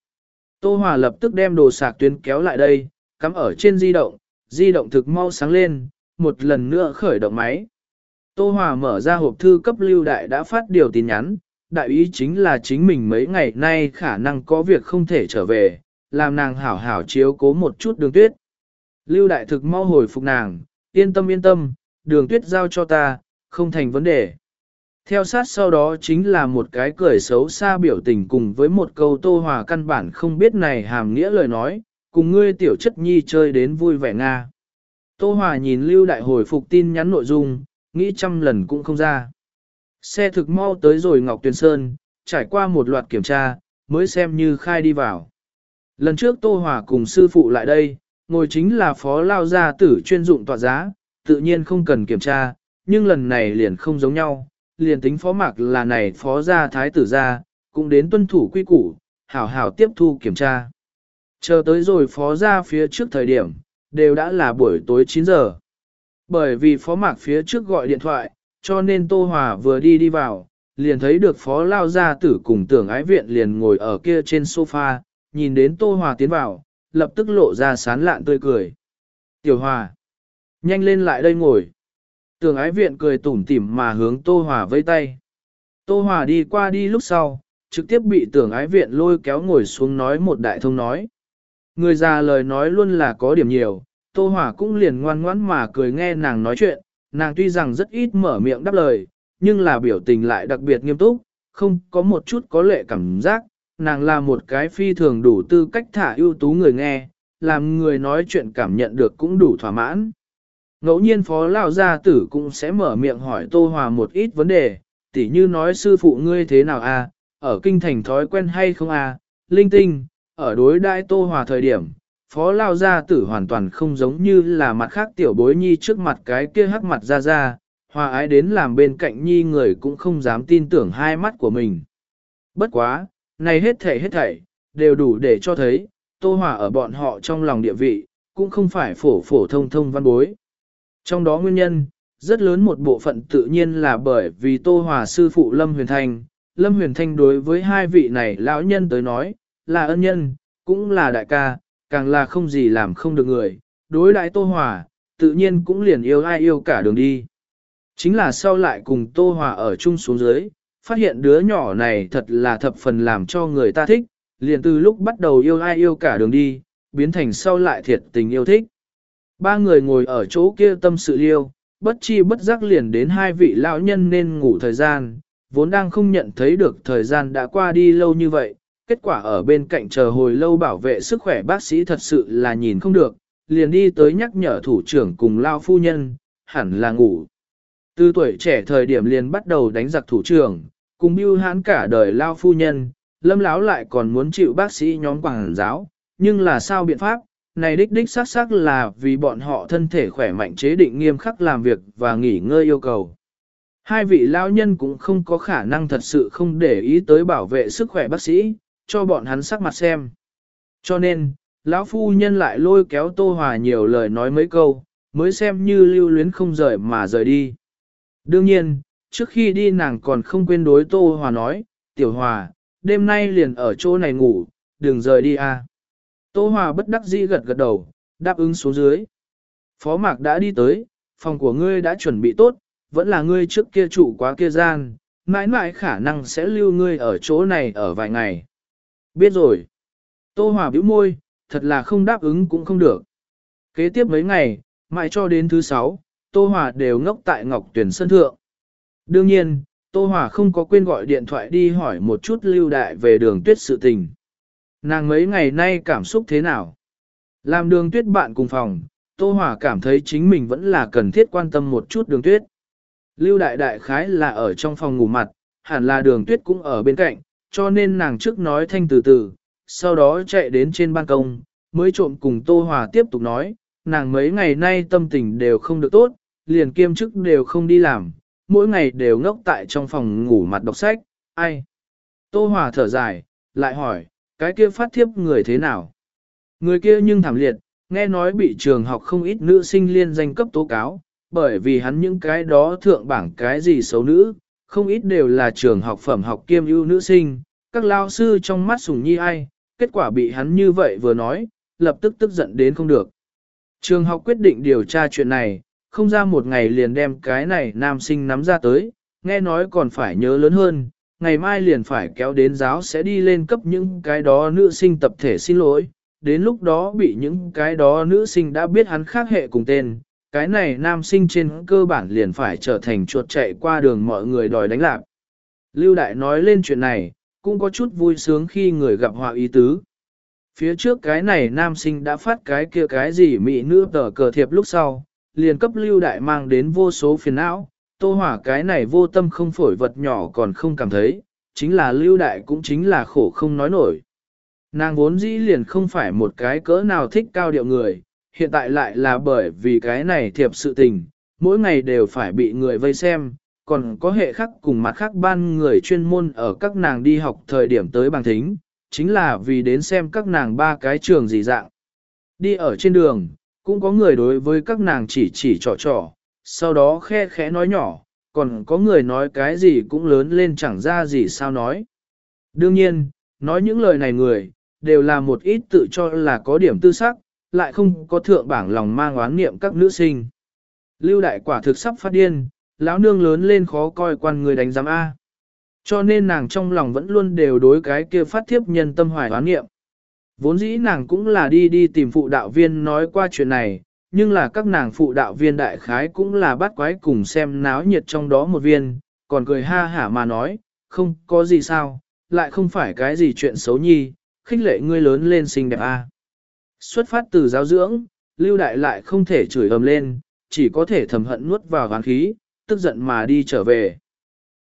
[SPEAKER 1] Tô Hòa lập tức đem đồ sạc tuyến kéo lại đây, cắm ở trên di động, di động thực mau sáng lên, một lần nữa khởi động máy. Tô Hòa mở ra hộp thư cấp lưu đại đã phát điều tin nhắn, đại ý chính là chính mình mấy ngày nay khả năng có việc không thể trở về, làm nàng hảo hảo chiếu cố một chút đường tuyết. Lưu đại thực mau hồi phục nàng, yên tâm yên tâm, đường tuyết giao cho ta, không thành vấn đề. Theo sát sau đó chính là một cái cười xấu xa biểu tình cùng với một câu tô hòa căn bản không biết này hàm nghĩa lời nói, cùng ngươi tiểu chất nhi chơi đến vui vẻ Nga. Tô hòa nhìn lưu đại hồi phục tin nhắn nội dung, nghĩ trăm lần cũng không ra. Xe thực mau tới rồi Ngọc Tuyền Sơn, trải qua một loạt kiểm tra, mới xem như khai đi vào. Lần trước Tô Hòa cùng sư phụ lại đây, ngồi chính là phó lao gia tử chuyên dụng tọa giá, tự nhiên không cần kiểm tra, nhưng lần này liền không giống nhau, liền tính phó mạc là này phó gia thái tử gia, cũng đến tuân thủ quy củ, hảo hảo tiếp thu kiểm tra. Chờ tới rồi phó gia phía trước thời điểm, đều đã là buổi tối 9 giờ. Bởi vì phó mạc phía trước gọi điện thoại, cho nên Tô Hòa vừa đi đi vào, liền thấy được phó lao gia tử cùng tưởng ái viện liền ngồi ở kia trên sofa, nhìn đến Tô Hòa tiến vào, lập tức lộ ra sán lạn tươi cười. Tiểu Hòa, nhanh lên lại đây ngồi. Tưởng ái viện cười tủm tỉm mà hướng Tô Hòa vây tay. Tô Hòa đi qua đi lúc sau, trực tiếp bị tưởng ái viện lôi kéo ngồi xuống nói một đại thông nói. Người già lời nói luôn là có điểm nhiều, Tô Hòa cũng liền ngoan ngoãn mà cười nghe nàng nói chuyện, nàng tuy rằng rất ít mở miệng đáp lời, nhưng là biểu tình lại đặc biệt nghiêm túc, không có một chút có lệ cảm giác, nàng là một cái phi thường đủ tư cách thả ưu tú người nghe, làm người nói chuyện cảm nhận được cũng đủ thỏa mãn. Ngẫu nhiên phó lão gia tử cũng sẽ mở miệng hỏi Tô Hòa một ít vấn đề, tỉ như nói sư phụ ngươi thế nào a, à, ở kinh thành thói quen hay không a, à, linh tinh, ở đối đại Tô Hòa thời điểm, phó lao gia tử hoàn toàn không giống như là mặt khác tiểu bối nhi trước mặt cái kia hắc mặt ra ra, hòa ái đến làm bên cạnh nhi người cũng không dám tin tưởng hai mắt của mình. Bất quá, này hết thảy hết thảy, đều đủ để cho thấy, Tô Hòa ở bọn họ trong lòng địa vị, cũng không phải phổ phổ thông thông văn bối. Trong đó nguyên nhân, rất lớn một bộ phận tự nhiên là bởi vì Tô Hòa sư phụ Lâm Huyền Thanh. Lâm Huyền Thanh đối với hai vị này lão nhân tới nói, là ân nhân, cũng là đại ca, càng là không gì làm không được người. Đối đại Tô Hòa, tự nhiên cũng liền yêu ai yêu cả đường đi. Chính là sau lại cùng Tô Hòa ở chung xuống dưới, phát hiện đứa nhỏ này thật là thập phần làm cho người ta thích, liền từ lúc bắt đầu yêu ai yêu cả đường đi, biến thành sau lại thiệt tình yêu thích. Ba người ngồi ở chỗ kia tâm sự liêu, bất chi bất giác liền đến hai vị lão nhân nên ngủ thời gian, vốn đang không nhận thấy được thời gian đã qua đi lâu như vậy, kết quả ở bên cạnh chờ hồi lâu bảo vệ sức khỏe bác sĩ thật sự là nhìn không được, liền đi tới nhắc nhở thủ trưởng cùng lao phu nhân, hẳn là ngủ. Từ tuổi trẻ thời điểm liền bắt đầu đánh giặc thủ trưởng, cùng bưu hãn cả đời lao phu nhân, lâm láo lại còn muốn chịu bác sĩ nhóm quảng giáo, nhưng là sao biện pháp, này đích đích xác xác là vì bọn họ thân thể khỏe mạnh chế định nghiêm khắc làm việc và nghỉ ngơi yêu cầu. Hai vị lao nhân cũng không có khả năng thật sự không để ý tới bảo vệ sức khỏe bác sĩ, cho bọn hắn sắc mặt xem. Cho nên, lão phu nhân lại lôi kéo Tô Hòa nhiều lời nói mấy câu, mới xem như lưu luyến không rời mà rời đi. Đương nhiên, trước khi đi nàng còn không quên đối Tô Hòa nói, Tiểu Hòa, đêm nay liền ở chỗ này ngủ, đừng rời đi a. Tô Hòa bất đắc dĩ gật gật đầu, đáp ứng xuống dưới. Phó Mạc đã đi tới, phòng của ngươi đã chuẩn bị tốt, vẫn là ngươi trước kia trụ quá kia gian, mãi mãi khả năng sẽ lưu ngươi ở chỗ này ở vài ngày. Biết rồi. Tô Hòa bĩu môi, thật là không đáp ứng cũng không được. Kế tiếp mấy ngày, mãi cho đến thứ sáu, Tô Hòa đều ngốc tại Ngọc Tuyển Sân Thượng. Đương nhiên, Tô Hòa không có quên gọi điện thoại đi hỏi một chút lưu đại về đường tuyết sự tình. Nàng mấy ngày nay cảm xúc thế nào? Làm đường tuyết bạn cùng phòng, Tô Hòa cảm thấy chính mình vẫn là cần thiết quan tâm một chút đường tuyết. Lưu đại đại khái là ở trong phòng ngủ mặt, hẳn là đường tuyết cũng ở bên cạnh, cho nên nàng trước nói thanh từ từ, sau đó chạy đến trên ban công, mới trộm cùng Tô Hòa tiếp tục nói, nàng mấy ngày nay tâm tình đều không được tốt, liền kiêm chức đều không đi làm, mỗi ngày đều ngốc tại trong phòng ngủ mặt đọc sách, ai. Tô Hòa thở dài, lại hỏi, cái kia phát thiếp người thế nào? Người kia nhưng thảm liệt, nghe nói bị trường học không ít nữ sinh liên danh cấp tố cáo, bởi vì hắn những cái đó thượng bảng cái gì xấu nữ, không ít đều là trường học phẩm học kiêm ưu nữ sinh, các lao sư trong mắt sùng nhi ai, kết quả bị hắn như vậy vừa nói, lập tức tức giận đến không được. Trường học quyết định điều tra chuyện này, không ra một ngày liền đem cái này nam sinh nắm ra tới, nghe nói còn phải nhớ lớn hơn, ngày mai liền phải kéo đến giáo sẽ đi lên cấp những cái đó nữ sinh tập thể xin lỗi, đến lúc đó bị những cái đó nữ sinh đã biết hắn khác hệ cùng tên, cái này nam sinh trên cơ bản liền phải trở thành chuột chạy qua đường mọi người đòi đánh lạc. Lưu Đại nói lên chuyện này, cũng có chút vui sướng khi người gặp họa ý tứ. Phía trước cái này nam sinh đã phát cái kia cái gì mỹ nữ tờ cờ thiệp lúc sau, liền cấp Lưu Đại mang đến vô số phiền não, tô hỏa cái này vô tâm không phổi vật nhỏ còn không cảm thấy, chính là Lưu Đại cũng chính là khổ không nói nổi. Nàng vốn dĩ liền không phải một cái cỡ nào thích cao điệu người, hiện tại lại là bởi vì cái này thiệp sự tình, mỗi ngày đều phải bị người vây xem, còn có hệ khác cùng mặt khác ban người chuyên môn ở các nàng đi học thời điểm tới bằng thính, chính là vì đến xem các nàng ba cái trường gì dạng. Đi ở trên đường, cũng có người đối với các nàng chỉ chỉ trò trò, sau đó khe khẽ nói nhỏ, còn có người nói cái gì cũng lớn lên chẳng ra gì sao nói. Đương nhiên, nói những lời này người, đều là một ít tự cho là có điểm tư sắc, lại không có thượng bảng lòng mang oán niệm các nữ sinh. Lưu đại quả thực sắp phát điên, lão nương lớn lên khó coi quan người đánh giám A. Cho nên nàng trong lòng vẫn luôn đều đối cái kia phát thiếp nhân tâm hoài oán niệm. Vốn dĩ nàng cũng là đi đi tìm phụ đạo viên nói qua chuyện này, nhưng là các nàng phụ đạo viên đại khái cũng là bắt quái cùng xem náo nhiệt trong đó một viên, còn cười ha hả mà nói, không có gì sao, lại không phải cái gì chuyện xấu nhi, khích lệ ngươi lớn lên xinh đẹp a. Xuất phát từ giáo dưỡng, lưu đại lại không thể chửi ầm lên, chỉ có thể thầm hận nuốt vào hán khí, tức giận mà đi trở về.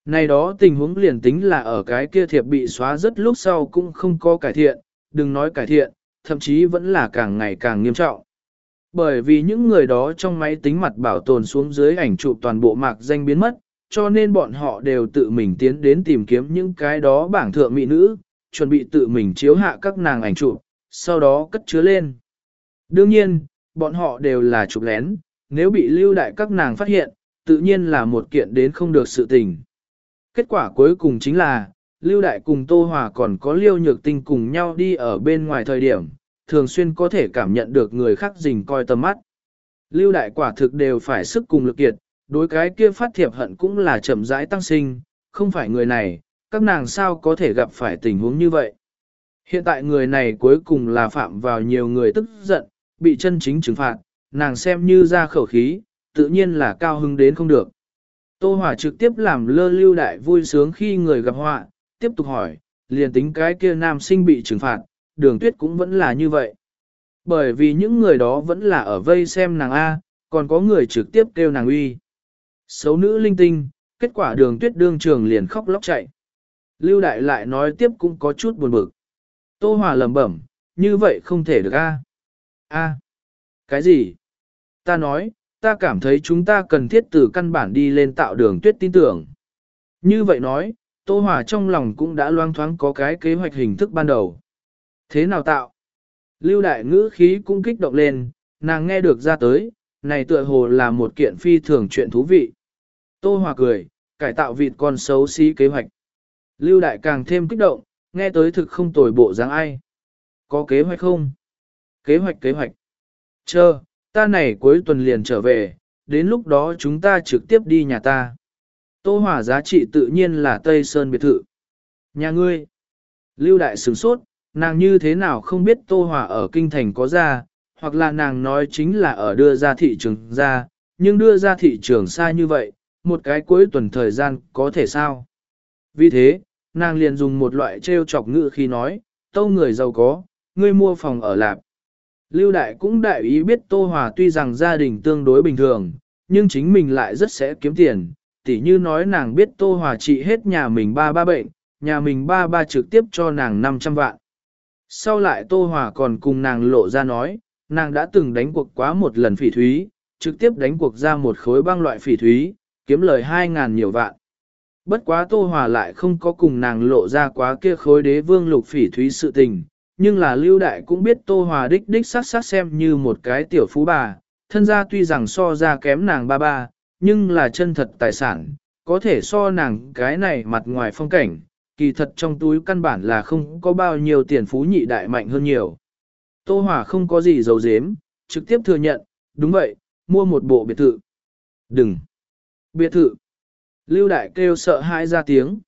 [SPEAKER 1] Này đó tình huống liền tính là ở cái kia thiệp bị xóa rất lúc sau cũng không có cải thiện, đừng nói cải thiện, thậm chí vẫn là càng ngày càng nghiêm trọng. Bởi vì những người đó trong máy tính mặt bảo tồn xuống dưới ảnh chụp toàn bộ mạc danh biến mất, cho nên bọn họ đều tự mình tiến đến tìm kiếm những cái đó bảng thượng mỹ nữ, chuẩn bị tự mình chiếu hạ các nàng ảnh chụp, sau đó cất chứa lên. Đương nhiên, bọn họ đều là chụp lén, nếu bị lưu đại các nàng phát hiện, tự nhiên là một kiện đến không được sự tình. Kết quả cuối cùng chính là, lưu đại cùng Tô Hòa còn có liêu nhược tinh cùng nhau đi ở bên ngoài thời điểm, thường xuyên có thể cảm nhận được người khác dình coi tầm mắt. Lưu đại quả thực đều phải sức cùng lực kiệt, đối cái kia phát thiệp hận cũng là chậm rãi tăng sinh, không phải người này, các nàng sao có thể gặp phải tình huống như vậy. Hiện tại người này cuối cùng là phạm vào nhiều người tức giận, bị chân chính trừng phạt, nàng xem như ra khẩu khí, tự nhiên là cao hứng đến không được. Tô Hòa trực tiếp làm lơ lưu đại vui sướng khi người gặp họa, tiếp tục hỏi, liền tính cái kia nam sinh bị trừng phạt, đường tuyết cũng vẫn là như vậy. Bởi vì những người đó vẫn là ở vây xem nàng A, còn có người trực tiếp kêu nàng uy. Xấu nữ linh tinh, kết quả đường tuyết đương trường liền khóc lóc chạy. Lưu đại lại nói tiếp cũng có chút buồn bực. Tô Hòa lẩm bẩm, như vậy không thể được A. A. Cái gì? Ta nói, ta cảm thấy chúng ta cần thiết từ căn bản đi lên tạo đường tuyết tin tưởng. Như vậy nói, Tô Hòa trong lòng cũng đã loang thoáng có cái kế hoạch hình thức ban đầu. Thế nào tạo? Lưu đại ngữ khí cũng kích động lên, nàng nghe được ra tới, này tựa hồ là một kiện phi thường chuyện thú vị. Tô Hòa cười, cải tạo vịt con xấu xí kế hoạch. Lưu đại càng thêm kích động, nghe tới thực không tồi bộ dáng ai. Có kế hoạch không? Kế hoạch kế hoạch. Chờ, ta này cuối tuần liền trở về, đến lúc đó chúng ta trực tiếp đi nhà ta. Tô hỏa giá trị tự nhiên là Tây Sơn biệt thự. Nhà ngươi. Lưu đại sửng sốt, nàng như thế nào không biết Tô hỏa ở kinh thành có ra, hoặc là nàng nói chính là ở đưa ra thị trường ra, nhưng đưa ra thị trường xa như vậy, một cái cuối tuần thời gian có thể sao. Vì thế, nàng liền dùng một loại trêu chọc ngữ khi nói, tâu người giàu có, ngươi mua phòng ở lạp. Lưu Đại cũng đại ý biết Tô Hòa tuy rằng gia đình tương đối bình thường, nhưng chính mình lại rất sẽ kiếm tiền, tỉ như nói nàng biết Tô Hòa trị hết nhà mình ba ba bệnh, nhà mình ba ba trực tiếp cho nàng 500 vạn. Sau lại Tô Hòa còn cùng nàng lộ ra nói, nàng đã từng đánh cuộc quá một lần phỉ thúy, trực tiếp đánh cuộc ra một khối băng loại phỉ thúy, kiếm lời 2.000 nhiều vạn. Bất quá Tô Hòa lại không có cùng nàng lộ ra quá kia khối đế vương lục phỉ thúy sự tình, nhưng là lưu đại cũng biết Tô Hòa đích đích sát sát xem như một cái tiểu phú bà, thân gia tuy rằng so ra kém nàng ba ba, nhưng là chân thật tài sản, có thể so nàng cái này mặt ngoài phong cảnh, kỳ thật trong túi căn bản là không có bao nhiêu tiền phú nhị đại mạnh hơn nhiều. Tô Hòa không có gì giấu giếm, trực tiếp thừa nhận, đúng vậy, mua một bộ biệt thự. Đừng! Biệt thự! Lưu đại kêu sợ hãi ra tiếng.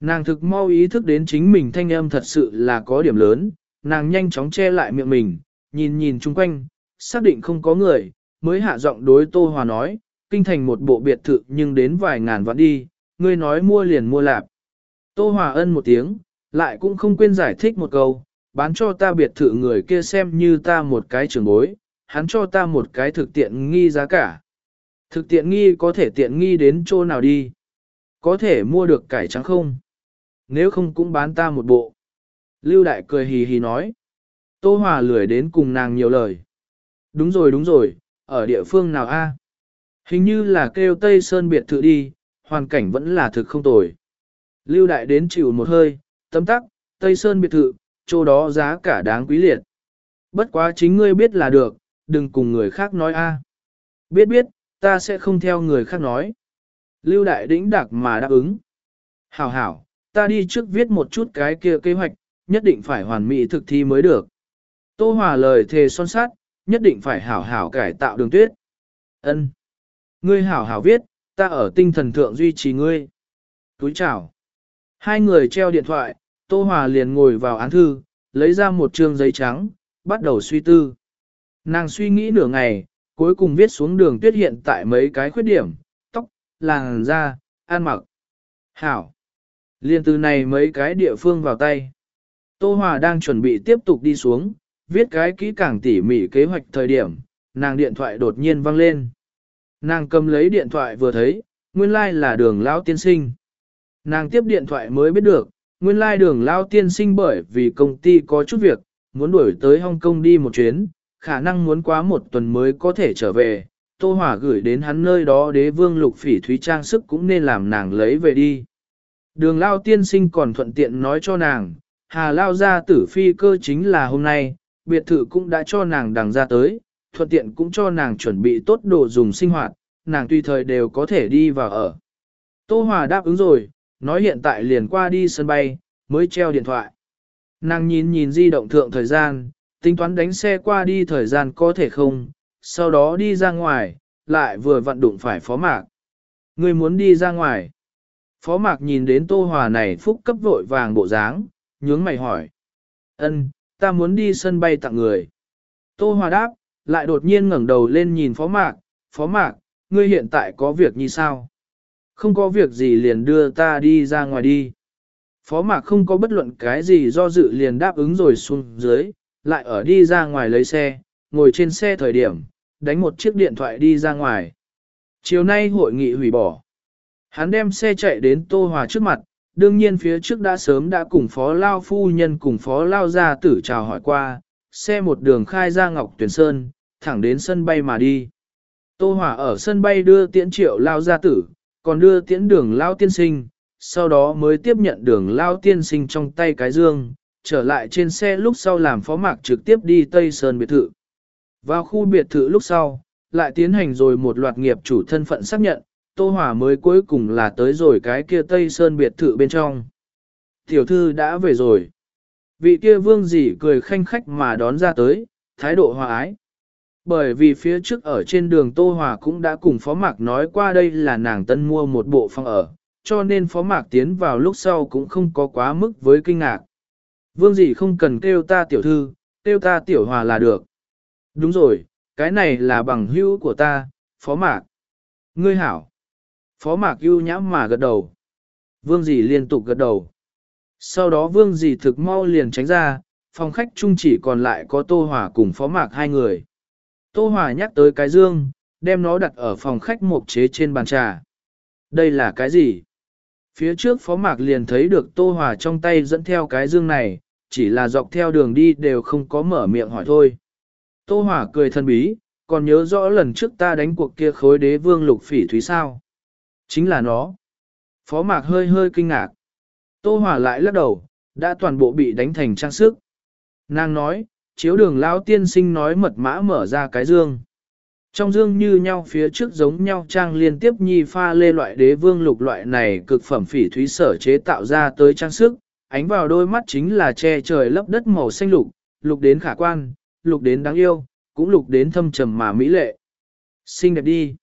[SPEAKER 1] Nàng thực mau ý thức đến chính mình thanh âm thật sự là có điểm lớn, nàng nhanh chóng che lại miệng mình, nhìn nhìn chung quanh, xác định không có người, mới hạ giọng đối Tô Hòa nói, kinh thành một bộ biệt thự nhưng đến vài ngàn vạn đi, ngươi nói mua liền mua lạp. Tô Hòa ân một tiếng, lại cũng không quên giải thích một câu, bán cho ta biệt thự người kia xem như ta một cái trường bối, hắn cho ta một cái thực tiện nghi giá cả. Thực tiện nghi có thể tiện nghi đến chỗ nào đi? Có thể mua được cải trắng không? Nếu không cũng bán ta một bộ. Lưu Đại cười hì hì nói. Tô Hòa lười đến cùng nàng nhiều lời. Đúng rồi đúng rồi, ở địa phương nào a? Hình như là kêu Tây Sơn biệt thự đi, hoàn cảnh vẫn là thực không tồi. Lưu Đại đến chịu một hơi, tấm tắc, Tây Sơn biệt thự, chỗ đó giá cả đáng quý liệt. Bất quá chính ngươi biết là được, đừng cùng người khác nói a. Biết biết, ta sẽ không theo người khác nói. Lưu Đại đĩnh đặc mà đáp ứng. Hảo hảo, ta đi trước viết một chút cái kia kế hoạch, nhất định phải hoàn mỹ thực thi mới được. Tô Hòa lời thề son sát, nhất định phải hảo hảo cải tạo đường tuyết. Ân, Ngươi hảo hảo viết, ta ở tinh thần thượng duy trì ngươi. Túi chào. Hai người treo điện thoại, Tô Hòa liền ngồi vào án thư, lấy ra một trương giấy trắng, bắt đầu suy tư. Nàng suy nghĩ nửa ngày, cuối cùng viết xuống đường tuyết hiện tại mấy cái khuyết điểm, tóc, làn da, ăn mặc. Hảo. Liên từ này mấy cái địa phương vào tay. Tô Hòa đang chuẩn bị tiếp tục đi xuống, viết cái kỹ càng tỉ mỉ kế hoạch thời điểm, nàng điện thoại đột nhiên vang lên. Nàng cầm lấy điện thoại vừa thấy, nguyên lai like là đường lão tiên sinh. Nàng tiếp điện thoại mới biết được, nguyên lai like đường lão tiên sinh bởi vì công ty có chút việc, muốn đuổi tới Hong Kong đi một chuyến, khả năng muốn quá một tuần mới có thể trở về. Tô Hòa gửi đến hắn nơi đó đế vương lục phỉ thúy trang sức cũng nên làm nàng lấy về đi. Đường Lao tiên sinh còn thuận tiện nói cho nàng, Hà Lao gia tử phi cơ chính là hôm nay, biệt thự cũng đã cho nàng đằng ra tới, thuận tiện cũng cho nàng chuẩn bị tốt đồ dùng sinh hoạt, nàng tùy thời đều có thể đi vào ở. Tô Hòa đáp ứng rồi, nói hiện tại liền qua đi sân bay, mới treo điện thoại. Nàng nhìn nhìn di động thượng thời gian, tính toán đánh xe qua đi thời gian có thể không, sau đó đi ra ngoài, lại vừa vặn đụng phải phó mạc. Người muốn đi ra ngoài. Phó mạc nhìn đến tô hòa này phúc cấp vội vàng bộ dáng, nhướng mày hỏi. ân ta muốn đi sân bay tặng người. Tô hòa đáp, lại đột nhiên ngẩng đầu lên nhìn phó mạc, phó mạc, ngươi hiện tại có việc như sao? Không có việc gì liền đưa ta đi ra ngoài đi. Phó mạc không có bất luận cái gì do dự liền đáp ứng rồi xuống dưới, lại ở đi ra ngoài lấy xe, ngồi trên xe thời điểm, đánh một chiếc điện thoại đi ra ngoài. Chiều nay hội nghị hủy bỏ. Hắn đem xe chạy đến Tô Hòa trước mặt, đương nhiên phía trước đã sớm đã cùng phó lao phu nhân cùng phó lao gia tử chào hỏi qua, xe một đường khai ra Ngọc Tuyển Sơn, thẳng đến sân bay mà đi. Tô Hòa ở sân bay đưa tiễn triệu lao gia tử, còn đưa tiễn đường lao tiên sinh, sau đó mới tiếp nhận đường lao tiên sinh trong tay cái dương, trở lại trên xe lúc sau làm phó mạc trực tiếp đi Tây Sơn biệt thự. Vào khu biệt thự lúc sau, lại tiến hành rồi một loạt nghiệp chủ thân phận xác nhận, Tô Hòa mới cuối cùng là tới rồi cái kia Tây Sơn biệt thự bên trong. Tiểu thư đã về rồi. Vị kia vương dì cười khanh khách mà đón ra tới, thái độ hòa ái. Bởi vì phía trước ở trên đường Tô Hòa cũng đã cùng Phó Mạc nói qua đây là nàng tân mua một bộ phòng ở, cho nên Phó Mạc tiến vào lúc sau cũng không có quá mức với kinh ngạc. Vương gì không cần kêu ta tiểu thư, kêu ta tiểu hòa là được. Đúng rồi, cái này là bằng hữu của ta, Phó Mạc. Ngươi hảo. Phó Mạc ưu nhãm mà gật đầu. Vương dì liên tục gật đầu. Sau đó vương dì thực mau liền tránh ra, phòng khách chung chỉ còn lại có Tô Hòa cùng Phó Mạc hai người. Tô Hòa nhắc tới cái dương, đem nó đặt ở phòng khách mộc chế trên bàn trà. Đây là cái gì? Phía trước Phó Mạc liền thấy được Tô Hòa trong tay dẫn theo cái dương này, chỉ là dọc theo đường đi đều không có mở miệng hỏi thôi. Tô Hỏa cười thân bí, còn nhớ rõ lần trước ta đánh cuộc kia khối đế vương lục phỉ thúy sao. Chính là nó. Phó mạc hơi hơi kinh ngạc. Tô Hỏa lại lắc đầu, đã toàn bộ bị đánh thành trang sức. Nàng nói, chiếu đường lão tiên sinh nói mật mã mở ra cái dương. Trong dương như nhau phía trước giống nhau trang liên tiếp nhi pha lê loại đế vương lục loại này cực phẩm phỉ thúy sở chế tạo ra tới trang sức, ánh vào đôi mắt chính là che trời lấp đất màu xanh lục, lục đến khả quan, lục đến đáng yêu, cũng lục đến thâm trầm mà mỹ lệ. Xinh đẹp đi.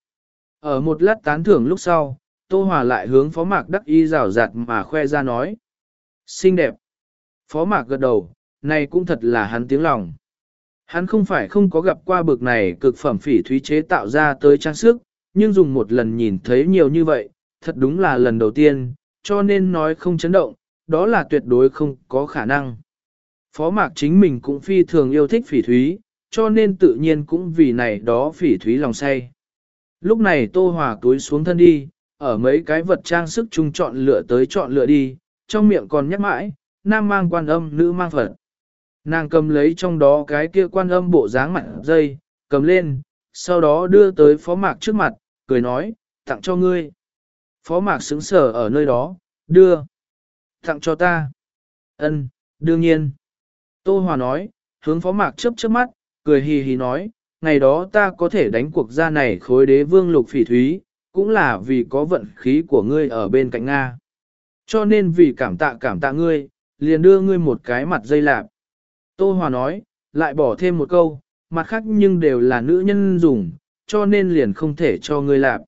[SPEAKER 1] Ở một lát tán thưởng lúc sau, Tô Hòa lại hướng phó mạc đắc y rào rạt mà khoe ra nói. Xinh đẹp. Phó mạc gật đầu, này cũng thật là hắn tiếng lòng. Hắn không phải không có gặp qua bực này cực phẩm phỉ thúy chế tạo ra tới trang sức, nhưng dùng một lần nhìn thấy nhiều như vậy, thật đúng là lần đầu tiên, cho nên nói không chấn động, đó là tuyệt đối không có khả năng. Phó mạc chính mình cũng phi thường yêu thích phỉ thúy, cho nên tự nhiên cũng vì này đó phỉ thúy lòng say. Lúc này Tô Hòa túi xuống thân đi, ở mấy cái vật trang sức chung chọn lựa tới chọn lựa đi, trong miệng còn nhắc mãi, nam mang quan âm, nữ mang Phật. Nàng cầm lấy trong đó cái kia quan âm bộ dáng mặt dây, cầm lên, sau đó đưa tới phó mạc trước mặt, cười nói, tặng cho ngươi. Phó mạc xứng sở ở nơi đó, đưa, tặng cho ta. Ân, đương nhiên. Tô Hòa nói, hướng phó mạc chớp chớp mắt, cười hì hì nói, ngày đó ta có thể đánh cuộc ra này khối đế vương lục phỉ thúy, cũng là vì có vận khí của ngươi ở bên cạnh Nga. Cho nên vì cảm tạ cảm tạ ngươi, liền đưa ngươi một cái mặt dây lạp. Tô Hòa nói, lại bỏ thêm một câu, mặt khác nhưng đều là nữ nhân dùng, cho nên liền không thể cho ngươi lạp.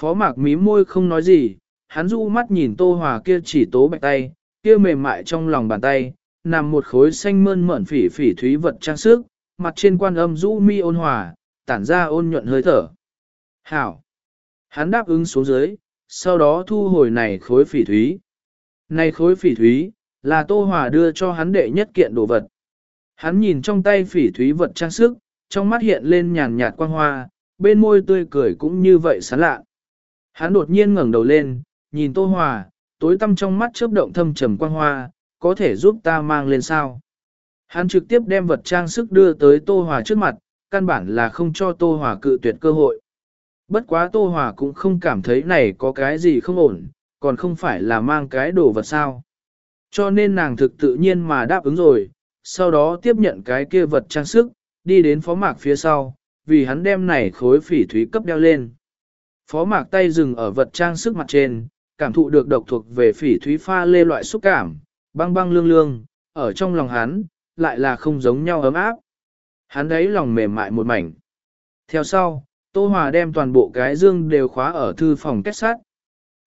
[SPEAKER 1] Phó mạc mí môi không nói gì, hắn du mắt nhìn Tô Hòa kia chỉ tố bạch tay, kia mềm mại trong lòng bàn tay, nằm một khối xanh mơn mởn phỉ phỉ thúy vật trang sức, mặt trên quan âm rũ mi ôn hòa, tản ra ôn nhuận hơi thở. Hảo! Hắn đáp ứng xuống dưới, sau đó thu hồi này khối phỉ thúy. Này khối phỉ thúy, là Tô Hòa đưa cho hắn đệ nhất kiện đồ vật. Hắn nhìn trong tay phỉ thúy vật trang sức, trong mắt hiện lên nhàn nhạt quang hoa, bên môi tươi cười cũng như vậy sán lạ. Hắn đột nhiên ngẩng đầu lên, nhìn Tô Hòa, tối tăm trong mắt chớp động thâm trầm quang hoa, có thể giúp ta mang lên sao. Hắn trực tiếp đem vật trang sức đưa tới Tô Hòa trước mặt, căn bản là không cho Tô Hòa cự tuyệt cơ hội. Bất quá Tô Hòa cũng không cảm thấy này có cái gì không ổn, còn không phải là mang cái đồ vật sao. Cho nên nàng thực tự nhiên mà đáp ứng rồi, sau đó tiếp nhận cái kia vật trang sức, đi đến phó mạc phía sau, vì hắn đem này khối phỉ thúy cấp đeo lên. Phó mạc tay dừng ở vật trang sức mặt trên, cảm thụ được độc thuộc về phỉ thúy pha lê loại xúc cảm, băng băng lương lương, ở trong lòng hắn, lại là không giống nhau ấm áp. Hắn đấy lòng mềm mại một mảnh. Theo sau, Tô Hòa đem toàn bộ cái dương đều khóa ở thư phòng kết sắt.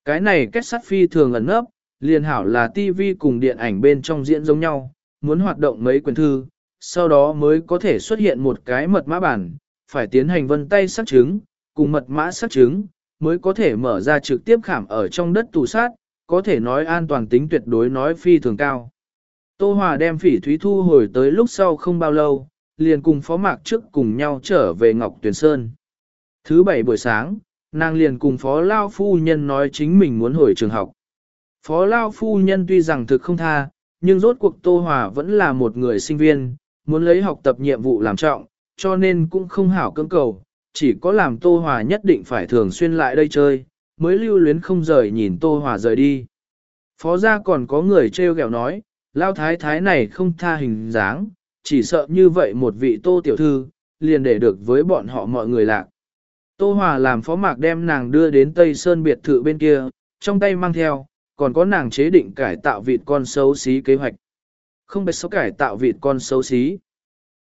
[SPEAKER 1] Cái này kết sắt phi thường ẩn nấp, liền hảo là tivi cùng điện ảnh bên trong diễn giống nhau, muốn hoạt động mấy quyển thư, sau đó mới có thể xuất hiện một cái mật mã bản, phải tiến hành vân tay xác chứng, cùng mật mã xác chứng, mới có thể mở ra trực tiếp khảm ở trong đất tù sát, có thể nói an toàn tính tuyệt đối nói phi thường cao. Tô Hòa đem phỉ thúy thu hồi tới lúc sau không bao lâu, liền cùng phó mạc trước cùng nhau trở về Ngọc Tuyền Sơn. Thứ bảy buổi sáng, nàng liền cùng phó Lao Phu Nhân nói chính mình muốn hồi trường học. Phó Lao Phu Nhân tuy rằng thực không tha, nhưng rốt cuộc Tô Hòa vẫn là một người sinh viên, muốn lấy học tập nhiệm vụ làm trọng, cho nên cũng không hảo cưỡng cầu, chỉ có làm Tô Hòa nhất định phải thường xuyên lại đây chơi, mới lưu luyến không rời nhìn Tô Hòa rời đi. Phó gia còn có người treo gẹo nói, Lao Thái Thái này không tha hình dáng, chỉ sợ như vậy một vị Tô Tiểu Thư, liền để được với bọn họ mọi người lạc. Tô Hòa làm phó mạc đem nàng đưa đến Tây Sơn biệt thự bên kia, trong tay mang theo, còn có nàng chế định cải tạo vịt con xấu xí kế hoạch. Không biết xấu cải tạo vịt con xấu xí.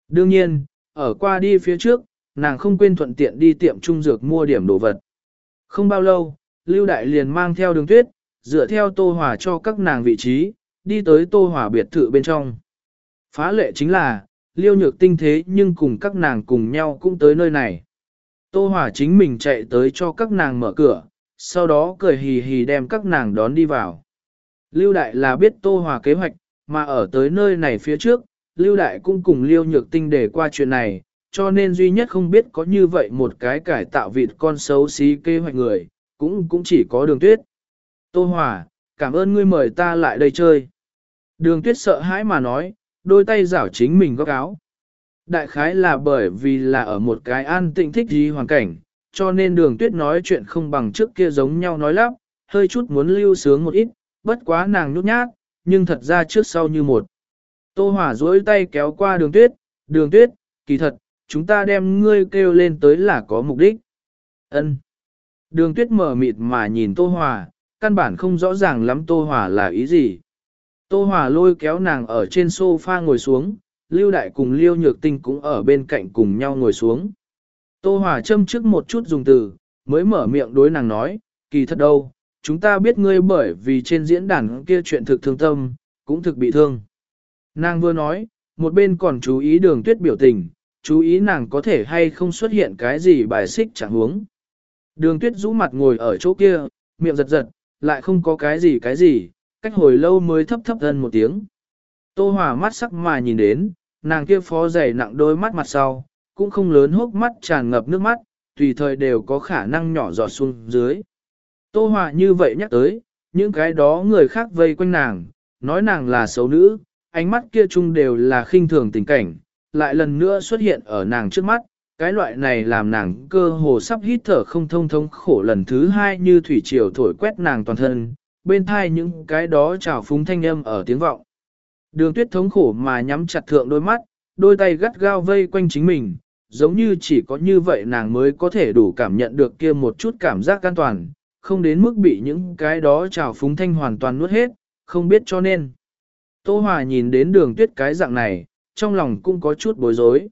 [SPEAKER 1] Đương nhiên, ở qua đi phía trước, nàng không quên thuận tiện đi tiệm trung dược mua điểm đồ vật. Không bao lâu, Lưu Đại liền mang theo đường tuyết, dựa theo Tô Hòa cho các nàng vị trí, đi tới Tô Hòa biệt thự bên trong. Phá lệ chính là, Liêu Nhược tinh thế nhưng cùng các nàng cùng nhau cũng tới nơi này. Tô Hòa chính mình chạy tới cho các nàng mở cửa, sau đó cười hì hì đem các nàng đón đi vào. Lưu Đại là biết Tô Hòa kế hoạch, mà ở tới nơi này phía trước, Lưu Đại cũng cùng Liêu Nhược Tinh để qua chuyện này, cho nên duy nhất không biết có như vậy một cái cải tạo vịt con xấu xí kế hoạch người, cũng cũng chỉ có đường tuyết. Tô Hòa, cảm ơn ngươi mời ta lại đây chơi. Đường tuyết sợ hãi mà nói, đôi tay giảo chính mình góc áo. Đại khái là bởi vì là ở một cái an tĩnh thích gì hoàn cảnh, cho nên đường tuyết nói chuyện không bằng trước kia giống nhau nói lắp, hơi chút muốn lưu sướng một ít, bất quá nàng nhút nhát, nhưng thật ra trước sau như một. Tô Hòa duỗi tay kéo qua đường tuyết, đường tuyết, kỳ thật, chúng ta đem ngươi kêu lên tới là có mục đích. Ân. Đường tuyết mở mịt mà nhìn Tô Hòa, căn bản không rõ ràng lắm Tô Hòa là ý gì. Tô Hòa lôi kéo nàng ở trên sofa ngồi xuống, Lưu Đại cùng Lưu Nhược Tinh cũng ở bên cạnh cùng nhau ngồi xuống. Tô Hòa châm trước một chút dùng từ, mới mở miệng đối nàng nói, kỳ thật đâu, chúng ta biết ngươi bởi vì trên diễn đàn kia chuyện thực thương tâm, cũng thực bị thương. Nàng vừa nói, một bên còn chú ý đường tuyết biểu tình, chú ý nàng có thể hay không xuất hiện cái gì bài xích chẳng huống. Đường tuyết rũ mặt ngồi ở chỗ kia, miệng giật giật, lại không có cái gì cái gì, cách hồi lâu mới thấp thấp thân một tiếng. Tô Hòa mắt sắc mà nhìn đến, nàng kia phó dày nặng đôi mắt mặt sau, cũng không lớn hốc mắt tràn ngập nước mắt, tùy thời đều có khả năng nhỏ giọt xuống dưới. Tô Hòa như vậy nhắc tới, những cái đó người khác vây quanh nàng, nói nàng là xấu nữ, ánh mắt kia chung đều là khinh thường tình cảnh, lại lần nữa xuất hiện ở nàng trước mắt, cái loại này làm nàng cơ hồ sắp hít thở không thông thống khổ lần thứ hai như thủy triều thổi quét nàng toàn thân, bên thai những cái đó trào phúng thanh âm ở tiếng vọng. Đường tuyết thống khổ mà nhắm chặt thượng đôi mắt, đôi tay gắt gao vây quanh chính mình, giống như chỉ có như vậy nàng mới có thể đủ cảm nhận được kia một chút cảm giác an toàn, không đến mức bị những cái đó trào phúng thanh hoàn toàn nuốt hết, không biết cho nên. Tô Hòa nhìn đến đường tuyết cái dạng này, trong lòng cũng có chút bối rối.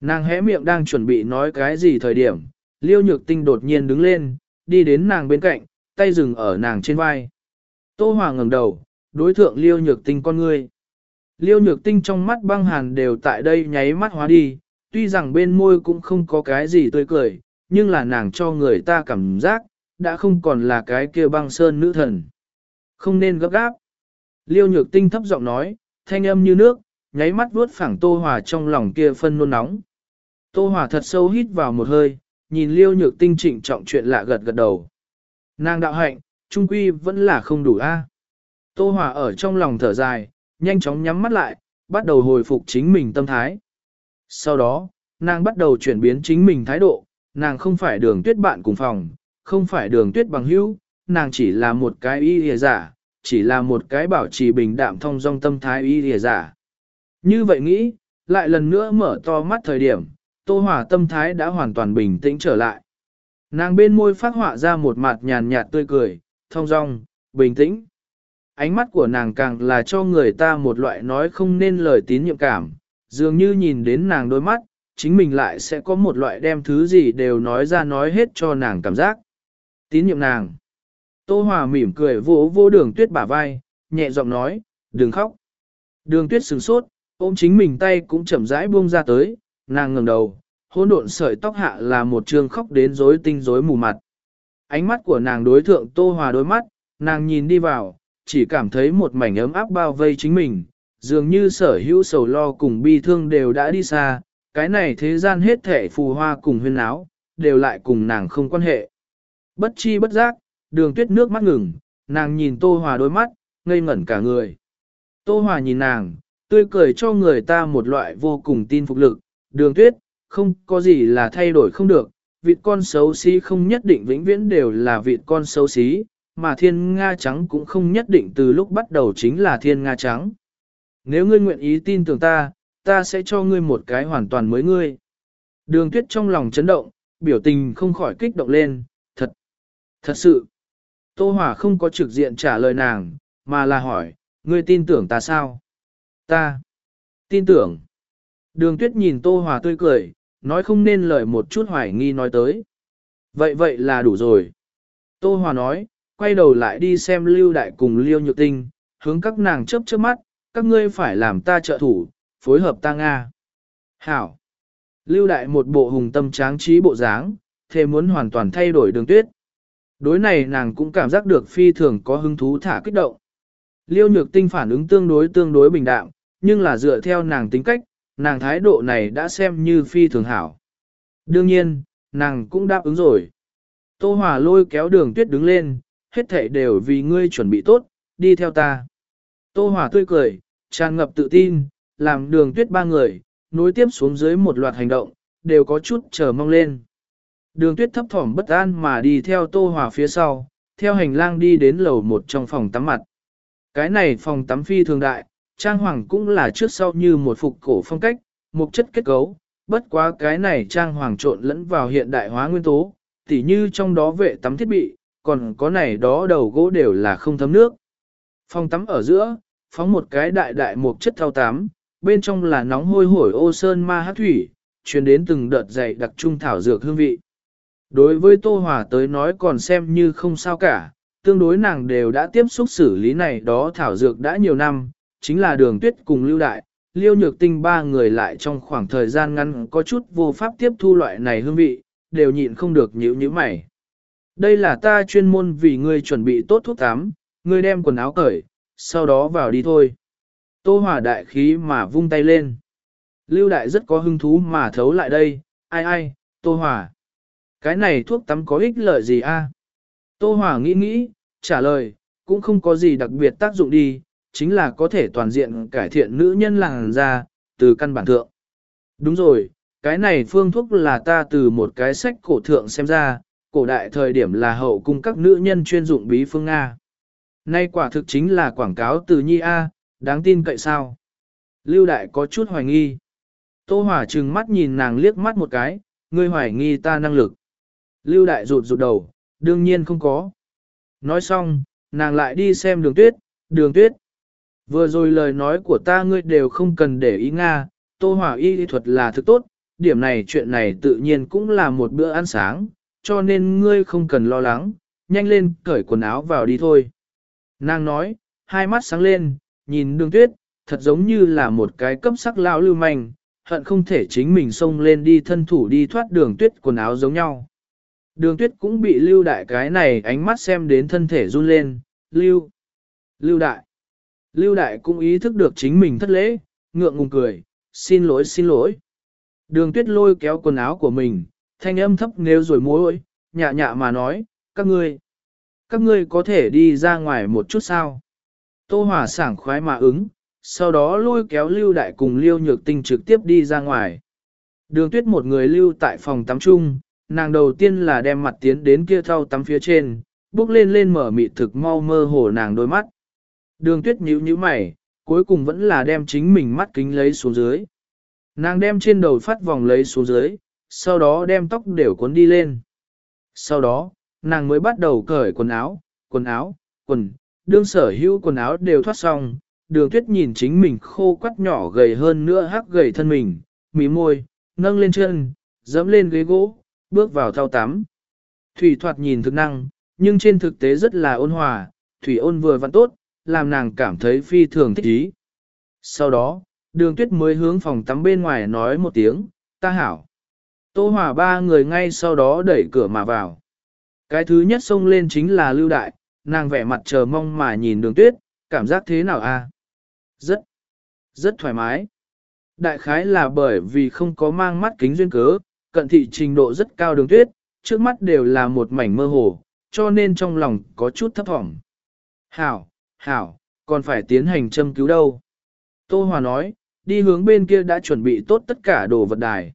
[SPEAKER 1] Nàng hé miệng đang chuẩn bị nói cái gì thời điểm, liêu nhược tinh đột nhiên đứng lên, đi đến nàng bên cạnh, tay dừng ở nàng trên vai. Tô Hòa ngẩng đầu, đối thượng liêu nhược tinh con ngươi. Liêu nhược tinh trong mắt băng hàn đều tại đây nháy mắt hóa đi, tuy rằng bên môi cũng không có cái gì tươi cười, nhưng là nàng cho người ta cảm giác, đã không còn là cái kia băng sơn nữ thần. Không nên gấp gáp. Liêu nhược tinh thấp giọng nói, thanh âm như nước, nháy mắt vuốt phẳng Tô Hòa trong lòng kia phân nôn nóng. Tô Hòa thật sâu hít vào một hơi, nhìn liêu nhược tinh trịnh trọng chuyện lạ gật gật đầu. Nàng đạo hạnh, trung quy vẫn là không đủ a. Tô Hòa ở trong lòng thở dài, nhanh chóng nhắm mắt lại, bắt đầu hồi phục chính mình tâm thái. Sau đó, nàng bắt đầu chuyển biến chính mình thái độ, nàng không phải đường tuyết bạn cùng phòng, không phải đường tuyết bằng hữu, nàng chỉ là một cái y hề giả, chỉ là một cái bảo trì bình đạm thông dong tâm thái y hề giả. Như vậy nghĩ, lại lần nữa mở to mắt thời điểm, tô hỏa tâm thái đã hoàn toàn bình tĩnh trở lại. Nàng bên môi phát họa ra một mặt nhàn nhạt tươi cười, thông dong, bình tĩnh. Ánh mắt của nàng càng là cho người ta một loại nói không nên lời tín nhiệm cảm, dường như nhìn đến nàng đôi mắt, chính mình lại sẽ có một loại đem thứ gì đều nói ra nói hết cho nàng cảm giác. Tín nhiệm nàng. Tô Hòa mỉm cười vỗ vô đường tuyết bả vai, nhẹ giọng nói, đừng khóc. Đường tuyết sừng sốt, ôm chính mình tay cũng chậm rãi buông ra tới, nàng ngẩng đầu, hỗn độn sợi tóc hạ là một trường khóc đến rối tinh rối mù mặt. Ánh mắt của nàng đối thượng Tô Hòa đôi mắt, nàng nhìn đi vào, chỉ cảm thấy một mảnh ấm áp bao vây chính mình, dường như sở hữu sầu lo cùng bi thương đều đã đi xa, cái này thế gian hết thể phù hoa cùng huyên áo, đều lại cùng nàng không quan hệ. Bất chi bất giác, đường tuyết nước mắt ngừng, nàng nhìn Tô Hòa đôi mắt, ngây ngẩn cả người. Tô Hòa nhìn nàng, tươi cười cho người ta một loại vô cùng tin phục lực, đường tuyết, không có gì là thay đổi không được, vịt con xấu xí không nhất định vĩnh viễn đều là vịt con xấu xí, mà thiên Nga trắng cũng không nhất định từ lúc bắt đầu chính là thiên Nga trắng. Nếu ngươi nguyện ý tin tưởng ta, ta sẽ cho ngươi một cái hoàn toàn mới ngươi. Đường tuyết trong lòng chấn động, biểu tình không khỏi kích động lên, thật, thật sự. Tô Hỏa không có trực diện trả lời nàng, mà là hỏi, ngươi tin tưởng ta sao? Ta, tin tưởng. Đường tuyết nhìn Tô Hòa tươi cười, nói không nên lời một chút hoài nghi nói tới. Vậy vậy là đủ rồi. Tô Hòa nói, quay đầu lại đi xem lưu đại cùng liêu nhược tinh, hướng các nàng chớp chớp mắt, các ngươi phải làm ta trợ thủ, phối hợp ta Nga. Hảo. Lưu đại một bộ hùng tâm tráng trí bộ dáng, thề muốn hoàn toàn thay đổi đường tuyết. Đối này nàng cũng cảm giác được phi thường có hứng thú thả kích động. Liêu nhược tinh phản ứng tương đối tương đối bình đạm, nhưng là dựa theo nàng tính cách, nàng thái độ này đã xem như phi thường hảo. Đương nhiên, nàng cũng đáp ứng rồi. Tô Hòa lôi kéo đường tuyết đứng lên, hết thảy đều vì ngươi chuẩn bị tốt, đi theo ta. Tô Hòa tươi cười, tràn ngập tự tin, làm đường tuyết ba người, nối tiếp xuống dưới một loạt hành động, đều có chút chờ mong lên. Đường tuyết thấp thỏm bất an mà đi theo Tô Hòa phía sau, theo hành lang đi đến lầu một trong phòng tắm mặt. Cái này phòng tắm phi thường đại, trang hoàng cũng là trước sau như một phục cổ phong cách, một chất kết cấu, bất quá cái này trang hoàng trộn lẫn vào hiện đại hóa nguyên tố, tỉ như trong đó vệ tắm thiết bị, còn có này đó đầu gỗ đều là không thấm nước. Phòng tắm ở giữa, phóng một cái đại đại một chất thao tắm, bên trong là nóng hôi hổi ô sơn ma hát thủy, truyền đến từng đợt dày đặc trung thảo dược hương vị. Đối với Tô Hòa tới nói còn xem như không sao cả, tương đối nàng đều đã tiếp xúc xử lý này đó thảo dược đã nhiều năm, chính là đường tuyết cùng lưu đại, liêu nhược tinh ba người lại trong khoảng thời gian ngắn có chút vô pháp tiếp thu loại này hương vị, đều nhịn không được nhíu nhíu mày. Đây là ta chuyên môn vì ngươi chuẩn bị tốt thuốc tắm, ngươi đem quần áo cởi, sau đó vào đi thôi. Tô Hòa đại khí mà vung tay lên. Lưu đại rất có hứng thú mà thấu lại đây, ai ai, Tô Hòa. Cái này thuốc tắm có ích lợi gì a? Tô Hòa nghĩ nghĩ, trả lời, cũng không có gì đặc biệt tác dụng đi, chính là có thể toàn diện cải thiện nữ nhân làn da, từ căn bản thượng. Đúng rồi, cái này phương thuốc là ta từ một cái sách cổ thượng xem ra, cổ đại thời điểm là hậu cung các nữ nhân chuyên dụng bí phương Nga. Nay quả thực chính là quảng cáo từ nhi A, đáng tin cậy sao? Lưu đại có chút hoài nghi. Tô Hỏa trừng mắt nhìn nàng liếc mắt một cái, ngươi hoài nghi ta năng lực. Lưu đại rụt rụt đầu, đương nhiên không có. Nói xong, nàng lại đi xem đường tuyết, đường tuyết. Vừa rồi lời nói của ta ngươi đều không cần để ý Nga, Tô Hỏa y thuật là thực tốt, điểm này chuyện này tự nhiên cũng là một bữa ăn sáng, cho nên ngươi không cần lo lắng, nhanh lên cởi quần áo vào đi thôi. Nàng nói, hai mắt sáng lên, nhìn đường tuyết, thật giống như là một cái cấp sắc lao lưu manh, hận không thể chính mình xông lên đi thân thủ đi thoát đường tuyết quần áo giống nhau. Đường tuyết cũng bị lưu đại cái này ánh mắt xem đến thân thể run lên, lưu, lưu đại. Lưu đại cũng ý thức được chính mình thất lễ, ngượng ngùng cười, xin lỗi xin lỗi. Đường tuyết lôi kéo quần áo của mình, thanh âm thấp nếu rồi mối, nhạ nhạ mà nói, các ngươi, các ngươi có thể đi ra ngoài một chút sao. Tô Hòa sảng khoái mà ứng, sau đó lôi kéo lưu đại cùng lưu nhược tinh trực tiếp đi ra ngoài. Đường tuyết một người lưu tại phòng tắm chung, nàng đầu tiên là đem mặt tiến đến kia thau tắm phía trên, bước lên lên mở mịt thực mau mơ hồ nàng đôi mắt. Đường tuyết nhíu nhíu mày, cuối cùng vẫn là đem chính mình mắt kính lấy xuống dưới. Nàng đem trên đầu phát vòng lấy xuống dưới, sau đó đem tóc đều cuốn đi lên. Sau đó, nàng mới bắt đầu cởi quần áo, quần áo, quần, đương sở hữu quần áo đều thoát xong, đường tuyết nhìn chính mình khô quắt nhỏ gầy hơn nữa hắc gầy thân mình, mí môi, nâng lên chân, dẫm lên ghế gỗ, bước vào thao tắm. Thủy thoạt nhìn thực năng, nhưng trên thực tế rất là ôn hòa, thủy ôn vừa văn tốt, làm nàng cảm thấy phi thường thích ý. Sau đó, đường tuyết mới hướng phòng tắm bên ngoài nói một tiếng, ta hảo. Tô hỏa ba người ngay sau đó đẩy cửa mà vào. Cái thứ nhất xông lên chính là Lưu Đại, nàng vẻ mặt chờ mong mà nhìn đường tuyết, cảm giác thế nào a? Rất, rất thoải mái. Đại khái là bởi vì không có mang mắt kính duyên cớ, cận thị trình độ rất cao đường tuyết, trước mắt đều là một mảnh mơ hồ, cho nên trong lòng có chút thấp thỏm. Hảo, hảo, còn phải tiến hành châm cứu đâu. Tô Hòa nói, đi hướng bên kia đã chuẩn bị tốt tất cả đồ vật đài.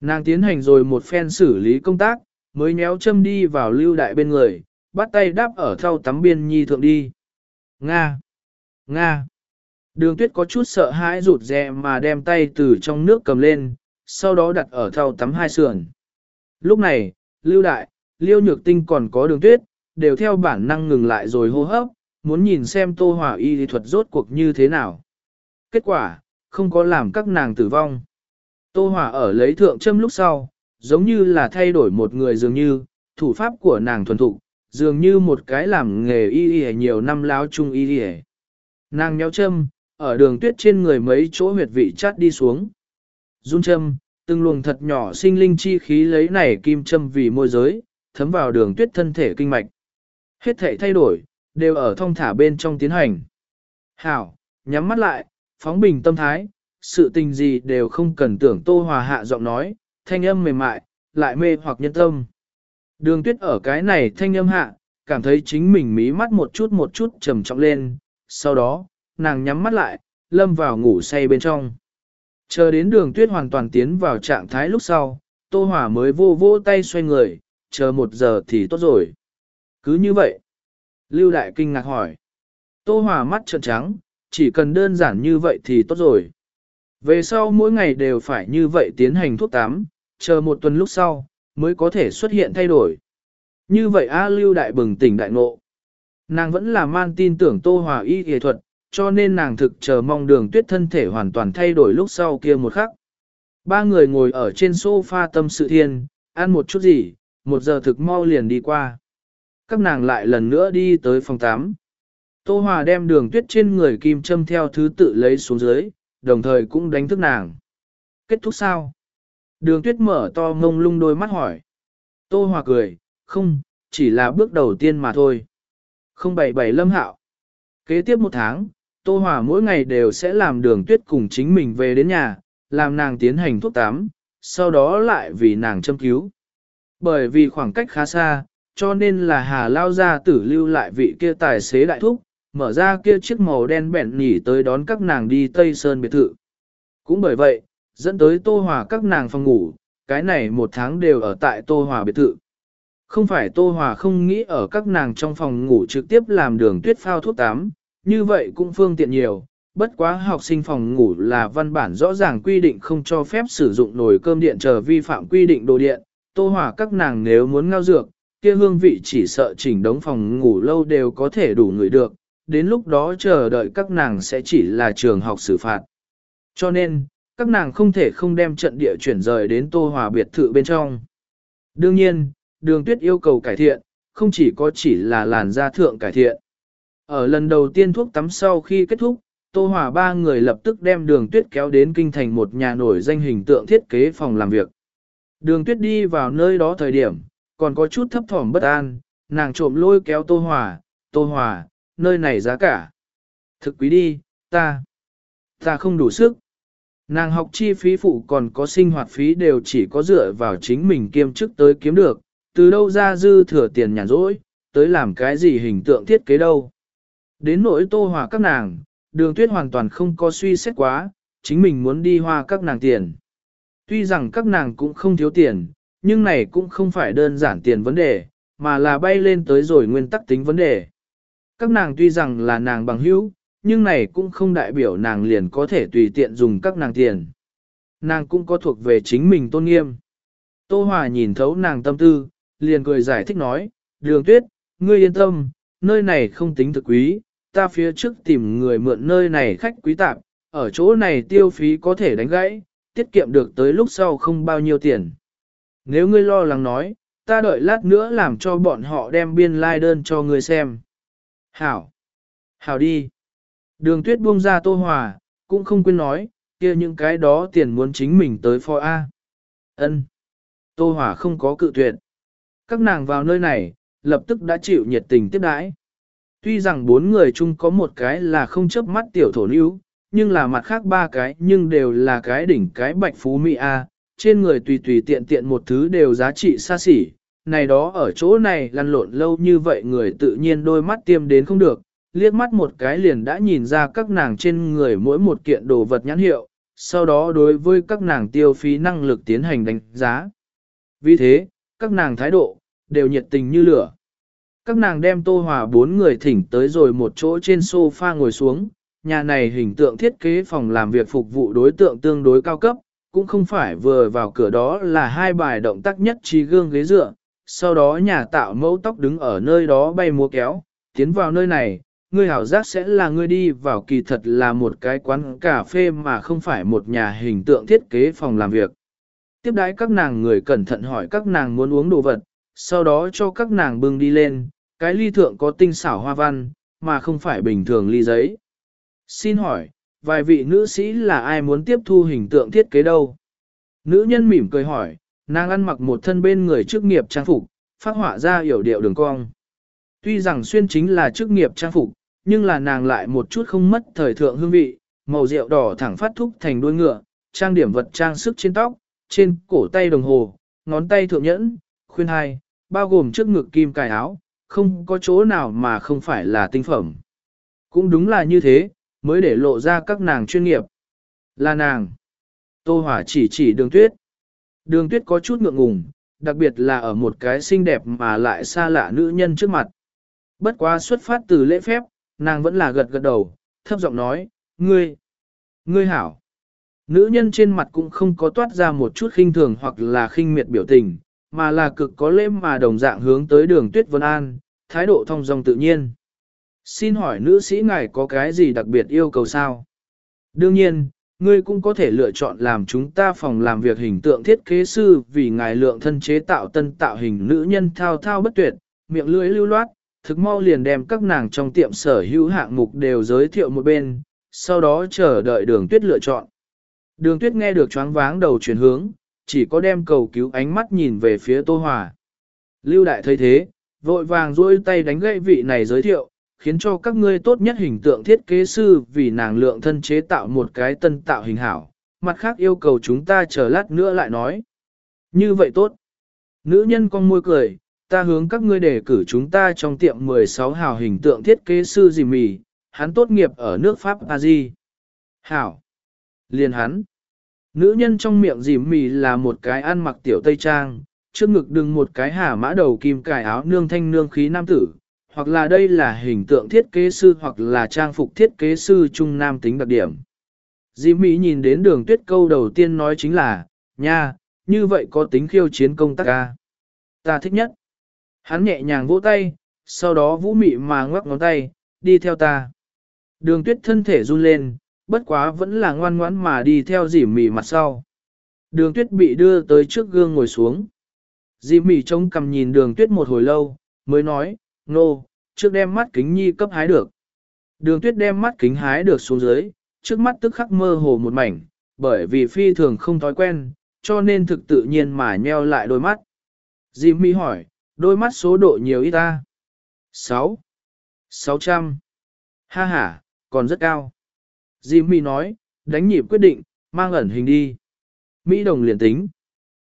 [SPEAKER 1] Nàng tiến hành rồi một phen xử lý công tác, mới nhéo châm đi vào lưu đại bên người, bắt tay đáp ở thau tắm biên nhi thượng đi. Nga! Nga! Đường tuyết có chút sợ hãi rụt rè mà đem tay từ trong nước cầm lên, sau đó đặt ở thau tắm hai sườn. Lúc này, lưu đại, liêu nhược tinh còn có đường tuyết, đều theo bản năng ngừng lại rồi hô hấp, muốn nhìn xem tô hỏa y lý thuật rốt cuộc như thế nào. Kết quả, không có làm các nàng tử vong. Tô hỏa ở lấy thượng châm lúc sau, giống như là thay đổi một người dường như, thủ pháp của nàng thuần thục, dường như một cái làm nghề y y nhiều năm láo chung y y. Nàng nhéo châm, ở đường tuyết trên người mấy chỗ huyệt vị chát đi xuống. Run châm, từng luồng thật nhỏ sinh linh chi khí lấy này kim châm vì môi giới, thấm vào đường tuyết thân thể kinh mạch. Hết thể thay đổi, đều ở thông thả bên trong tiến hành. Hảo, nhắm mắt lại, phóng bình tâm thái, sự tình gì đều không cần tưởng tô hòa hạ giọng nói, thanh âm mềm mại, lại mê hoặc nhân tâm. Đường tuyết ở cái này thanh âm hạ, cảm thấy chính mình mí mắt một chút một chút trầm trọng lên, sau đó, nàng nhắm mắt lại, lâm vào ngủ say bên trong. Chờ đến đường tuyết hoàn toàn tiến vào trạng thái lúc sau, Tô Hòa mới vô vô tay xoay người, chờ một giờ thì tốt rồi. Cứ như vậy, Lưu Đại kinh ngạc hỏi. Tô Hòa mắt trợn trắng, chỉ cần đơn giản như vậy thì tốt rồi. Về sau mỗi ngày đều phải như vậy tiến hành thuốc tắm, chờ một tuần lúc sau, mới có thể xuất hiện thay đổi. Như vậy A Lưu Đại bừng tỉnh đại ngộ. Nàng vẫn là man tin tưởng Tô Hòa y y thuật, cho nên nàng thực chờ mong đường tuyết thân thể hoàn toàn thay đổi lúc sau kia một khắc. Ba người ngồi ở trên sofa tâm sự thiên, ăn một chút gì, một giờ thực mau liền đi qua. Các nàng lại lần nữa đi tới phòng 8. Tô Hòa đem đường tuyết trên người kim châm theo thứ tự lấy xuống dưới, đồng thời cũng đánh thức nàng. Kết thúc sao? Đường tuyết mở to ngông lung đôi mắt hỏi. Tô Hòa cười, không, chỉ là bước đầu tiên mà thôi. Không bảy bảy lâm hạo. Kế tiếp một tháng, Tô Hòa mỗi ngày đều sẽ làm đường tuyết cùng chính mình về đến nhà, làm nàng tiến hành thuốc tắm, sau đó lại vì nàng châm cứu. Bởi vì khoảng cách khá xa, cho nên là Hà Lao ra tử lưu lại vị kia tài xế đại thúc, mở ra kia chiếc màu đen bẹn nhỉ tới đón các nàng đi Tây Sơn biệt thự. Cũng bởi vậy, dẫn tới Tô Hòa các nàng phòng ngủ, cái này một tháng đều ở tại Tô Hòa biệt thự. Không phải Tô Hòa không nghĩ ở các nàng trong phòng ngủ trực tiếp làm đường tuyết phao thuốc tắm, như vậy cũng phương tiện nhiều, bất quá học sinh phòng ngủ là văn bản rõ ràng quy định không cho phép sử dụng nồi cơm điện chờ vi phạm quy định đồ điện, Tô Hòa các nàng nếu muốn ngao dược, kia hương vị chỉ sợ chỉnh đống phòng ngủ lâu đều có thể đủ người được, đến lúc đó chờ đợi các nàng sẽ chỉ là trường học xử phạt. Cho nên, các nàng không thể không đem trận địa chuyển rời đến Tô Hòa biệt thự bên trong. Đương nhiên, đường tuyết yêu cầu cải thiện, không chỉ có chỉ là làn da thượng cải thiện. Ở lần đầu tiên thuốc tắm sau khi kết thúc, Tô Hòa ba người lập tức đem đường tuyết kéo đến kinh thành một nhà nổi danh hình tượng thiết kế phòng làm việc. Đường tuyết đi vào nơi đó thời điểm, còn có chút thấp thỏm bất an, nàng trộm lôi kéo Tô Hòa, Tô Hòa, nơi này giá cả. Thực quý đi, ta, ta không đủ sức. Nàng học chi phí phụ còn có sinh hoạt phí đều chỉ có dựa vào chính mình kiêm chức tới kiếm được, từ đâu ra dư thừa tiền nhàn rỗi, tới làm cái gì hình tượng thiết kế đâu. Đến nỗi tô hòa các nàng, đường tuyết hoàn toàn không có suy xét quá, chính mình muốn đi hoa các nàng tiền. Tuy rằng các nàng cũng không thiếu tiền, nhưng này cũng không phải đơn giản tiền vấn đề, mà là bay lên tới rồi nguyên tắc tính vấn đề. Các nàng tuy rằng là nàng bằng hữu, nhưng này cũng không đại biểu nàng liền có thể tùy tiện dùng các nàng tiền. Nàng cũng có thuộc về chính mình tôn nghiêm. Tô Hòa nhìn thấu nàng tâm tư, liền cười giải thích nói, đường tuyết, ngươi yên tâm, nơi này không tính thực quý, ta phía trước tìm người mượn nơi này khách quý tạp, ở chỗ này tiêu phí có thể đánh gãy, tiết kiệm được tới lúc sau không bao nhiêu tiền. Nếu ngươi lo lắng nói, ta đợi lát nữa làm cho bọn họ đem biên lai like đơn cho ngươi xem. Hảo! Hảo đi! Đường tuyết buông ra tô hòa, cũng không quên nói, kia những cái đó tiền muốn chính mình tới phò A. Ân. Tô hòa không có cự tuyệt. Các nàng vào nơi này, lập tức đã chịu nhiệt tình tiếp đãi. Tuy rằng bốn người chung có một cái là không chấp mắt tiểu thổ níu, nhưng là mặt khác ba cái nhưng đều là cái đỉnh cái bạch phú mỹ A, trên người tùy tùy tiện tiện một thứ đều giá trị xa xỉ. Này đó ở chỗ này lăn lộn lâu như vậy người tự nhiên đôi mắt tiêm đến không được, liếc mắt một cái liền đã nhìn ra các nàng trên người mỗi một kiện đồ vật nhãn hiệu, sau đó đối với các nàng tiêu phí năng lực tiến hành đánh giá. Vì thế, các nàng thái độ, đều nhiệt tình như lửa. Các nàng đem tô hòa bốn người thỉnh tới rồi một chỗ trên sofa ngồi xuống, nhà này hình tượng thiết kế phòng làm việc phục vụ đối tượng tương đối cao cấp, cũng không phải vừa vào cửa đó là hai bài động tác nhất trí gương ghế dựa, sau đó nhà tạo mẫu tóc đứng ở nơi đó bay múa kéo, tiến vào nơi này, ngươi hảo giác sẽ là ngươi đi vào kỳ thật là một cái quán cà phê mà không phải một nhà hình tượng thiết kế phòng làm việc. Tiếp đãi các nàng người cẩn thận hỏi các nàng muốn uống đồ vật, sau đó cho các nàng bưng đi lên, cái ly thượng có tinh xảo hoa văn, mà không phải bình thường ly giấy. Xin hỏi, vài vị nữ sĩ là ai muốn tiếp thu hình tượng thiết kế đâu? Nữ nhân mỉm cười hỏi, nàng ăn mặc một thân bên người chức nghiệp trang phục, phát họa ra hiểu điệu đường cong. Tuy rằng xuyên chính là chức nghiệp trang phục, nhưng là nàng lại một chút không mất thời thượng hương vị, màu rượu đỏ thẳng phát thúc thành đuôi ngựa, trang điểm vật trang sức trên tóc, trên cổ tay đồng hồ, ngón tay thượng nhẫn, khuyên hai, bao gồm trước ngực kim cài áo, không có chỗ nào mà không phải là tinh phẩm. Cũng đúng là như thế, mới để lộ ra các nàng chuyên nghiệp. Là nàng. Tô Hỏa chỉ chỉ đường tuyết. Đường tuyết có chút ngượng ngùng, đặc biệt là ở một cái xinh đẹp mà lại xa lạ nữ nhân trước mặt. Bất quá xuất phát từ lễ phép, nàng vẫn là gật gật đầu, thấp giọng nói, ngươi, ngươi hảo. Nữ nhân trên mặt cũng không có toát ra một chút khinh thường hoặc là khinh miệt biểu tình, mà là cực có lễ mà đồng dạng hướng tới đường tuyết vân an, thái độ thông dong tự nhiên. Xin hỏi nữ sĩ ngài có cái gì đặc biệt yêu cầu sao? Đương nhiên, ngươi cũng có thể lựa chọn làm chúng ta phòng làm việc hình tượng thiết kế sư vì ngài lượng thân chế tạo tân tạo hình nữ nhân thao thao bất tuyệt, miệng lưỡi lưu loát, thực mau liền đem các nàng trong tiệm sở hữu hạng mục đều giới thiệu một bên, sau đó chờ đợi đường tuyết lựa chọn. Đường tuyết nghe được choáng váng đầu chuyển hướng, chỉ có đem cầu cứu ánh mắt nhìn về phía Tô Hòa. Lưu Đại thấy thế, vội vàng duỗi tay đánh gậy vị này giới thiệu, khiến cho các ngươi tốt nhất hình tượng thiết kế sư vì nàng lượng thân chế tạo một cái tân tạo hình hảo, mặt khác yêu cầu chúng ta chờ lát nữa lại nói. Như vậy tốt. Nữ nhân con môi cười, ta hướng các ngươi đề cử chúng ta trong tiệm 16 hào hình tượng thiết kế sư gì mì, hắn tốt nghiệp ở nước Pháp Paris. Hảo. Liền hắn. Nữ nhân trong miệng dìm mì là một cái ăn mặc tiểu tây trang, trước ngực đừng một cái hà mã đầu kim cài áo nương thanh nương khí nam tử, hoặc là đây là hình tượng thiết kế sư hoặc là trang phục thiết kế sư trung nam tính đặc điểm. di mỹ nhìn đến đường tuyết câu đầu tiên nói chính là, nha, như vậy có tính khiêu chiến công tác ca. Ta thích nhất. Hắn nhẹ nhàng vỗ tay, sau đó vũ mị mà ngoắc ngón tay, đi theo ta. Đường tuyết thân thể run lên, bất quá vẫn là ngoan ngoãn mà đi theo dì mì mặt sau. Đường tuyết bị đưa tới trước gương ngồi xuống. Dì mì trông cầm nhìn đường tuyết một hồi lâu, mới nói, nô, no, trước đem mắt kính nhi cấp hái được. Đường tuyết đem mắt kính hái được xuống dưới, trước mắt tức khắc mơ hồ một mảnh, bởi vì phi thường không thói quen, cho nên thực tự nhiên mà nheo lại đôi mắt. Jimmy hỏi, đôi mắt số độ nhiều ít ta? 6. 600. Ha ha, còn rất cao. Jimmy nói, đánh nhịp quyết định, mang ẩn hình đi. Mỹ đồng liền tính.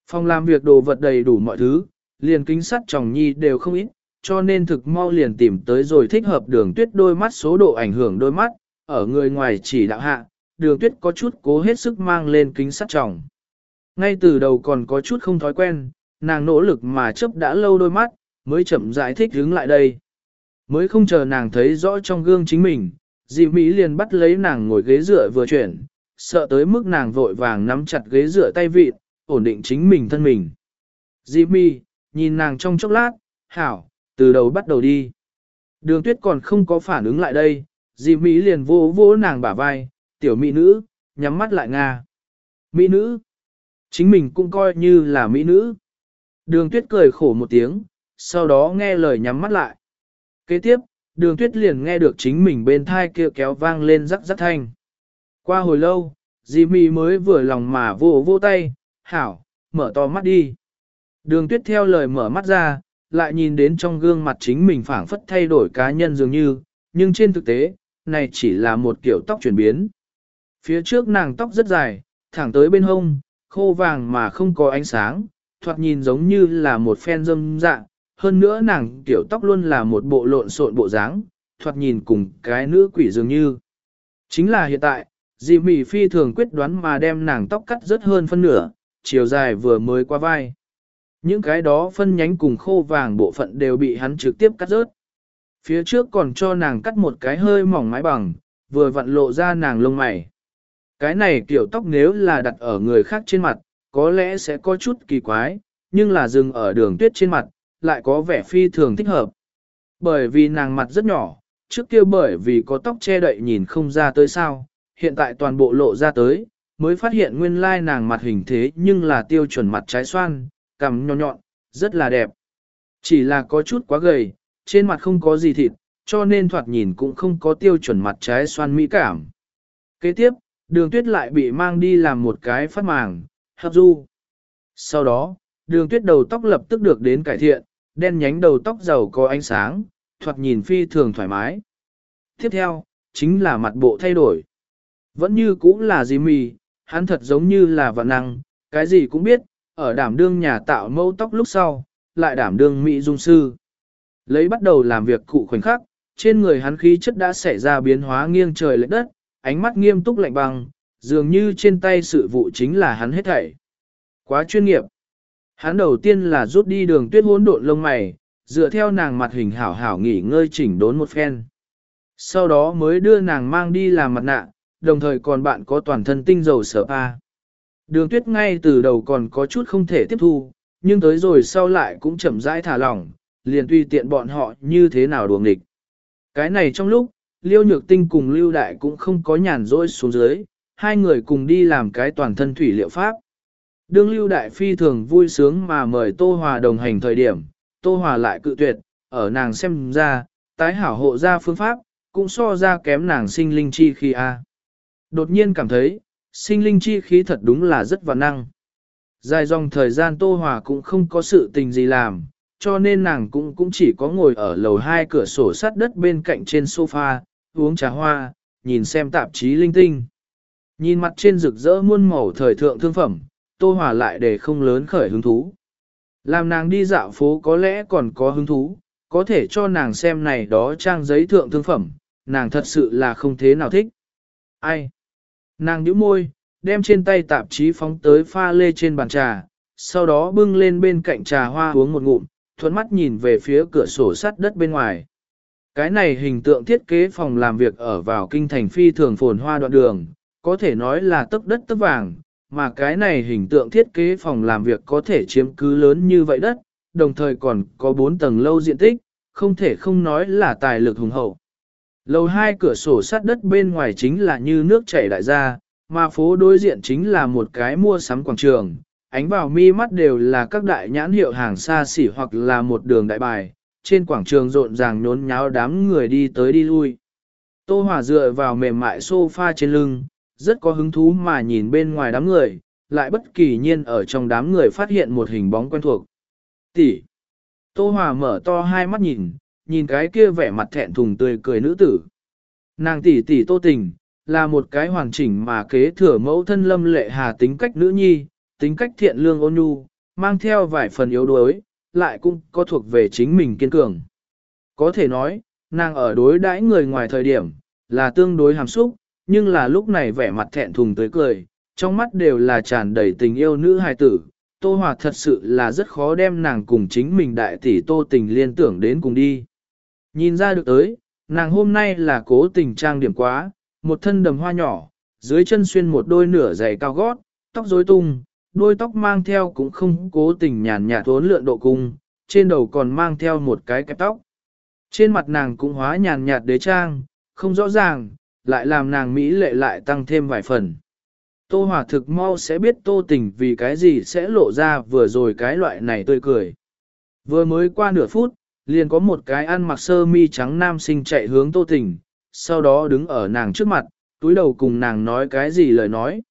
[SPEAKER 1] Phòng làm việc đồ vật đầy đủ mọi thứ, liền kính sắt tròng nhi đều không ít, cho nên thực mau liền tìm tới rồi thích hợp đường tuyết đôi mắt số độ ảnh hưởng đôi mắt, ở người ngoài chỉ đạo hạ, đường tuyết có chút cố hết sức mang lên kính sắt tròng. Ngay từ đầu còn có chút không thói quen, nàng nỗ lực mà chấp đã lâu đôi mắt, mới chậm giải thích hướng lại đây. Mới không chờ nàng thấy rõ trong gương chính mình, dì Mỹ liền bắt lấy nàng ngồi ghế dựa vừa chuyển, sợ tới mức nàng vội vàng nắm chặt ghế dựa tay vịt, ổn định chính mình thân mình. Dì Mỹ, nhìn nàng trong chốc lát, hảo, từ đầu bắt đầu đi. Đường tuyết còn không có phản ứng lại đây, dì Mỹ liền vô vô nàng bả vai, tiểu mỹ nữ, nhắm mắt lại Nga. Mỹ nữ, chính mình cũng coi như là mỹ nữ. Đường tuyết cười khổ một tiếng, sau đó nghe lời nhắm mắt lại. Kế tiếp, đường tuyết liền nghe được chính mình bên thai kia kéo vang lên rắc rắc thanh. Qua hồi lâu, dì Mỹ mới vừa lòng mà vô vô tay, hảo, mở to mắt đi. Đường tuyết theo lời mở mắt ra, lại nhìn đến trong gương mặt chính mình phảng phất thay đổi cá nhân dường như, nhưng trên thực tế, này chỉ là một kiểu tóc chuyển biến. Phía trước nàng tóc rất dài, thẳng tới bên hông, khô vàng mà không có ánh sáng, thoạt nhìn giống như là một phen dâm dạng, hơn nữa nàng kiểu tóc luôn là một bộ lộn xộn bộ dáng, thoạt nhìn cùng cái nữ quỷ dường như. Chính là hiện tại, dì mỉ phi thường quyết đoán mà đem nàng tóc cắt rất hơn phân nửa, chiều dài vừa mới qua vai. Những cái đó phân nhánh cùng khô vàng bộ phận đều bị hắn trực tiếp cắt rớt. Phía trước còn cho nàng cắt một cái hơi mỏng mái bằng, vừa vặn lộ ra nàng lông mày. Cái này kiểu tóc nếu là đặt ở người khác trên mặt, có lẽ sẽ có chút kỳ quái, nhưng là dừng ở đường tuyết trên mặt, lại có vẻ phi thường thích hợp. Bởi vì nàng mặt rất nhỏ, trước kia bởi vì có tóc che đậy nhìn không ra tới sao, hiện tại toàn bộ lộ ra tới, mới phát hiện nguyên lai nàng mặt hình thế nhưng là tiêu chuẩn mặt trái xoan, cằm nhọn nhọn, rất là đẹp. Chỉ là có chút quá gầy, trên mặt không có gì thịt, cho nên thoạt nhìn cũng không có tiêu chuẩn mặt trái xoan mỹ cảm. Kế tiếp, đường tuyết lại bị mang đi làm một cái phát màng, hấp du. Sau đó, đường tuyết đầu tóc lập tức được đến cải thiện, đen nhánh đầu tóc giàu có ánh sáng, thoạt nhìn phi thường thoải mái. Tiếp theo, chính là mặt bộ thay đổi. Vẫn như cũng là gì mì, hắn thật giống như là vạn năng, cái gì cũng biết, ở đảm đương nhà tạo mẫu tóc lúc sau, lại đảm đương mỹ dung sư. Lấy bắt đầu làm việc cụ khoảnh khắc, trên người hắn khí chất đã xảy ra biến hóa nghiêng trời lệch đất, ánh mắt nghiêm túc lạnh băng, dường như trên tay sự vụ chính là hắn hết thảy. Quá chuyên nghiệp. Hắn đầu tiên là rút đi đường tuyết hỗn độn lông mày, dựa theo nàng mặt hình hảo hảo nghỉ ngơi chỉnh đốn một phen. Sau đó mới đưa nàng mang đi làm mặt nạ, đồng thời còn bạn có toàn thân tinh dầu sở pa. Đường tuyết ngay từ đầu còn có chút không thể tiếp thu, nhưng tới rồi sau lại cũng chậm rãi thả lỏng, liền tùy tiện bọn họ như thế nào đùa địch. Cái này trong lúc, Liêu Nhược Tinh cùng Lưu Đại cũng không có nhàn rỗi xuống dưới, hai người cùng đi làm cái toàn thân thủy liệu pháp. Đương Lưu Đại phi thường vui sướng mà mời Tô Hòa đồng hành thời điểm, Tô Hòa lại cự tuyệt, ở nàng xem ra, tái hảo hộ ra phương pháp, cũng so ra kém nàng sinh linh chi khi a. Đột nhiên cảm thấy, sinh linh chi khí thật đúng là rất vạn năng. Dài dòng thời gian Tô Hòa cũng không có sự tình gì làm, cho nên nàng cũng cũng chỉ có ngồi ở lầu hai cửa sổ sắt đất bên cạnh trên sofa, uống trà hoa, nhìn xem tạp chí linh tinh. Nhìn mặt trên rực rỡ muôn màu thời thượng thương phẩm, Tô Hòa lại để không lớn khởi hứng thú. Làm nàng đi dạo phố có lẽ còn có hứng thú, có thể cho nàng xem này đó trang giấy thượng thương phẩm, nàng thật sự là không thế nào thích. Ai? Nàng nhíu môi, đem trên tay tạp chí phóng tới pha lê trên bàn trà, sau đó bưng lên bên cạnh trà hoa uống một ngụm, thuận mắt nhìn về phía cửa sổ sắt đất bên ngoài. Cái này hình tượng thiết kế phòng làm việc ở vào kinh thành phi thường phồn hoa đoạn đường, có thể nói là tấc đất tấc vàng, mà cái này hình tượng thiết kế phòng làm việc có thể chiếm cứ lớn như vậy đất, đồng thời còn có 4 tầng lâu diện tích, không thể không nói là tài lực hùng hậu. Lầu hai cửa sổ sắt đất bên ngoài chính là như nước chảy đại ra, mà phố đối diện chính là một cái mua sắm quảng trường, ánh vào mi mắt đều là các đại nhãn hiệu hàng xa xỉ hoặc là một đường đại bài, trên quảng trường rộn ràng nhốn nháo đám người đi tới đi lui. Tô Hòa dựa vào mềm mại sofa trên lưng, rất có hứng thú mà nhìn bên ngoài đám người, lại bất kỳ nhiên ở trong đám người phát hiện một hình bóng quen thuộc. Tỷ. Tô Hòa mở to hai mắt nhìn, nhìn cái kia vẻ mặt thẹn thùng tươi cười nữ tử. Nàng tỷ tỷ Tô Tình, là một cái hoàn chỉnh mà kế thừa mẫu thân lâm lệ hà tính cách nữ nhi, tính cách thiện lương ôn nhu, mang theo vài phần yếu đuối, lại cũng có thuộc về chính mình kiên cường. Có thể nói, nàng ở đối đãi người ngoài thời điểm, là tương đối hàm xúc, nhưng là lúc này vẻ mặt thẹn thùng tới cười, trong mắt đều là tràn đầy tình yêu nữ hài tử. Tô Hòa thật sự là rất khó đem nàng cùng chính mình đại tỷ Tô Tình liên tưởng đến cùng đi. Nhìn ra được tới, nàng hôm nay là cố tình trang điểm quá, một thân đầm hoa nhỏ, dưới chân xuyên một đôi nửa giày cao gót, tóc rối tung, đôi tóc mang theo cũng không cố tình nhàn nhạt tốn lượn độ cung, trên đầu còn mang theo một cái kẹp tóc. Trên mặt nàng cũng hóa nhàn nhạt đế trang, không rõ ràng, lại làm nàng mỹ lệ lại tăng thêm vài phần. Tô Hòa thực mau sẽ biết tô tình vì cái gì sẽ lộ ra vừa rồi cái loại này tươi cười. Vừa mới qua nửa phút, liền có một cái ăn mặc sơ mi trắng nam sinh chạy hướng tô tình, sau đó đứng ở nàng trước mặt, túi đầu cùng nàng nói cái gì lời nói.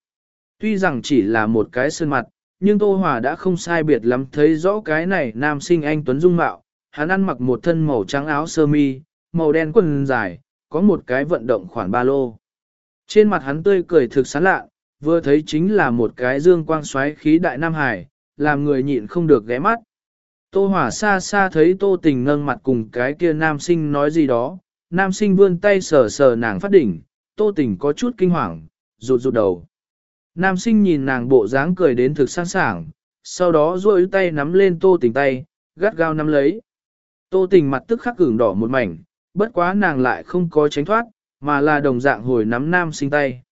[SPEAKER 1] Tuy rằng chỉ là một cái sơn mặt, nhưng Tô Hòa đã không sai biệt lắm thấy rõ cái này nam sinh anh Tuấn Dung Mạo, hắn ăn mặc một thân màu trắng áo sơ mi, màu đen quần dài, có một cái vận động khoản ba lô. Trên mặt hắn tươi cười thực sán lạ, vừa thấy chính là một cái dương quang xoáy khí đại Nam Hải, làm người nhịn không được ghé mắt. Tô Hỏa xa xa thấy Tô Tình ngâng mặt cùng cái kia nam sinh nói gì đó, nam sinh vươn tay sờ sờ nàng phát đỉnh, Tô Tình có chút kinh hoàng, rụt rụt đầu. Nam sinh nhìn nàng bộ dáng cười đến thực sẵn sàng, sau đó duỗi tay nắm lên Tô Tình tay, gắt gao nắm lấy. Tô Tình mặt tức khắc ửng đỏ một mảnh, bất quá nàng lại không có tránh thoát, mà là đồng dạng hồi nắm nam sinh tay.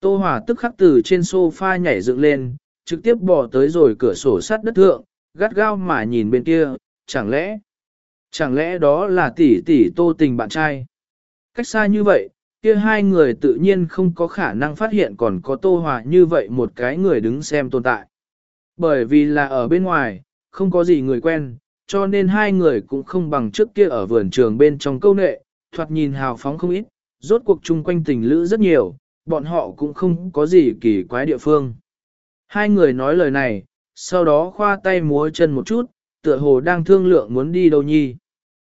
[SPEAKER 1] Tô Hòa tức khắc từ trên sofa nhảy dựng lên, trực tiếp bỏ tới rồi cửa sổ sắt đất thượng, gắt gao mà nhìn bên kia, chẳng lẽ, chẳng lẽ đó là tỷ tỷ tô tình bạn trai. Cách xa như vậy, kia hai người tự nhiên không có khả năng phát hiện còn có tô hòa như vậy một cái người đứng xem tồn tại. Bởi vì là ở bên ngoài, không có gì người quen, cho nên hai người cũng không bằng trước kia ở vườn trường bên trong câu nệ, thoạt nhìn hào phóng không ít, rốt cuộc chung quanh tình lữ rất nhiều, bọn họ cũng không có gì kỳ quái địa phương. Hai người nói lời này, sau đó khoa tay múa chân một chút, tựa hồ đang thương lượng muốn đi đâu nhi.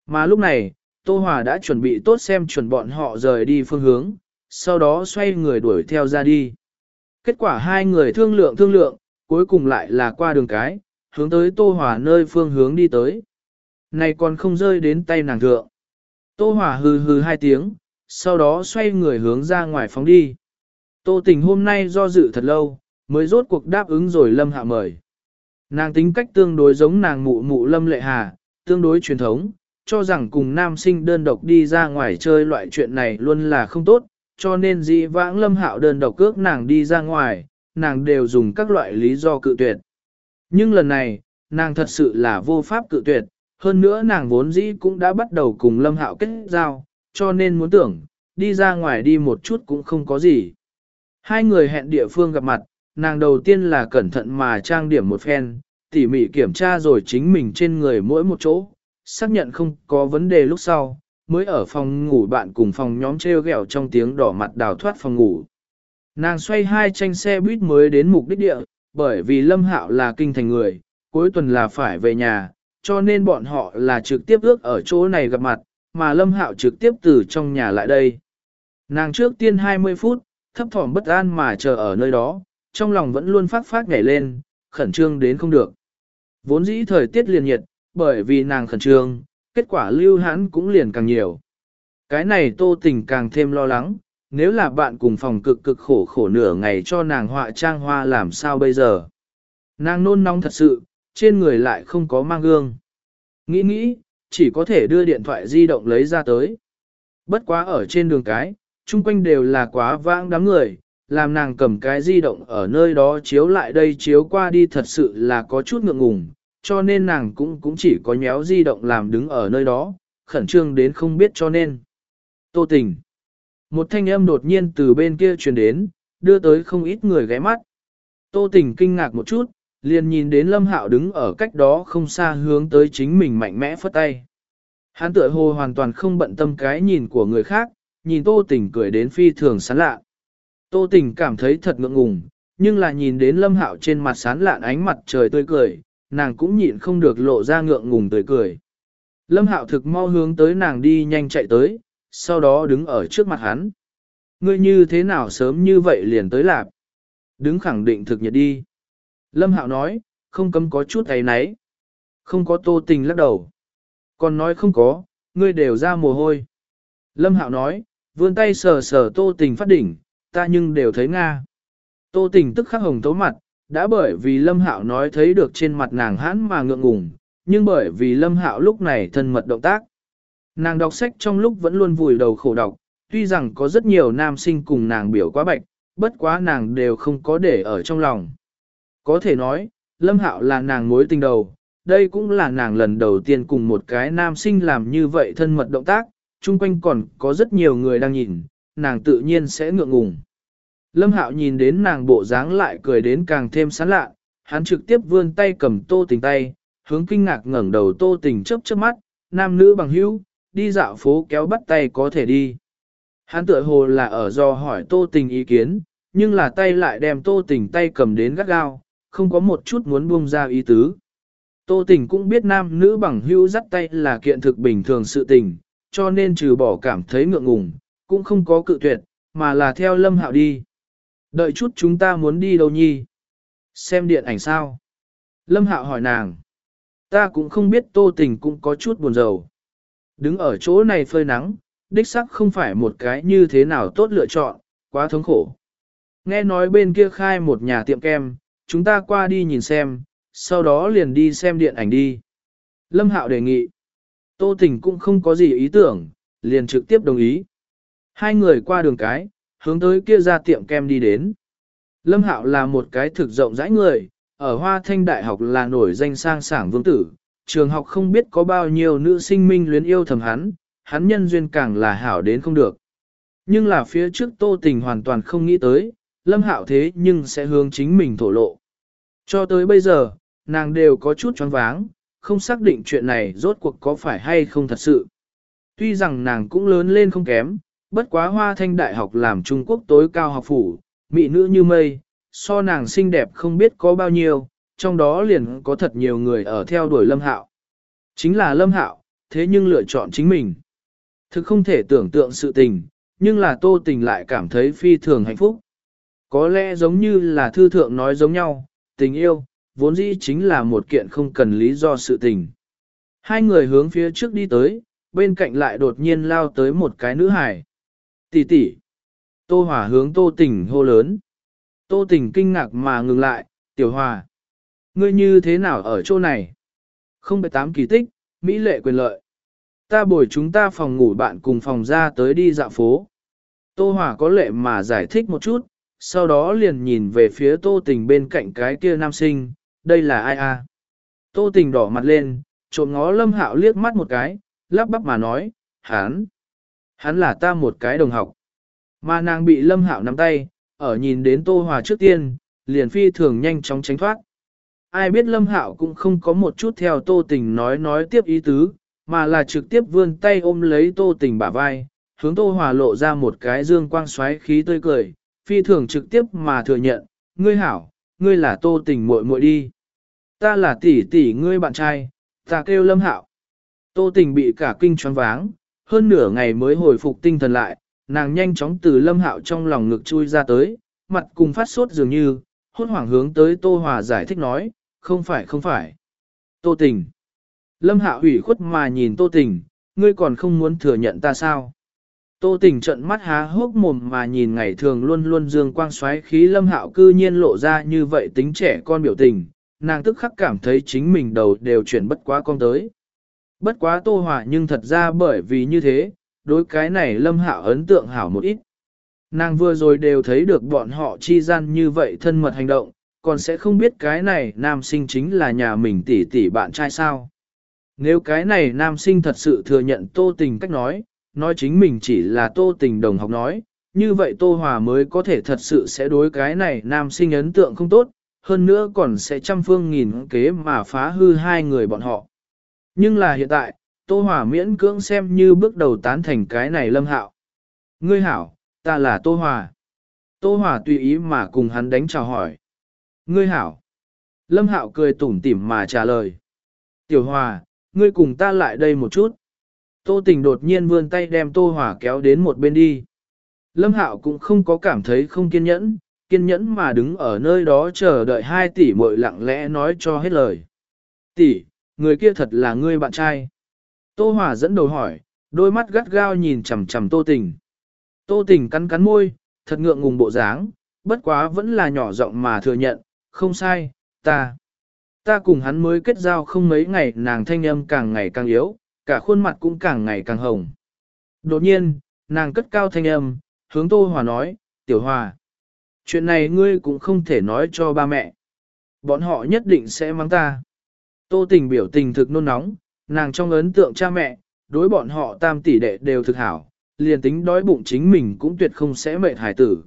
[SPEAKER 1] Mà lúc này, Tô Hòa đã chuẩn bị tốt xem chuẩn bọn họ rời đi phương hướng, sau đó xoay người đuổi theo ra đi. Kết quả hai người thương lượng thương lượng, cuối cùng lại là qua đường cái, hướng tới Tô Hòa nơi phương hướng đi tới. Này còn không rơi đến tay nàng thượng. Tô Hòa hừ hừ hai tiếng, sau đó xoay người hướng ra ngoài phóng đi. Tô tình hôm nay do dự thật lâu, mới rốt cuộc đáp ứng rồi lâm hạ mời. Nàng tính cách tương đối giống nàng mụ mụ lâm lệ hà, tương đối truyền thống, cho rằng cùng nam sinh đơn độc đi ra ngoài chơi loại chuyện này luôn là không tốt, cho nên dĩ vãng lâm hạo đơn độc cước nàng đi ra ngoài, nàng đều dùng các loại lý do cự tuyệt. Nhưng lần này, nàng thật sự là vô pháp cự tuyệt, hơn nữa nàng vốn dĩ cũng đã bắt đầu cùng lâm hạo kết giao, cho nên muốn tưởng, đi ra ngoài đi một chút cũng không có gì. Hai người hẹn địa phương gặp mặt, nàng đầu tiên là cẩn thận mà trang điểm một phen, tỉ mỉ kiểm tra rồi chính mình trên người mỗi một chỗ, xác nhận không có vấn đề lúc sau, mới ở phòng ngủ bạn cùng phòng nhóm treo gẹo trong tiếng đỏ mặt đào thoát phòng ngủ. Nàng xoay hai tranh xe buýt mới đến mục đích địa, bởi vì Lâm Hạo là kinh thành người, cuối tuần là phải về nhà, cho nên bọn họ là trực tiếp ước ở chỗ này gặp mặt, mà Lâm Hạo trực tiếp từ trong nhà lại đây. Nàng trước tiên 20 phút, thấp thỏm bất an mà chờ ở nơi đó, trong lòng vẫn luôn phát phát nhảy lên, khẩn trương đến không được. Vốn dĩ thời tiết liền nhiệt, bởi vì nàng khẩn trương, kết quả lưu hãn cũng liền càng nhiều. Cái này tô tình càng thêm lo lắng, nếu là bạn cùng phòng cực cực khổ khổ nửa ngày cho nàng họa trang hoa làm sao bây giờ. Nàng nôn nóng thật sự, trên người lại không có mang gương. Nghĩ nghĩ, chỉ có thể đưa điện thoại di động lấy ra tới. Bất quá ở trên đường cái, chung quanh đều là quá vãng đám người, làm nàng cầm cái di động ở nơi đó chiếu lại đây chiếu qua đi thật sự là có chút ngượng ngùng, cho nên nàng cũng cũng chỉ có nhéo di động làm đứng ở nơi đó, khẩn trương đến không biết cho nên. Tô tình. Một thanh âm đột nhiên từ bên kia truyền đến, đưa tới không ít người ghé mắt. Tô tình kinh ngạc một chút, liền nhìn đến Lâm Hạo đứng ở cách đó không xa hướng tới chính mình mạnh mẽ phất tay. Hắn tựa hồ hoàn toàn không bận tâm cái nhìn của người khác, nhìn Tô Tình cười đến phi thường sán lạ. Tô Tình cảm thấy thật ngượng ngùng, nhưng là nhìn đến Lâm Hạo trên mặt sán lạn ánh mặt trời tươi cười, nàng cũng nhịn không được lộ ra ngượng ngùng tươi cười. Lâm Hạo thực mau hướng tới nàng đi nhanh chạy tới, sau đó đứng ở trước mặt hắn. Ngươi như thế nào sớm như vậy liền tới lạp? Đứng khẳng định thực nhiệt đi. Lâm Hạo nói, không cấm có chút ấy náy. Không có tô tình lắc đầu. Còn nói không có, ngươi đều ra mồ hôi. Lâm Hạo nói, vươn tay sờ sờ tô tình phát đỉnh, ta nhưng đều thấy Nga. Tô tình tức khắc hồng tấu mặt, đã bởi vì Lâm Hạo nói thấy được trên mặt nàng hãn mà ngượng ngùng, nhưng bởi vì Lâm Hạo lúc này thân mật động tác. Nàng đọc sách trong lúc vẫn luôn vùi đầu khổ đọc, tuy rằng có rất nhiều nam sinh cùng nàng biểu quá bạch, bất quá nàng đều không có để ở trong lòng. Có thể nói, Lâm Hạo là nàng mối tình đầu, đây cũng là nàng lần đầu tiên cùng một cái nam sinh làm như vậy thân mật động tác, chung quanh còn có rất nhiều người đang nhìn, nàng tự nhiên sẽ ngượng ngùng. Lâm Hạo nhìn đến nàng bộ dáng lại cười đến càng thêm sán lạ, hắn trực tiếp vươn tay cầm tô tình tay, hướng kinh ngạc ngẩng đầu tô tình chớp chớp mắt, nam nữ bằng hữu, đi dạo phố kéo bắt tay có thể đi. Hắn tựa hồ là ở do hỏi tô tình ý kiến, nhưng là tay lại đem tô tình tay cầm đến gắt gao, không có một chút muốn buông ra ý tứ. Tô tình cũng biết nam nữ bằng hữu dắt tay là kiện thực bình thường sự tình, cho nên trừ bỏ cảm thấy ngượng ngùng, cũng không có cự tuyệt, mà là theo lâm hạo đi. Đợi chút chúng ta muốn đi đâu nhi? Xem điện ảnh sao? Lâm hạo hỏi nàng. Ta cũng không biết tô tình cũng có chút buồn rầu. Đứng ở chỗ này phơi nắng, đích sắc không phải một cái như thế nào tốt lựa chọn, quá thống khổ. Nghe nói bên kia khai một nhà tiệm kem, chúng ta qua đi nhìn xem, sau đó liền đi xem điện ảnh đi. Lâm Hạo đề nghị. Tô Tình cũng không có gì ý tưởng, liền trực tiếp đồng ý. Hai người qua đường cái, hướng tới kia ra tiệm kem đi đến. Lâm Hạo là một cái thực rộng rãi người, ở Hoa Thanh Đại học là nổi danh sang sảng vương tử, trường học không biết có bao nhiêu nữ sinh minh luyến yêu thầm hắn, hắn nhân duyên càng là hảo đến không được. Nhưng là phía trước Tô Tình hoàn toàn không nghĩ tới, Lâm Hạo thế nhưng sẽ hướng chính mình thổ lộ. Cho tới bây giờ, nàng đều có chút choáng váng, không xác định chuyện này rốt cuộc có phải hay không thật sự. Tuy rằng nàng cũng lớn lên không kém, bất quá hoa thanh đại học làm Trung Quốc tối cao học phủ, mỹ nữ như mây, so nàng xinh đẹp không biết có bao nhiêu, trong đó liền có thật nhiều người ở theo đuổi Lâm Hạo. Chính là Lâm Hạo, thế nhưng lựa chọn chính mình. Thực không thể tưởng tượng sự tình, nhưng là tô tình lại cảm thấy phi thường hạnh phúc. Có lẽ giống như là thư thượng nói giống nhau, tình yêu, vốn dĩ chính là một kiện không cần lý do sự tình. Hai người hướng phía trước đi tới, bên cạnh lại đột nhiên lao tới một cái nữ hải. Tỷ tỷ. Tô Hòa hướng Tô Tình hô lớn. Tô Tình kinh ngạc mà ngừng lại, tiểu hòa. Ngươi như thế nào ở chỗ này? Không phải tám kỳ tích, Mỹ lệ quyền lợi. Ta bồi chúng ta phòng ngủ bạn cùng phòng ra tới đi dạo phố. Tô Hòa có lệ mà giải thích một chút, sau đó liền nhìn về phía tô tình bên cạnh cái kia nam sinh, đây là ai a? Tô tình đỏ mặt lên, trộm ngó lâm hạo liếc mắt một cái, lắp bắp mà nói, hắn, hắn là ta một cái đồng học. Mà nàng bị lâm hạo nắm tay, ở nhìn đến tô hòa trước tiên, liền phi thường nhanh chóng tránh thoát. Ai biết lâm hạo cũng không có một chút theo tô tình nói nói tiếp ý tứ, mà là trực tiếp vươn tay ôm lấy tô tình bả vai, hướng tô hòa lộ ra một cái dương quang xoáy khí tươi cười, phi thường trực tiếp mà thừa nhận, ngươi hảo, ngươi là tô tình muội muội đi. Ta là tỷ tỷ ngươi bạn trai, ta kêu lâm hạo. Tô tình bị cả kinh choáng váng, hơn nửa ngày mới hồi phục tinh thần lại, nàng nhanh chóng từ lâm hạo trong lòng ngực chui ra tới, mặt cùng phát sốt dường như, hốt hoảng hướng tới Tô Hòa giải thích nói, không phải không phải. Tô tình. Lâm hạo ủy khuất mà nhìn Tô tình, ngươi còn không muốn thừa nhận ta sao? Tô tình trận mắt há hốc mồm mà nhìn ngày thường luôn luôn dương quang xoáy khí lâm hạo cư nhiên lộ ra như vậy tính trẻ con biểu tình, nàng tức khắc cảm thấy chính mình đầu đều chuyển bất quá con tới. Bất quá tô hòa nhưng thật ra bởi vì như thế, đối cái này lâm hạo ấn tượng hảo một ít. Nàng vừa rồi đều thấy được bọn họ chi gian như vậy thân mật hành động, còn sẽ không biết cái này nam sinh chính là nhà mình tỷ tỷ bạn trai sao. Nếu cái này nam sinh thật sự thừa nhận tô tình cách nói, nói chính mình chỉ là tô tình đồng học nói, như vậy tô hòa mới có thể thật sự sẽ đối cái này nam sinh ấn tượng không tốt, hơn nữa còn sẽ trăm phương nghìn kế mà phá hư hai người bọn họ. Nhưng là hiện tại, tô hòa miễn cưỡng xem như bước đầu tán thành cái này lâm hạo. Ngươi hảo, ta là tô hòa. Tô hòa tùy ý mà cùng hắn đánh chào hỏi. Ngươi hảo. Lâm hạo cười tủm tỉm mà trả lời. Tiểu hòa, ngươi cùng ta lại đây một chút. Tô tình đột nhiên vươn tay đem tô hỏa kéo đến một bên đi. Lâm hạo cũng không có cảm thấy không kiên nhẫn, kiên nhẫn mà đứng ở nơi đó chờ đợi hai tỷ muội lặng lẽ nói cho hết lời. Tỷ, người kia thật là ngươi bạn trai. Tô Hòa dẫn đầu hỏi, đôi mắt gắt gao nhìn chằm chằm tô tình. Tô tình cắn cắn môi, thật ngượng ngùng bộ dáng, bất quá vẫn là nhỏ giọng mà thừa nhận, không sai, ta. Ta cùng hắn mới kết giao không mấy ngày nàng thanh âm càng ngày càng yếu, cả khuôn mặt cũng càng ngày càng hồng. Đột nhiên, nàng cất cao thanh âm, hướng Tô Hòa nói, Tiểu Hòa, chuyện này ngươi cũng không thể nói cho ba mẹ. Bọn họ nhất định sẽ mắng ta. Tô tình biểu tình thực nôn nóng, nàng trong ấn tượng cha mẹ, đối bọn họ tam tỷ đệ đều thực hảo, liền tính đói bụng chính mình cũng tuyệt không sẽ mệt hải tử.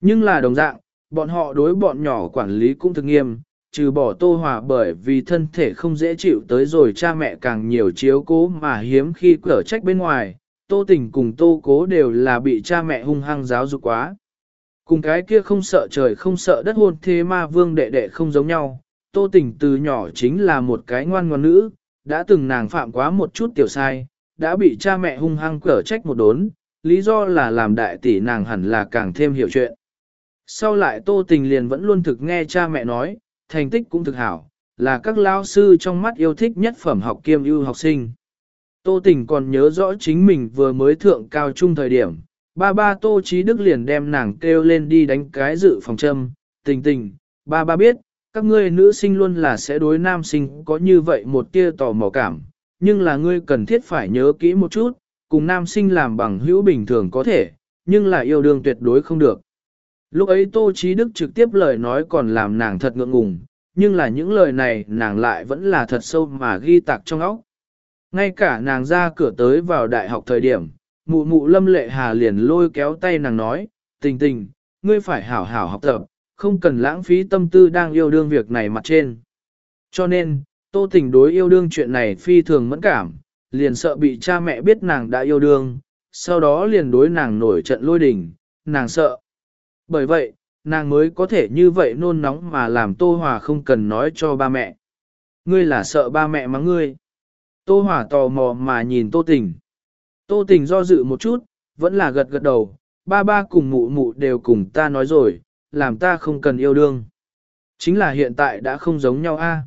[SPEAKER 1] Nhưng là đồng dạng, bọn họ đối bọn nhỏ quản lý cũng thực nghiêm, trừ bỏ tô hòa bởi vì thân thể không dễ chịu tới rồi cha mẹ càng nhiều chiếu cố mà hiếm khi cở trách bên ngoài, tô tình cùng tô cố đều là bị cha mẹ hung hăng giáo dục quá. Cùng cái kia không sợ trời không sợ đất hôn thế ma vương đệ đệ không giống nhau, tô tình từ nhỏ chính là một cái ngoan ngoan nữ, đã từng nàng phạm quá một chút tiểu sai, đã bị cha mẹ hung hăng cở trách một đốn, lý do là làm đại tỷ nàng hẳn là càng thêm hiểu chuyện. Sau lại tô tình liền vẫn luôn thực nghe cha mẹ nói, thành tích cũng thực hảo, là các lao sư trong mắt yêu thích nhất phẩm học kiêm ưu học sinh. Tô Tình còn nhớ rõ chính mình vừa mới thượng cao trung thời điểm, ba ba Tô Chí Đức liền đem nàng kêu lên đi đánh cái dự phòng châm, tình tình, ba ba biết, các ngươi nữ sinh luôn là sẽ đối nam sinh có như vậy một tia tò mò cảm, nhưng là ngươi cần thiết phải nhớ kỹ một chút, cùng nam sinh làm bằng hữu bình thường có thể, nhưng là yêu đương tuyệt đối không được. Lúc ấy Tô Chí Đức trực tiếp lời nói còn làm nàng thật ngượng ngùng, nhưng là những lời này nàng lại vẫn là thật sâu mà ghi tạc trong óc. Ngay cả nàng ra cửa tới vào đại học thời điểm, mụ mụ lâm lệ hà liền lôi kéo tay nàng nói, tình tình, ngươi phải hảo hảo học tập, không cần lãng phí tâm tư đang yêu đương việc này mặt trên. Cho nên, tô tình đối yêu đương chuyện này phi thường mẫn cảm, liền sợ bị cha mẹ biết nàng đã yêu đương, sau đó liền đối nàng nổi trận lôi đình, nàng sợ. Bởi vậy, nàng mới có thể như vậy nôn nóng mà làm Tô Hòa không cần nói cho ba mẹ. Ngươi là sợ ba mẹ mắng ngươi. Tô Hòa tò mò mà nhìn Tô Tình. Tô Tình do dự một chút, vẫn là gật gật đầu, ba ba cùng mụ mụ đều cùng ta nói rồi, làm ta không cần yêu đương. Chính là hiện tại đã không giống nhau a.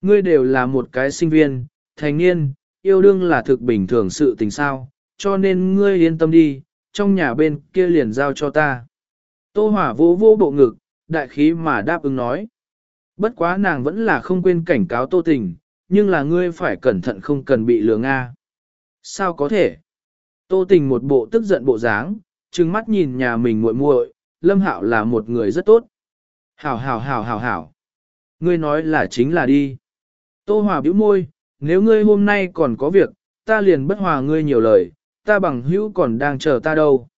[SPEAKER 1] Ngươi đều là một cái sinh viên, thành niên, yêu đương là thực bình thường sự tình sao, cho nên ngươi yên tâm đi, trong nhà bên kia liền giao cho ta. Tô Hỏa vô vô bộ ngực, đại khí mà đáp ứng nói. Bất quá nàng vẫn là không quên cảnh cáo Tô Tình, nhưng là ngươi phải cẩn thận không cần bị lừa Nga. Sao có thể? Tô tình một bộ tức giận bộ dáng, trừng mắt nhìn nhà mình muội muội, Lâm Hạo là một người rất tốt. Hảo hảo hảo hảo hảo. Ngươi nói là chính là đi. Tô Hòa bĩu môi, nếu ngươi hôm nay còn có việc, ta liền bất hòa ngươi nhiều lời, ta bằng hữu còn đang chờ ta đâu.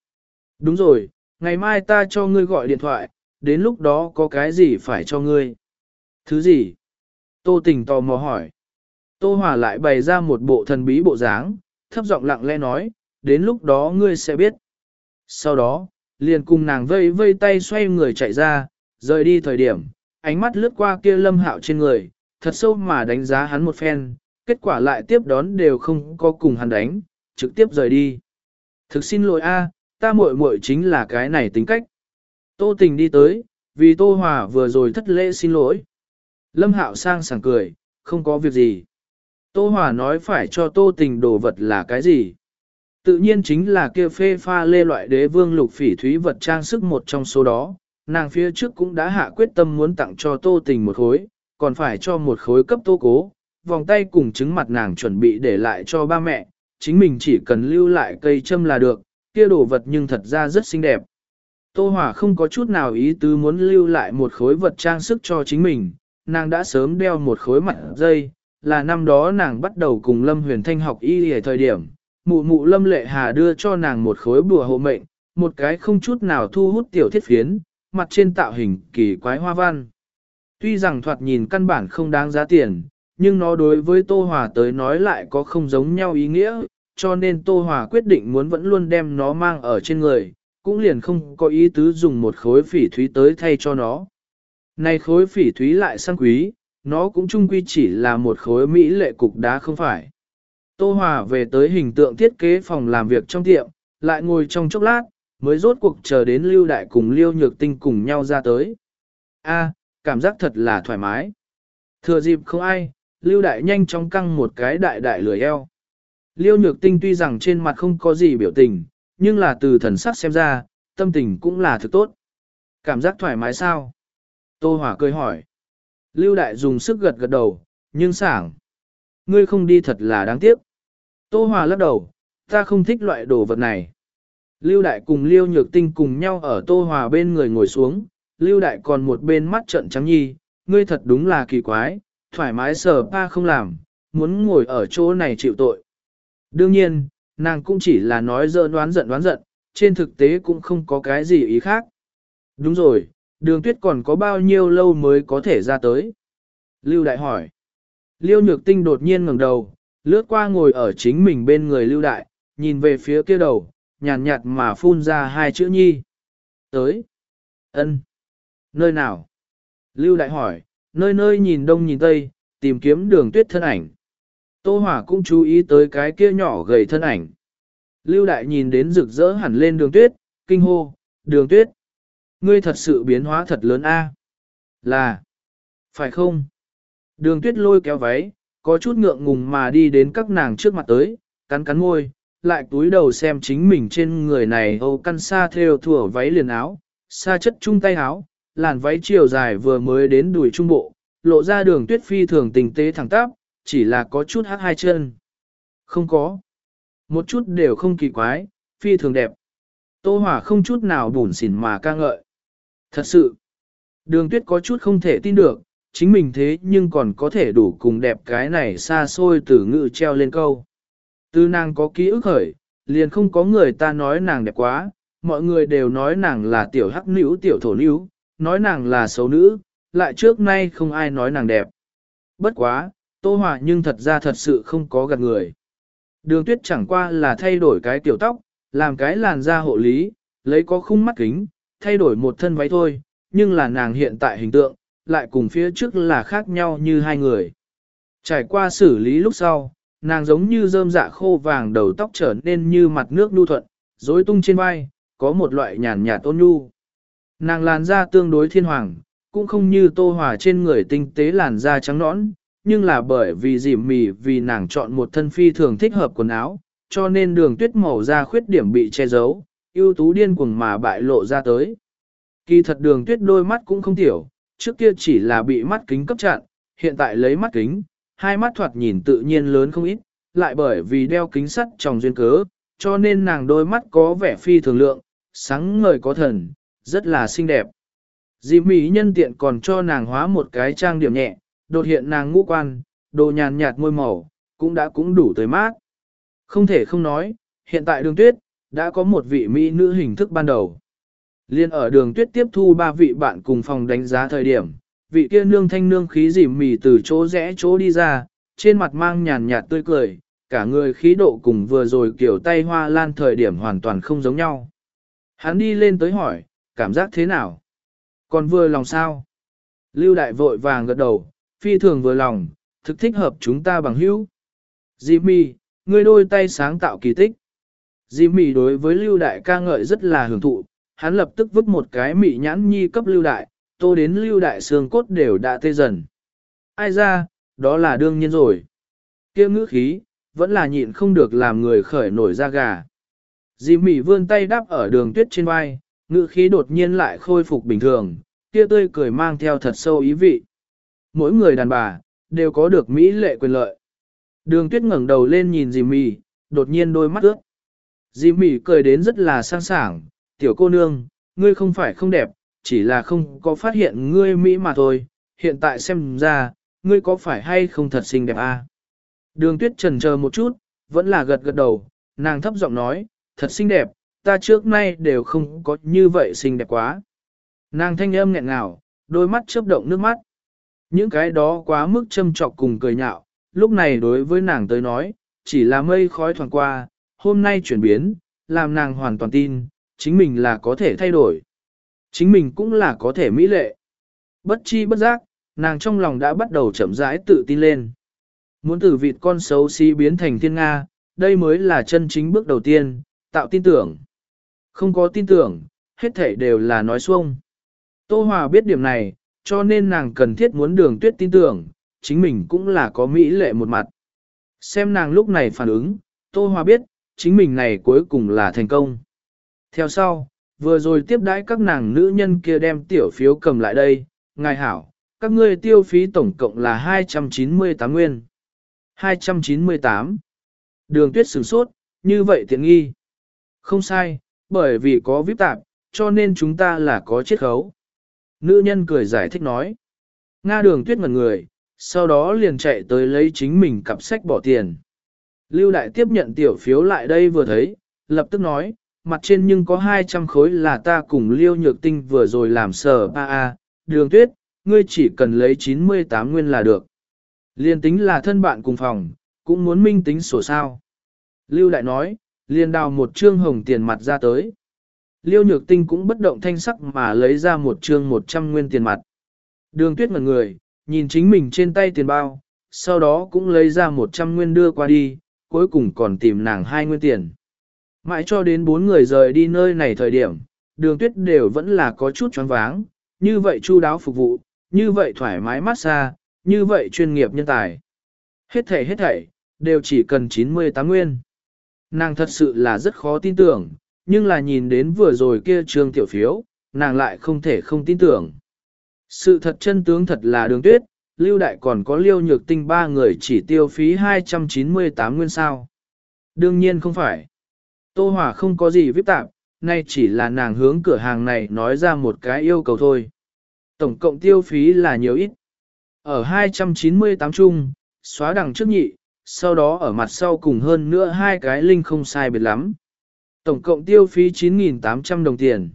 [SPEAKER 1] Đúng rồi, ngày mai ta cho ngươi gọi điện thoại, đến lúc đó có cái gì phải cho ngươi. Thứ gì? Tô tình tò mò hỏi. Tô Hòa lại bày ra một bộ thần bí bộ dáng, thấp giọng lặng lẽ nói, đến lúc đó ngươi sẽ biết. Sau đó, liền cùng nàng vây vây tay xoay người chạy ra, rời đi thời điểm, ánh mắt lướt qua kia lâm hạo trên người, thật sâu mà đánh giá hắn một phen, kết quả lại tiếp đón đều không có cùng hắn đánh, trực tiếp rời đi. Thực xin lỗi a, ta muội muội chính là cái này tính cách. Tô tình đi tới, vì Tô Hòa vừa rồi thất lễ xin lỗi. Lâm Hạo sang sảng cười, không có việc gì. Tô Hòa nói phải cho Tô tình đồ vật là cái gì? Tự nhiên chính là kia phê pha lê loại đế vương lục phỉ thúy vật trang sức một trong số đó. Nàng phía trước cũng đã hạ quyết tâm muốn tặng cho Tô tình một khối, còn phải cho một khối cấp Tô cố. Vòng tay cùng chứng mặt nàng chuẩn bị để lại cho ba mẹ, chính mình chỉ cần lưu lại cây châm là được, kia đồ vật nhưng thật ra rất xinh đẹp. Tô Hòa không có chút nào ý tứ muốn lưu lại một khối vật trang sức cho chính mình, nàng đã sớm đeo một khối mặt dây, là năm đó nàng bắt đầu cùng Lâm Huyền Thanh học y ở thời điểm, mụ mụ Lâm Lệ Hà đưa cho nàng một khối bùa hộ mệnh, một cái không chút nào thu hút tiểu thiết phiến, mặt trên tạo hình kỳ quái hoa văn. Tuy rằng thoạt nhìn căn bản không đáng giá tiền, nhưng nó đối với Tô Hòa tới nói lại có không giống nhau ý nghĩa, cho nên Tô Hòa quyết định muốn vẫn luôn đem nó mang ở trên người, cũng liền không có ý tứ dùng một khối phỉ thúy tới thay cho nó. Này khối phỉ thúy lại sang quý, nó cũng chung quy chỉ là một khối mỹ lệ cục đá không phải. Tô Hòa về tới hình tượng thiết kế phòng làm việc trong tiệm, lại ngồi trong chốc lát, mới rốt cuộc chờ đến Lưu Đại cùng Lưu Nhược Tinh cùng nhau ra tới. A, cảm giác thật là thoải mái. Thừa dịp không ai, Lưu Đại nhanh chóng căng một cái đại đại lười eo. Lưu Nhược Tinh tuy rằng trên mặt không có gì biểu tình, nhưng là từ thần sắc xem ra, tâm tình cũng là thực tốt. Cảm giác thoải mái sao? Tô Hòa cười hỏi. Lưu Đại dùng sức gật gật đầu, nhưng sảng. Ngươi không đi thật là đáng tiếc. Tô Hòa lắc đầu, ta không thích loại đồ vật này. Lưu Đại cùng Liêu Nhược Tinh cùng nhau ở Tô Hòa bên người ngồi xuống, Lưu Đại còn một bên mắt trận trắng nhi, ngươi thật đúng là kỳ quái, thoải mái sờ pa không làm, muốn ngồi ở chỗ này chịu tội. Đương nhiên, nàng cũng chỉ là nói dơ đoán giận đoán giận, trên thực tế cũng không có cái gì ý khác. Đúng rồi, đường tuyết còn có bao nhiêu lâu mới có thể ra tới? Lưu Đại hỏi. Liêu Nhược Tinh đột nhiên ngẩng đầu, lướt qua ngồi ở chính mình bên người Lưu Đại, nhìn về phía kia đầu, nhàn nhạt, nhạt mà phun ra hai chữ nhi. Tới. ân Nơi nào? Lưu Đại hỏi, nơi nơi nhìn đông nhìn tây, tìm kiếm đường tuyết thân ảnh. Tô Hỏa cũng chú ý tới cái kia nhỏ gầy thân ảnh. Lưu Đại nhìn đến rực rỡ hẳn lên đường tuyết, kinh hô, đường tuyết. Ngươi thật sự biến hóa thật lớn a. Là, phải không? Đường tuyết lôi kéo váy, có chút ngượng ngùng mà đi đến các nàng trước mặt tới, cắn cắn môi, lại túi đầu xem chính mình trên người này âu căn xa theo thủa váy liền áo, xa chất chung tay áo, làn váy chiều dài vừa mới đến đùi trung bộ, lộ ra đường tuyết phi thường tình tế thẳng tắp, chỉ là có chút hát hai chân. Không có. Một chút đều không kỳ quái, phi thường đẹp. Tô Hỏa không chút nào bùn xỉn mà ca ngợi. Thật sự, đường tuyết có chút không thể tin được, chính mình thế nhưng còn có thể đủ cùng đẹp cái này xa xôi từ ngự treo lên câu. Từ nàng có ký ức khởi, liền không có người ta nói nàng đẹp quá, mọi người đều nói nàng là tiểu hắc nữ tiểu thổ nữ, nói nàng là xấu nữ, lại trước nay không ai nói nàng đẹp. Bất quá, Tô Hòa nhưng thật ra thật sự không có gạt người. Đường tuyết chẳng qua là thay đổi cái tiểu tóc, làm cái làn da hộ lý, lấy có khung mắt kính, thay đổi một thân váy thôi, nhưng là nàng hiện tại hình tượng, lại cùng phía trước là khác nhau như hai người. Trải qua xử lý lúc sau, nàng giống như rơm dạ khô vàng đầu tóc trở nên như mặt nước nhu thuận, rối tung trên vai, có một loại nhàn nhạt ôn nhu. Nàng làn da tương đối thiên hoàng, cũng không như tô hòa trên người tinh tế làn da trắng nõn, nhưng là bởi vì dìm mì vì nàng chọn một thân phi thường thích hợp quần áo, cho nên đường tuyết màu da khuyết điểm bị che giấu, ưu tú điên cuồng mà bại lộ ra tới. Kỳ thật đường tuyết đôi mắt cũng không tiểu, trước kia chỉ là bị mắt kính cấp chặn, hiện tại lấy mắt kính, hai mắt thoạt nhìn tự nhiên lớn không ít, lại bởi vì đeo kính sắt trong duyên cớ, cho nên nàng đôi mắt có vẻ phi thường lượng, sáng ngời có thần, rất là xinh đẹp. Dì Mỹ nhân tiện còn cho nàng hóa một cái trang điểm nhẹ, đột hiện nàng ngũ quan, đồ nhàn nhạt môi màu, cũng đã cũng đủ tới mát. Không thể không nói, hiện tại đường tuyết, đã có một vị Mỹ nữ hình thức ban đầu. Liên ở đường tuyết tiếp thu ba vị bạn cùng phòng đánh giá thời điểm, vị kia nương thanh nương khí dìm mì từ chỗ rẽ chỗ đi ra, trên mặt mang nhàn nhạt tươi cười, cả người khí độ cùng vừa rồi kiểu tay hoa lan thời điểm hoàn toàn không giống nhau. Hắn đi lên tới hỏi, cảm giác thế nào? Còn vừa lòng sao? Lưu đại vội vàng gật đầu, phi thường vừa lòng, thực thích hợp chúng ta bằng hữu. Jimmy, ngươi đôi tay sáng tạo kỳ tích. Jimmy đối với lưu đại ca ngợi rất là hưởng thụ, hắn lập tức vứt một cái mị nhãn nhi cấp lưu đại, tô đến lưu đại xương cốt đều đã tê dần. Ai ra, đó là đương nhiên rồi. kia ngữ khí, vẫn là nhịn không được làm người khởi nổi da gà. Dì mỉ vươn tay đắp ở đường tuyết trên vai, ngữ khí đột nhiên lại khôi phục bình thường, kia tươi cười mang theo thật sâu ý vị. Mỗi người đàn bà, đều có được mỹ lệ quyền lợi. Đường tuyết ngẩng đầu lên nhìn dì mỉ, đột nhiên đôi mắt ướt. Dì mỉ cười đến rất là sang sảng, tiểu cô nương, ngươi không phải không đẹp, chỉ là không có phát hiện ngươi mỹ mà thôi, hiện tại xem ra, ngươi có phải hay không thật xinh đẹp à? Đường tuyết trần chờ một chút, vẫn là gật gật đầu, nàng thấp giọng nói, thật xinh đẹp, ta trước nay đều không có như vậy xinh đẹp quá. Nàng thanh âm nghẹn ngào, đôi mắt chớp động nước mắt. Những cái đó quá mức châm trọc cùng cười nhạo, lúc này đối với nàng tới nói, chỉ là mây khói thoảng qua, hôm nay chuyển biến, làm nàng hoàn toàn tin, chính mình là có thể thay đổi. Chính mình cũng là có thể mỹ lệ. Bất chi bất giác, nàng trong lòng đã bắt đầu chậm rãi tự tin lên. Muốn từ vịt con xấu xí biến thành thiên Nga, đây mới là chân chính bước đầu tiên, tạo tin tưởng. Không có tin tưởng, hết thảy đều là nói xuông. Tô Hòa biết điểm này, cho nên nàng cần thiết muốn đường tuyết tin tưởng, chính mình cũng là có mỹ lệ một mặt. Xem nàng lúc này phản ứng, Tô Hòa biết, chính mình này cuối cùng là thành công. Theo sau, vừa rồi tiếp đãi các nàng nữ nhân kia đem tiểu phiếu cầm lại đây, ngài hảo, các ngươi tiêu phí tổng cộng là 298 nguyên. 298. Đường tuyết sửng sốt, như vậy tiện nghi. Không sai, bởi vì có vip tạp, cho nên chúng ta là có chiết khấu. Nữ nhân cười giải thích nói. Nga đường tuyết ngần người, sau đó liền chạy tới lấy chính mình cặp sách bỏ tiền. Lưu đại tiếp nhận tiểu phiếu lại đây vừa thấy, lập tức nói, mặt trên nhưng có 200 khối là ta cùng liêu nhược tinh vừa rồi làm sở ba a, đường tuyết, ngươi chỉ cần lấy 98 nguyên là được. Liên tính là thân bạn cùng phòng, cũng muốn minh tính sổ sao. Lưu đại nói, liền đào một trương hồng tiền mặt ra tới. Liêu nhược tinh cũng bất động thanh sắc mà lấy ra một trương 100 nguyên tiền mặt. Đường tuyết ngần người, nhìn chính mình trên tay tiền bao, sau đó cũng lấy ra 100 nguyên đưa qua đi, cuối cùng còn tìm nàng hai nguyên tiền. Mãi cho đến bốn người rời đi nơi này thời điểm, đường tuyết đều vẫn là có chút choáng váng, như vậy chu đáo phục vụ, như vậy thoải mái massage, như vậy chuyên nghiệp nhân tài. Hết thảy hết thảy, đều chỉ cần 98 nguyên. Nàng thật sự là rất khó tin tưởng, nhưng là nhìn đến vừa rồi kia trương tiểu phiếu, nàng lại không thể không tin tưởng. Sự thật chân tướng thật là đường tuyết, lưu đại còn có liêu nhược tinh ba người chỉ tiêu phí 298 nguyên sao. Đương nhiên không phải. Tô Hòa không có gì viết tạp, nay chỉ là nàng hướng cửa hàng này nói ra một cái yêu cầu thôi. Tổng cộng tiêu phí là nhiều ít. Ở 298 chung, xóa đằng trước nhị, sau đó ở mặt sau cùng hơn nữa hai cái linh không sai biệt lắm. Tổng cộng tiêu phí 9.800 đồng tiền.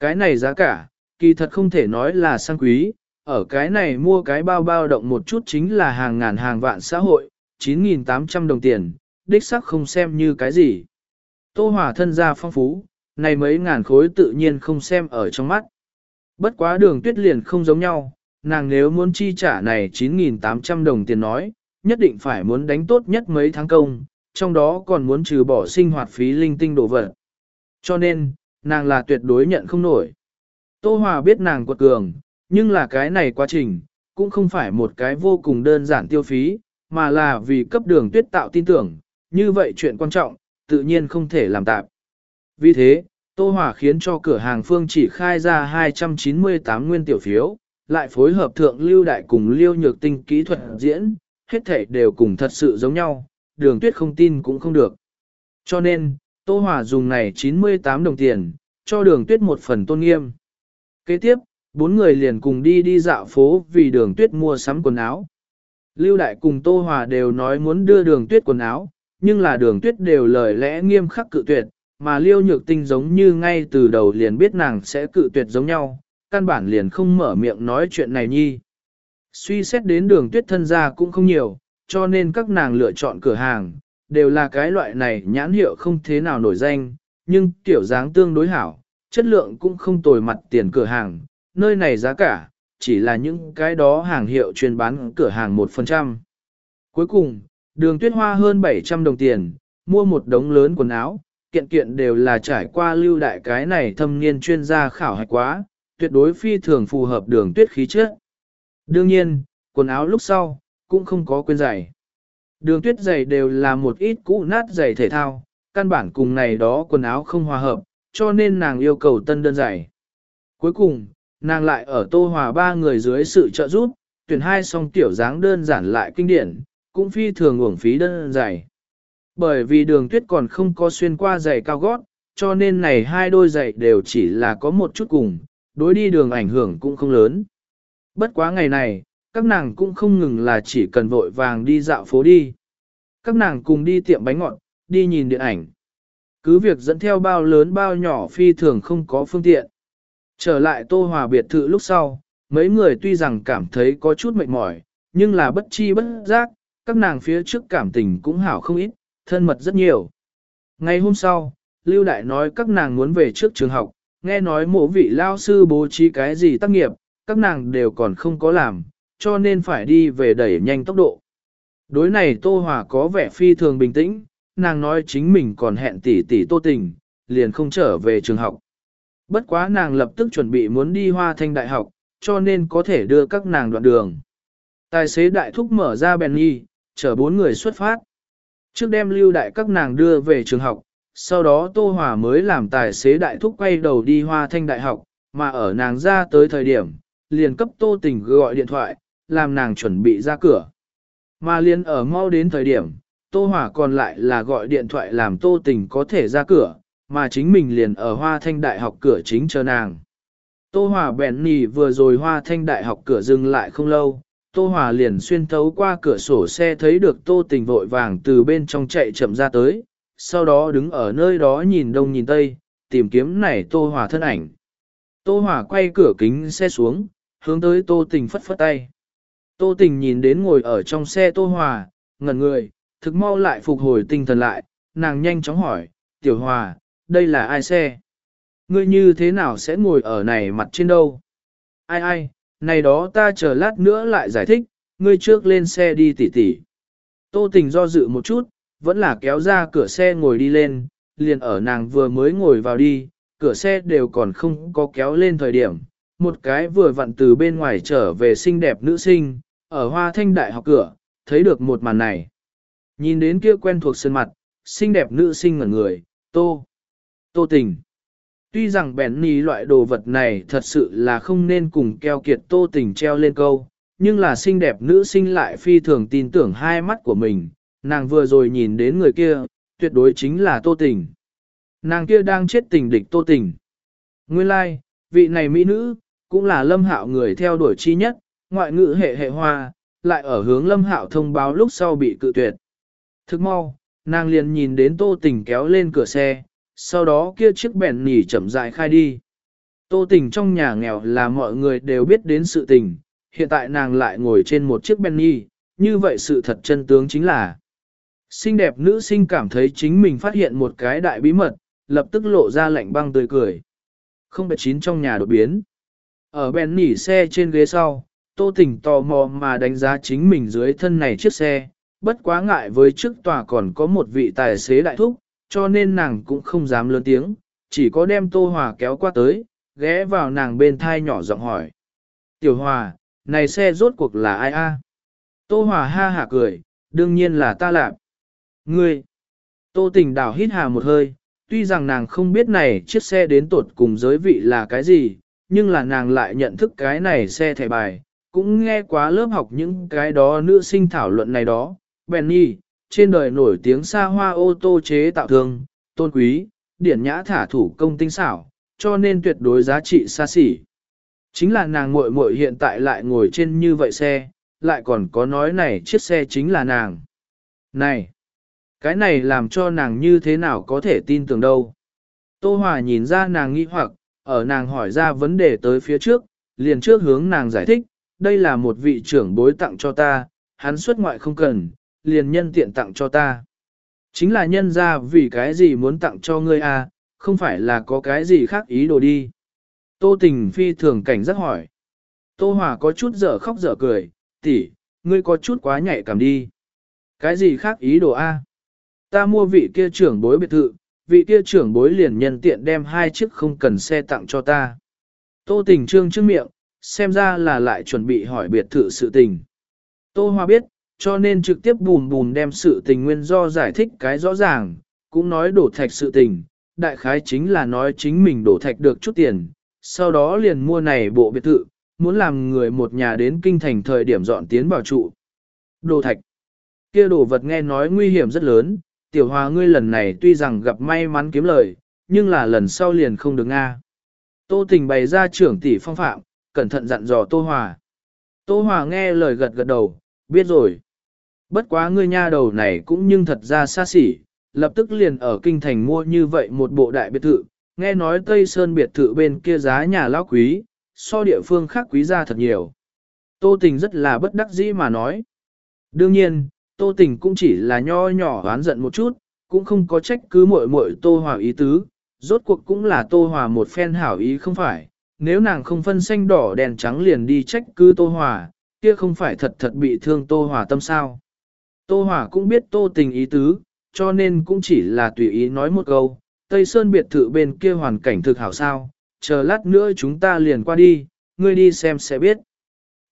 [SPEAKER 1] Cái này giá cả, kỳ thật không thể nói là sang quý, ở cái này mua cái bao bao động một chút chính là hàng ngàn hàng vạn xã hội, 9.800 đồng tiền, đích sắc không xem như cái gì. Tô Hòa thân gia phong phú, này mấy ngàn khối tự nhiên không xem ở trong mắt. Bất quá đường tuyết liền không giống nhau, nàng nếu muốn chi trả này 9.800 đồng tiền nói, nhất định phải muốn đánh tốt nhất mấy tháng công, trong đó còn muốn trừ bỏ sinh hoạt phí linh tinh đồ vật. Cho nên, nàng là tuyệt đối nhận không nổi. Tô Hòa biết nàng quật cường, nhưng là cái này quá trình, cũng không phải một cái vô cùng đơn giản tiêu phí, mà là vì cấp đường tuyết tạo tin tưởng, như vậy chuyện quan trọng, tự nhiên không thể làm tạm. Vì thế, Tô Hòa khiến cho cửa hàng phương chỉ khai ra 298 nguyên tiểu phiếu, lại phối hợp thượng lưu đại cùng lưu nhược tinh kỹ thuật diễn, hết thể đều cùng thật sự giống nhau, đường tuyết không tin cũng không được. Cho nên, Tô Hòa dùng này 98 đồng tiền, cho đường tuyết một phần tôn nghiêm. Kế tiếp, bốn người liền cùng đi đi dạo phố vì đường tuyết mua sắm quần áo. Lưu Đại cùng Tô Hòa đều nói muốn đưa đường tuyết quần áo, nhưng là đường tuyết đều lời lẽ nghiêm khắc cự tuyệt, mà Liêu Nhược Tinh giống như ngay từ đầu liền biết nàng sẽ cự tuyệt giống nhau, căn bản liền không mở miệng nói chuyện này nhi. Suy xét đến đường tuyết thân gia cũng không nhiều, cho nên các nàng lựa chọn cửa hàng, đều là cái loại này nhãn hiệu không thế nào nổi danh, nhưng tiểu dáng tương đối hảo, chất lượng cũng không tồi mặt tiền cửa hàng, nơi này giá cả, chỉ là những cái đó hàng hiệu chuyên bán cửa hàng 1%. Cuối cùng, đường tuyết hoa hơn 700 đồng tiền, mua một đống lớn quần áo, kiện kiện đều là trải qua lưu đại cái này thâm niên chuyên gia khảo hạch quá, tuyệt đối phi thường phù hợp đường tuyết khí chất. Đương nhiên, quần áo lúc sau, cũng không có quên giày. Đường tuyết giày đều là một ít cũ nát giày thể thao, căn bản cùng này đó quần áo không hòa hợp, cho nên nàng yêu cầu tân đơn giày. Cuối cùng, nàng lại ở tô hòa ba người dưới sự trợ giúp, tuyển hai song tiểu dáng đơn giản lại kinh điển, cũng phi thường uổng phí đơn giày. Bởi vì đường tuyết còn không có xuyên qua giày cao gót, cho nên này hai đôi giày đều chỉ là có một chút cùng, đối đi đường ảnh hưởng cũng không lớn. Bất quá ngày này, các nàng cũng không ngừng là chỉ cần vội vàng đi dạo phố đi. Các nàng cùng đi tiệm bánh ngọt, đi nhìn điện ảnh. Cứ việc dẫn theo bao lớn bao nhỏ phi thường không có phương tiện. Trở lại tô hòa biệt thự lúc sau, mấy người tuy rằng cảm thấy có chút mệt mỏi, nhưng là bất chi bất giác, các nàng phía trước cảm tình cũng hảo không ít, thân mật rất nhiều. Ngày hôm sau, Lưu Đại nói các nàng muốn về trước trường học, nghe nói mộ vị lao sư bố trí cái gì tác nghiệp, các nàng đều còn không có làm, cho nên phải đi về đẩy nhanh tốc độ. Đối này Tô Hòa có vẻ phi thường bình tĩnh, nàng nói chính mình còn hẹn tỷ tỷ Tô Tình, liền không trở về trường học. Bất quá nàng lập tức chuẩn bị muốn đi Hoa Thanh Đại học, cho nên có thể đưa các nàng đoạn đường. Tài xế đại thúc mở ra bèn nhi, chở bốn người xuất phát. Trước đem lưu đại các nàng đưa về trường học, sau đó Tô Hòa mới làm tài xế đại thúc quay đầu đi Hoa Thanh Đại học, mà ở nàng ra tới thời điểm, liền cấp Tô Tình gọi điện thoại, làm nàng chuẩn bị ra cửa. Mà liền ở mau đến thời điểm, Tô Hòa còn lại là gọi điện thoại làm Tô Tình có thể ra cửa, mà chính mình liền ở Hoa Thanh Đại học cửa chính chờ nàng. Tô Hòa bèn nì vừa rồi Hoa Thanh Đại học cửa dừng lại không lâu, Tô Hòa liền xuyên thấu qua cửa sổ xe thấy được Tô Tình vội vàng từ bên trong chạy chậm ra tới, sau đó đứng ở nơi đó nhìn đông nhìn tây, tìm kiếm này Tô Hòa thân ảnh. Tô Hòa quay cửa kính xe xuống, hướng tới Tô Tình phất phất tay. Tô Tình nhìn đến ngồi ở trong xe Tô Hòa, ngẩn người, thực mau lại phục hồi tinh thần lại, nàng nhanh chóng hỏi, Tiểu Hòa, đây là ai xe? Ngươi như thế nào sẽ ngồi ở này mặt trên đâu? Ai ai, này đó ta chờ lát nữa lại giải thích, ngươi trước lên xe đi tỉ tỉ. Tô Tình do dự một chút, vẫn là kéo ra cửa xe ngồi đi lên, liền ở nàng vừa mới ngồi vào đi, cửa xe đều còn không có kéo lên thời điểm. Một cái vừa vặn từ bên ngoài trở về xinh đẹp nữ sinh, ở hoa thanh đại học cửa, thấy được một màn này. Nhìn đến kia quen thuộc sân mặt, xinh đẹp nữ sinh ngẩn người, tô, tô tình. Tuy rằng bèn ní loại đồ vật này thật sự là không nên cùng keo kiệt tô tình treo lên câu, nhưng là xinh đẹp nữ sinh lại phi thường tin tưởng hai mắt của mình, nàng vừa rồi nhìn đến người kia, tuyệt đối chính là tô tình. Nàng kia đang chết tình địch tô tình. Nguyên lai, like, vị này mỹ nữ, cũng là lâm hạo người theo đuổi chi nhất, ngoại ngữ hệ hệ hoa, lại ở hướng lâm hạo thông báo lúc sau bị cự tuyệt. Thức mau, nàng liền nhìn đến tô tình kéo lên cửa xe, sau đó kia chiếc bèn nỉ chậm rãi khai đi. Tô tình trong nhà nghèo là mọi người đều biết đến sự tình, hiện tại nàng lại ngồi trên một chiếc bèn nỉ, như vậy sự thật chân tướng chính là Xinh đẹp nữ sinh cảm thấy chính mình phát hiện một cái đại bí mật, lập tức lộ ra lạnh băng tươi cười. Không bệ chín trong nhà đột biến. Ở bèn nỉ xe trên ghế sau, tô tình tò mò mà đánh giá chính mình dưới thân này chiếc xe, bất quá ngại với trước tòa còn có một vị tài xế đại thúc, cho nên nàng cũng không dám lớn tiếng, chỉ có đem tô hòa kéo qua tới, ghé vào nàng bên thai nhỏ giọng hỏi. Tiểu hòa, này xe rốt cuộc là ai a? Tô hòa ha hả cười, đương nhiên là ta lạp. Ngươi! Tô tình đảo hít hà một hơi, tuy rằng nàng không biết này chiếc xe đến tột cùng giới vị là cái gì, nhưng là nàng lại nhận thức cái này xe thẻ bài, cũng nghe quá lớp học những cái đó nữ sinh thảo luận này đó. Benny, trên đời nổi tiếng xa hoa ô tô chế tạo thương, tôn quý, điển nhã thả thủ công tinh xảo, cho nên tuyệt đối giá trị xa xỉ. Chính là nàng muội muội hiện tại lại ngồi trên như vậy xe, lại còn có nói này chiếc xe chính là nàng. Này, cái này làm cho nàng như thế nào có thể tin tưởng đâu. Tô Hòa nhìn ra nàng nghi hoặc, ở nàng hỏi ra vấn đề tới phía trước, liền trước hướng nàng giải thích, đây là một vị trưởng bối tặng cho ta, hắn xuất ngoại không cần, liền nhân tiện tặng cho ta. Chính là nhân ra vì cái gì muốn tặng cho ngươi à, không phải là có cái gì khác ý đồ đi. Tô tình phi thường cảnh giác hỏi. Tô Hòa có chút dở khóc dở cười, tỷ, ngươi có chút quá nhạy cảm đi. Cái gì khác ý đồ a? Ta mua vị kia trưởng bối biệt thự, vị kia trưởng bối liền nhân tiện đem hai chiếc không cần xe tặng cho ta. Tô tình trương trước miệng, xem ra là lại chuẩn bị hỏi biệt thự sự tình. Tô Hoa biết, cho nên trực tiếp bùn bùn đem sự tình nguyên do giải thích cái rõ ràng, cũng nói đổ thạch sự tình, đại khái chính là nói chính mình đổ thạch được chút tiền, sau đó liền mua này bộ biệt thự, muốn làm người một nhà đến kinh thành thời điểm dọn tiến vào trụ. Đồ thạch. kia đồ vật nghe nói nguy hiểm rất lớn, tiểu hòa ngươi lần này tuy rằng gặp may mắn kiếm lời, nhưng là lần sau liền không được Nga. Tô tình bày ra trưởng tỷ phong phạm, cẩn thận dặn dò Tô Hòa. Tô Hòa nghe lời gật gật đầu, biết rồi. Bất quá ngươi nha đầu này cũng nhưng thật ra xa xỉ, lập tức liền ở kinh thành mua như vậy một bộ đại biệt thự, nghe nói Tây Sơn biệt thự bên kia giá nhà lão quý, so địa phương khác quý ra thật nhiều. Tô Tình rất là bất đắc dĩ mà nói. Đương nhiên, Tô Tình cũng chỉ là nho nhỏ oán giận một chút, cũng không có trách cứ muội muội Tô Hòa ý tứ, rốt cuộc cũng là Tô Hòa một phen hảo ý không phải, nếu nàng không phân xanh đỏ đèn trắng liền đi trách cứ Tô Hòa, kia không phải thật thật bị thương Tô Hòa tâm sao. Tô Hòa cũng biết Tô Tình ý tứ, cho nên cũng chỉ là tùy ý nói một câu, Tây Sơn biệt thự bên kia hoàn cảnh thực hảo sao, chờ lát nữa chúng ta liền qua đi, ngươi đi xem sẽ biết.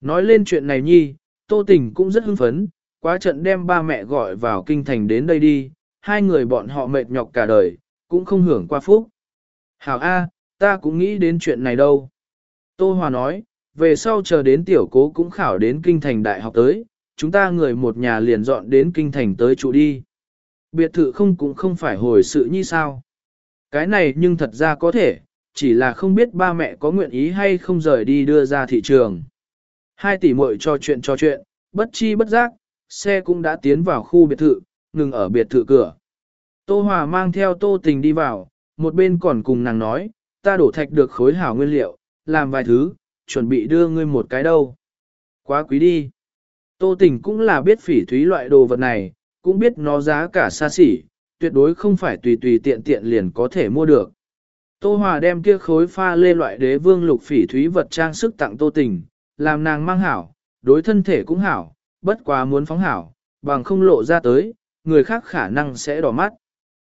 [SPEAKER 1] Nói lên chuyện này nhi, Tô Tình cũng rất hưng phấn, quá trận đem ba mẹ gọi vào kinh thành đến đây đi, hai người bọn họ mệt nhọc cả đời, cũng không hưởng qua phúc. Hảo A, ta cũng nghĩ đến chuyện này đâu. Tô Hòa nói, về sau chờ đến tiểu cố cũng khảo đến kinh thành đại học tới, chúng ta người một nhà liền dọn đến kinh thành tới trụ đi. Biệt thự không cũng không phải hồi sự như sao. Cái này nhưng thật ra có thể, chỉ là không biết ba mẹ có nguyện ý hay không rời đi đưa ra thị trường. Hai tỷ muội cho chuyện cho chuyện, bất chi bất giác, xe cũng đã tiến vào khu biệt thự, ngừng ở biệt thự cửa. Tô Hòa mang theo Tô Tình đi vào, một bên còn cùng nàng nói, ta đổ thạch được khối hảo nguyên liệu, làm vài thứ, chuẩn bị đưa ngươi một cái đâu. Quá quý đi. Tô Tình cũng là biết phỉ thúy loại đồ vật này, cũng biết nó giá cả xa xỉ, tuyệt đối không phải tùy tùy tiện tiện liền có thể mua được. Tô Hòa đem kia khối pha lê loại đế vương lục phỉ thúy vật trang sức tặng Tô Tình, làm nàng mang hảo, đối thân thể cũng hảo, bất quá muốn phóng hảo, bằng không lộ ra tới, người khác khả năng sẽ đỏ mắt.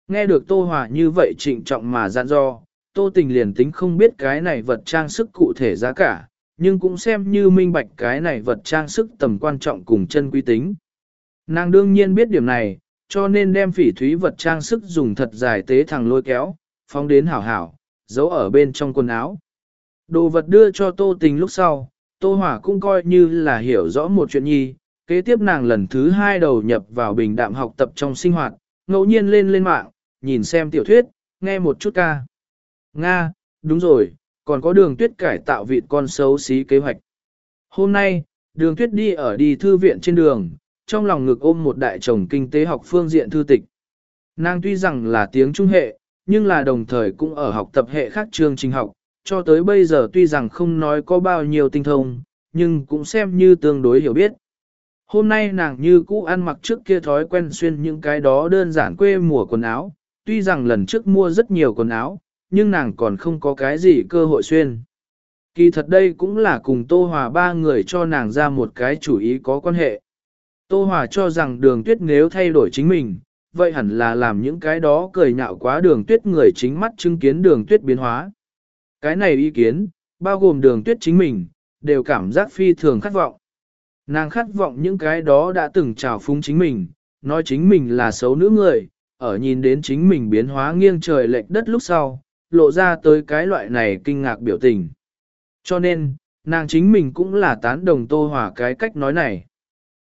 [SPEAKER 1] Nghe được Tô Hòa như vậy trịnh trọng mà dặn do, Tô Tình liền tính không biết cái này vật trang sức cụ thể giá cả, nhưng cũng xem như minh bạch cái này vật trang sức tầm quan trọng cùng chân quý tính. Nàng đương nhiên biết điểm này, cho nên đem phỉ thúy vật trang sức dùng thật dài tế thẳng lôi kéo, phóng đến hảo hảo, giấu ở bên trong quần áo. Đồ vật đưa cho Tô Tình lúc sau, Tô Hỏa cũng coi như là hiểu rõ một chuyện nhi, kế tiếp nàng lần thứ hai đầu nhập vào bình đạm học tập trong sinh hoạt, ngẫu nhiên lên lên mạng, nhìn xem tiểu thuyết, nghe một chút ca. Nga, đúng rồi, còn có đường tuyết cải tạo vịt con xấu xí kế hoạch. Hôm nay, đường tuyết đi ở đi thư viện trên đường, trong lòng ngực ôm một đại chồng kinh tế học phương diện thư tịch. Nàng tuy rằng là tiếng trung hệ, nhưng là đồng thời cũng ở học tập hệ khác chương trình học, cho tới bây giờ tuy rằng không nói có bao nhiêu tinh thông, nhưng cũng xem như tương đối hiểu biết. Hôm nay nàng như cũ ăn mặc trước kia thói quen xuyên những cái đó đơn giản quê mùa quần áo, tuy rằng lần trước mua rất nhiều quần áo, nhưng nàng còn không có cái gì cơ hội xuyên. Kỳ thật đây cũng là cùng Tô Hòa ba người cho nàng ra một cái chủ ý có quan hệ. Tô Hòa cho rằng đường tuyết nếu thay đổi chính mình, vậy hẳn là làm những cái đó cười nhạo quá đường tuyết người chính mắt chứng kiến đường tuyết biến hóa. Cái này ý kiến, bao gồm đường tuyết chính mình, đều cảm giác phi thường khát vọng. Nàng khát vọng những cái đó đã từng trào phúng chính mình, nói chính mình là xấu nữ người, ở nhìn đến chính mình biến hóa nghiêng trời lệch đất lúc sau, lộ ra tới cái loại này kinh ngạc biểu tình. Cho nên, nàng chính mình cũng là tán đồng Tô Hòa cái cách nói này.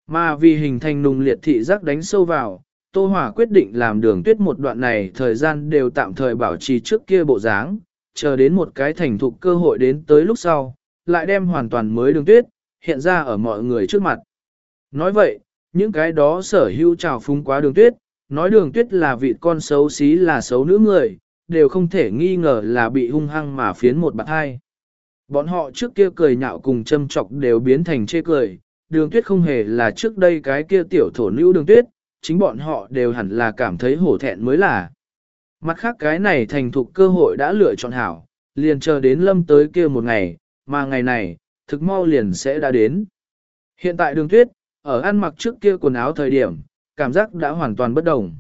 [SPEAKER 1] Mà vì hình thành nùng liệt thị giác đánh sâu vào, Tô Hòa quyết định làm đường tuyết một đoạn này thời gian đều tạm thời bảo trì trước kia bộ dáng, chờ đến một cái thành thục cơ hội đến tới lúc sau, lại đem hoàn toàn mới đường tuyết, hiện ra ở mọi người trước mặt. Nói vậy, những cái đó sở hữu trào phúng quá đường tuyết, nói đường tuyết là vị con xấu xí là xấu nữ người, đều không thể nghi ngờ là bị hung hăng mà phiến một bạn hai. Bọn họ trước kia cười nhạo cùng châm chọc đều biến thành chê cười, đường tuyết không hề là trước đây cái kia tiểu thổ nữ đường tuyết, chính bọn họ đều hẳn là cảm thấy hổ thẹn mới là. Mặt khác cái này thành thục cơ hội đã lựa chọn hảo, liền chờ đến lâm tới kia một ngày, mà ngày này, thực mau liền sẽ đã đến. Hiện tại đường tuyết, ở ăn mặc trước kia quần áo thời điểm, cảm giác đã hoàn toàn bất đồng.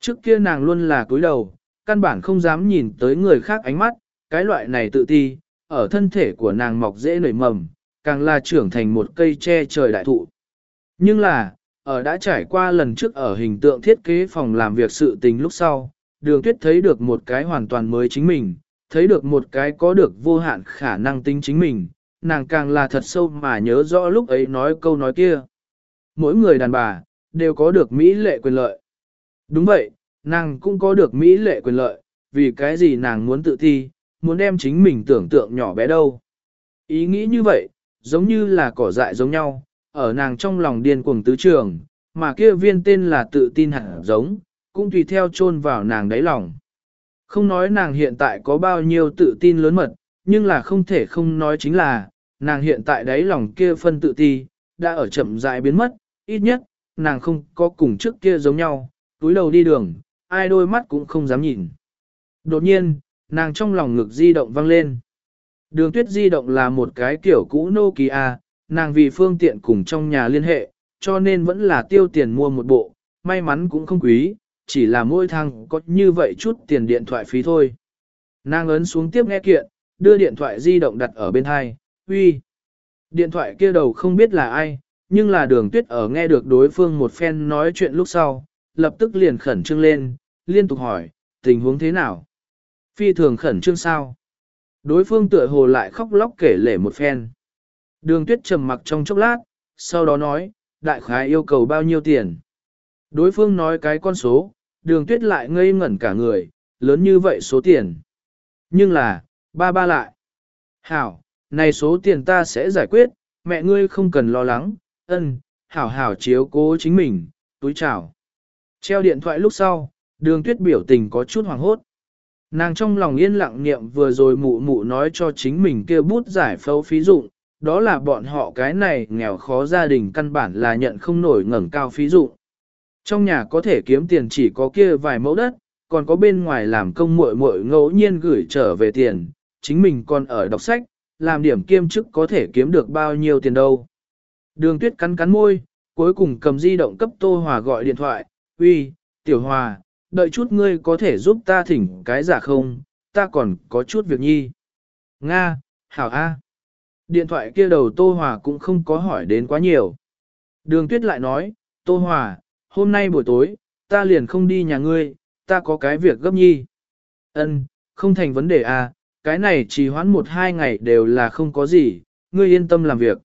[SPEAKER 1] Trước kia nàng luôn là cúi đầu, căn bản không dám nhìn tới người khác ánh mắt, cái loại này tự ti, ở thân thể của nàng mọc dễ nảy mầm, càng là trưởng thành một cây che trời đại thụ. Nhưng là, ở đã trải qua lần trước ở hình tượng thiết kế phòng làm việc sự tình lúc sau, đường tuyết thấy được một cái hoàn toàn mới chính mình, thấy được một cái có được vô hạn khả năng tính chính mình, nàng càng là thật sâu mà nhớ rõ lúc ấy nói câu nói kia. Mỗi người đàn bà, đều có được mỹ lệ quyền lợi. Đúng vậy, nàng cũng có được mỹ lệ quyền lợi, vì cái gì nàng muốn tự thi, muốn đem chính mình tưởng tượng nhỏ bé đâu. Ý nghĩ như vậy, giống như là cỏ dại giống nhau, ở nàng trong lòng điên cuồng tứ trường, mà kia viên tên là tự tin hẳn giống, cũng tùy theo chôn vào nàng đáy lòng. Không nói nàng hiện tại có bao nhiêu tự tin lớn mật, nhưng là không thể không nói chính là, nàng hiện tại đáy lòng kia phân tự ti, đã ở chậm rãi biến mất, ít nhất, nàng không có cùng trước kia giống nhau, túi đầu đi đường, ai đôi mắt cũng không dám nhìn. Đột nhiên, nàng trong lòng ngực di động vang lên. Đường tuyết di động là một cái kiểu cũ Nokia, nàng vì phương tiện cùng trong nhà liên hệ, cho nên vẫn là tiêu tiền mua một bộ, may mắn cũng không quý, chỉ là mỗi thang có như vậy chút tiền điện thoại phí thôi. Nàng ấn xuống tiếp nghe kiện, đưa điện thoại di động đặt ở bên hai, uy. Điện thoại kia đầu không biết là ai, nhưng là đường tuyết ở nghe được đối phương một phen nói chuyện lúc sau, lập tức liền khẩn trương lên, liên tục hỏi, tình huống thế nào? Phi thường khẩn trương sao? Đối phương tựa hồ lại khóc lóc kể lể một phen. Đường tuyết trầm mặc trong chốc lát, sau đó nói, đại khái yêu cầu bao nhiêu tiền? Đối phương nói cái con số, đường tuyết lại ngây ngẩn cả người, lớn như vậy số tiền. Nhưng là, ba ba lại. Hảo, này số tiền ta sẽ giải quyết, mẹ ngươi không cần lo lắng, ân, hảo hảo chiếu cố chính mình, túi chào. Treo điện thoại lúc sau, đường tuyết biểu tình có chút hoàng hốt. Nàng trong lòng yên lặng niệm vừa rồi mụ mụ nói cho chính mình kia bút giải phẫu phí dụng, đó là bọn họ cái này nghèo khó gia đình căn bản là nhận không nổi ngẩng cao phí dụng. Trong nhà có thể kiếm tiền chỉ có kia vài mẫu đất, còn có bên ngoài làm công muội muội ngẫu nhiên gửi trở về tiền, chính mình còn ở đọc sách, làm điểm kiêm chức có thể kiếm được bao nhiêu tiền đâu. Đường tuyết cắn cắn môi, cuối cùng cầm di động cấp Tô Hòa gọi điện thoại, uy, Tiểu Hòa, đợi chút ngươi có thể giúp ta thỉnh cái giả không, ta còn có chút việc nhi. Nga, Hảo A. Điện thoại kia đầu Tô Hòa cũng không có hỏi đến quá nhiều. Đường tuyết lại nói, Tô Hòa, hôm nay buổi tối, ta liền không đi nhà ngươi, ta có cái việc gấp nhi. Ân, không thành vấn đề à, cái này chỉ hoãn một hai ngày đều là không có gì, ngươi yên tâm làm việc.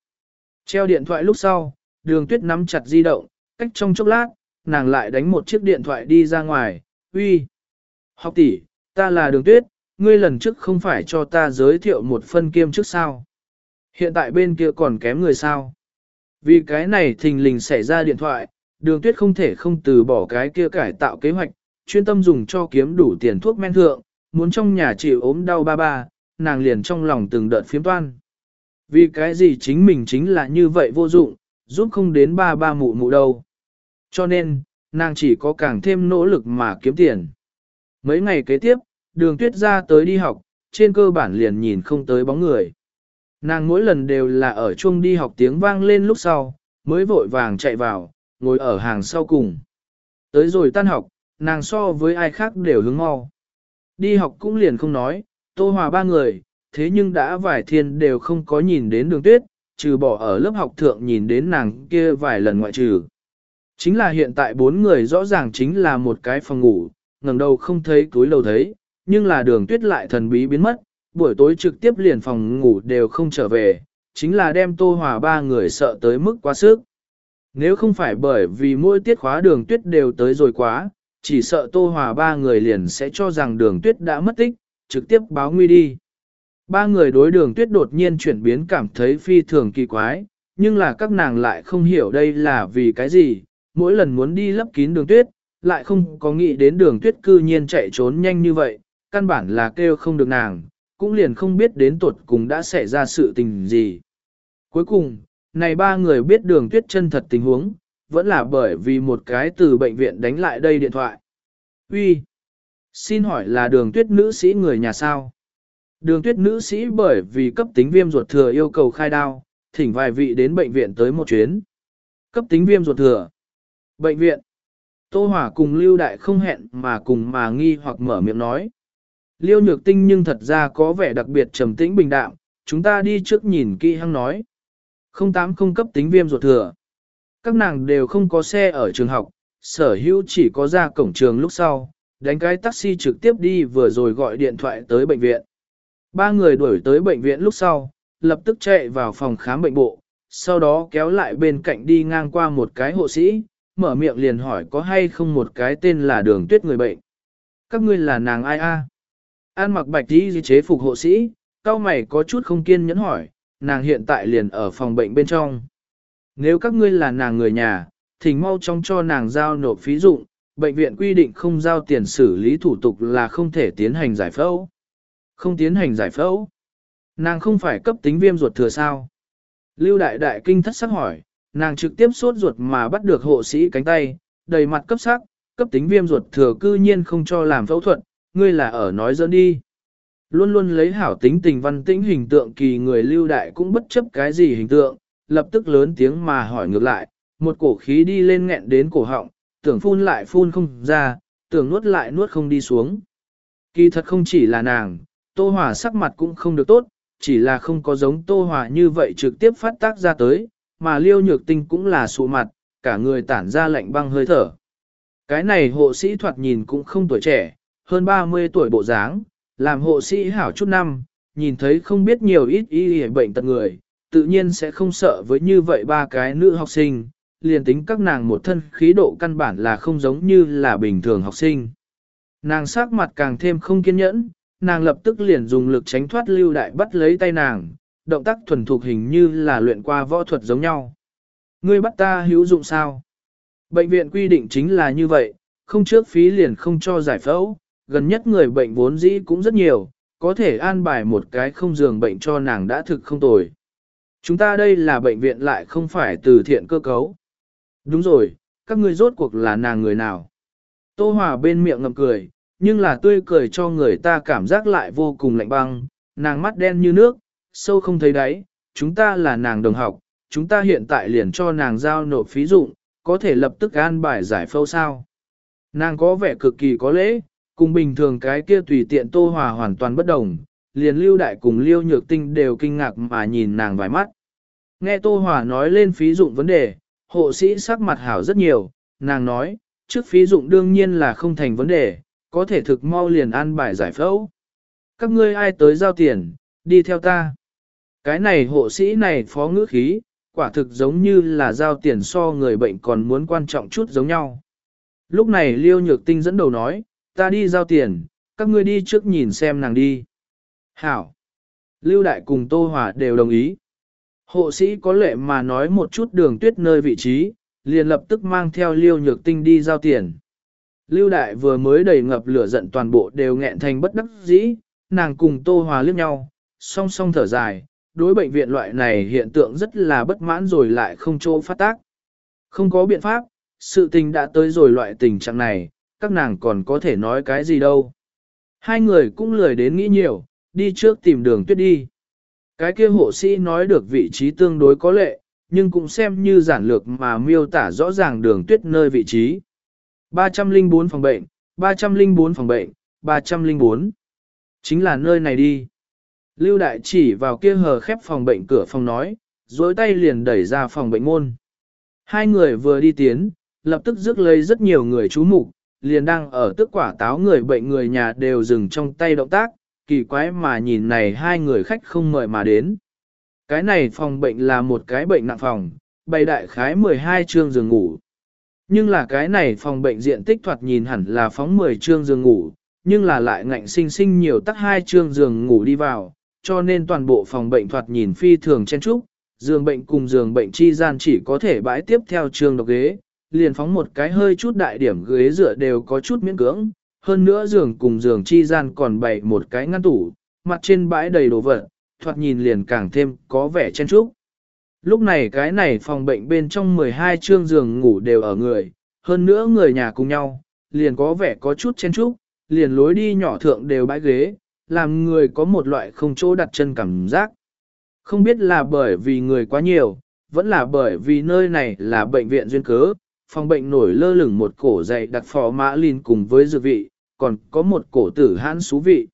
[SPEAKER 1] Treo điện thoại lúc sau, đường tuyết nắm chặt di động, cách trong chốc lát, nàng lại đánh một chiếc điện thoại đi ra ngoài, uy. Học tỷ, ta là đường tuyết, ngươi lần trước không phải cho ta giới thiệu một phân kiêm trước sao. Hiện tại bên kia còn kém người sao. Vì cái này thình lình xảy ra điện thoại, đường tuyết không thể không từ bỏ cái kia cải tạo kế hoạch, chuyên tâm dùng cho kiếm đủ tiền thuốc men thượng, muốn trong nhà chịu ốm đau ba ba, nàng liền trong lòng từng đợt phiếm toan. Vì cái gì chính mình chính là như vậy vô dụng, giúp không đến ba ba mụ mụ đâu. Cho nên, nàng chỉ có càng thêm nỗ lực mà kiếm tiền. Mấy ngày kế tiếp, đường tuyết ra tới đi học, trên cơ bản liền nhìn không tới bóng người. Nàng mỗi lần đều là ở chung đi học tiếng vang lên lúc sau, mới vội vàng chạy vào, ngồi ở hàng sau cùng. Tới rồi tan học, nàng so với ai khác đều hướng mau. Đi học cũng liền không nói, tô hòa ba người, thế nhưng đã vài thiên đều không có nhìn đến đường tuyết, trừ bỏ ở lớp học thượng nhìn đến nàng kia vài lần ngoại trừ. Chính là hiện tại bốn người rõ ràng chính là một cái phòng ngủ, ngẩng đầu không thấy túi lầu thấy, nhưng là đường tuyết lại thần bí biến mất, buổi tối trực tiếp liền phòng ngủ đều không trở về, chính là đem Tô Hòa ba người sợ tới mức quá sức. Nếu không phải bởi vì mỗi tiết khóa đường tuyết đều tới rồi quá, chỉ sợ Tô Hòa ba người liền sẽ cho rằng đường tuyết đã mất tích, trực tiếp báo nguy đi. Ba người đối đường tuyết đột nhiên chuyển biến cảm thấy phi thường kỳ quái, nhưng là các nàng lại không hiểu đây là vì cái gì, mỗi lần muốn đi lấp kín đường tuyết, lại không có nghĩ đến đường tuyết cư nhiên chạy trốn nhanh như vậy, căn bản là kêu không được nàng, cũng liền không biết đến tuột cùng đã xảy ra sự tình gì. Cuối cùng, này ba người biết đường tuyết chân thật tình huống, vẫn là bởi vì một cái từ bệnh viện đánh lại đây điện thoại. Uy, Xin hỏi là đường tuyết nữ sĩ người nhà sao? Đường tuyết nữ sĩ bởi vì cấp tính viêm ruột thừa yêu cầu khai đao, thỉnh vài vị đến bệnh viện tới một chuyến. Cấp tính viêm ruột thừa. Bệnh viện. Tô Hỏa cùng Lưu Đại không hẹn mà cùng mà nghi hoặc mở miệng nói. Liêu nhược tinh nhưng thật ra có vẻ đặc biệt trầm tĩnh bình đạm, chúng ta đi trước nhìn kỹ hăng nói. Không tám không cấp tính viêm ruột thừa. Các nàng đều không có xe ở trường học, sở hữu chỉ có ra cổng trường lúc sau, đánh cái taxi trực tiếp đi vừa rồi gọi điện thoại tới bệnh viện. Ba người đuổi tới bệnh viện lúc sau, lập tức chạy vào phòng khám bệnh bộ, sau đó kéo lại bên cạnh đi ngang qua một cái hộ sĩ, mở miệng liền hỏi có hay không một cái tên là đường tuyết người bệnh. Các ngươi là nàng ai a? An mặc bạch đi chế phục hộ sĩ, cao mày có chút không kiên nhẫn hỏi, nàng hiện tại liền ở phòng bệnh bên trong. Nếu các ngươi là nàng người nhà, thỉnh mau chóng cho nàng giao nộp phí dụng, bệnh viện quy định không giao tiền xử lý thủ tục là không thể tiến hành giải phẫu. Không tiến hành giải phẫu. Nàng không phải cấp tính viêm ruột thừa sao? Lưu đại đại kinh thất sắc hỏi, nàng trực tiếp sốt ruột mà bắt được hộ sĩ cánh tay, đầy mặt cấp sắc, cấp tính viêm ruột thừa cư nhiên không cho làm phẫu thuật, ngươi là ở nói dẫn đi. Luôn luôn lấy hảo tính tình văn tĩnh hình tượng kỳ người lưu đại cũng bất chấp cái gì hình tượng, lập tức lớn tiếng mà hỏi ngược lại, một cổ khí đi lên nghẹn đến cổ họng, tưởng phun lại phun không ra, tưởng nuốt lại nuốt không đi xuống. Kỳ thật không chỉ là nàng, Tô hỏa sắc mặt cũng không được tốt, chỉ là không có giống Tô hỏa như vậy trực tiếp phát tác ra tới, mà liêu nhược tinh cũng là sụ mặt, cả người tản ra lạnh băng hơi thở. Cái này hộ sĩ thoạt nhìn cũng không tuổi trẻ, hơn 30 tuổi bộ dáng, làm hộ sĩ hảo chút năm, nhìn thấy không biết nhiều ít y bệnh tật người, tự nhiên sẽ không sợ với như vậy ba cái nữ học sinh, liền tính các nàng một thân khí độ căn bản là không giống như là bình thường học sinh. Nàng sắc mặt càng thêm không kiên nhẫn, nàng lập tức liền dùng lực tránh thoát lưu đại bắt lấy tay nàng, động tác thuần thục hình như là luyện qua võ thuật giống nhau. Ngươi bắt ta hữu dụng sao? Bệnh viện quy định chính là như vậy, không trước phí liền không cho giải phẫu, gần nhất người bệnh vốn dĩ cũng rất nhiều, có thể an bài một cái không giường bệnh cho nàng đã thực không tồi. Chúng ta đây là bệnh viện lại không phải từ thiện cơ cấu. Đúng rồi, các ngươi rốt cuộc là nàng người nào? Tô Hòa bên miệng ngậm cười, nhưng là tươi cười cho người ta cảm giác lại vô cùng lạnh băng, nàng mắt đen như nước, sâu không thấy đáy, chúng ta là nàng đồng học, chúng ta hiện tại liền cho nàng giao nộp phí dụng, có thể lập tức an bài giải phẫu sao. Nàng có vẻ cực kỳ có lễ, cùng bình thường cái kia tùy tiện tô hòa hoàn toàn bất đồng, liền lưu đại cùng liêu nhược tinh đều kinh ngạc mà nhìn nàng vài mắt. Nghe tô hòa nói lên phí dụng vấn đề, hộ sĩ sắc mặt hảo rất nhiều, nàng nói, trước phí dụng đương nhiên là không thành vấn đề, có thể thực mau liền an bài giải phẫu. Các ngươi ai tới giao tiền, đi theo ta. Cái này hộ sĩ này phó ngữ khí, quả thực giống như là giao tiền so người bệnh còn muốn quan trọng chút giống nhau. Lúc này Liêu Nhược Tinh dẫn đầu nói, ta đi giao tiền, các ngươi đi trước nhìn xem nàng đi. Hảo. Lưu Đại cùng Tô Hòa đều đồng ý. Hộ sĩ có lệ mà nói một chút đường tuyết nơi vị trí, liền lập tức mang theo Liêu Nhược Tinh đi giao tiền. Lưu Đại vừa mới đầy ngập lửa giận toàn bộ đều nghẹn thành bất đắc dĩ, nàng cùng Tô Hòa liếc nhau, song song thở dài, đối bệnh viện loại này hiện tượng rất là bất mãn rồi lại không chỗ phát tác. Không có biện pháp, sự tình đã tới rồi loại tình trạng này, các nàng còn có thể nói cái gì đâu. Hai người cũng lười đến nghĩ nhiều, đi trước tìm đường tuyết đi. Cái kia hộ sĩ nói được vị trí tương đối có lệ, nhưng cũng xem như giản lược mà miêu tả rõ ràng đường tuyết nơi vị trí. 304 phòng bệnh, 304 phòng bệnh, 304. Chính là nơi này đi. Lưu đại chỉ vào kia hờ khép phòng bệnh cửa phòng nói, dối tay liền đẩy ra phòng bệnh môn. Hai người vừa đi tiến, lập tức rước lấy rất nhiều người chú mục liền đang ở tức quả táo người bệnh người nhà đều dừng trong tay động tác, kỳ quái mà nhìn này hai người khách không mời mà đến. Cái này phòng bệnh là một cái bệnh nặng phòng, bày đại khái 12 chương giường ngủ. Nhưng là cái này phòng bệnh diện tích thoạt nhìn hẳn là phóng 10 chương giường ngủ, nhưng là lại ngạnh sinh sinh nhiều tắc hai chương giường ngủ đi vào, cho nên toàn bộ phòng bệnh thoạt nhìn phi thường chen trúc, giường bệnh cùng giường bệnh chi gian chỉ có thể bãi tiếp theo trường độc ghế, liền phóng một cái hơi chút đại điểm ghế dựa đều có chút miễn cưỡng, hơn nữa giường cùng giường chi gian còn bày một cái ngăn tủ, mặt trên bãi đầy đồ vật, thoạt nhìn liền càng thêm có vẻ chen trúc. Lúc này cái này phòng bệnh bên trong 12 chương giường ngủ đều ở người, hơn nữa người nhà cùng nhau, liền có vẻ có chút chen trúc, liền lối đi nhỏ thượng đều bãi ghế, làm người có một loại không chỗ đặt chân cảm giác. Không biết là bởi vì người quá nhiều, vẫn là bởi vì nơi này là bệnh viện duyên cớ, phòng bệnh nổi lơ lửng một cổ dày đặc phò mã lìn cùng với dược vị, còn có một cổ tử hãn xú vị.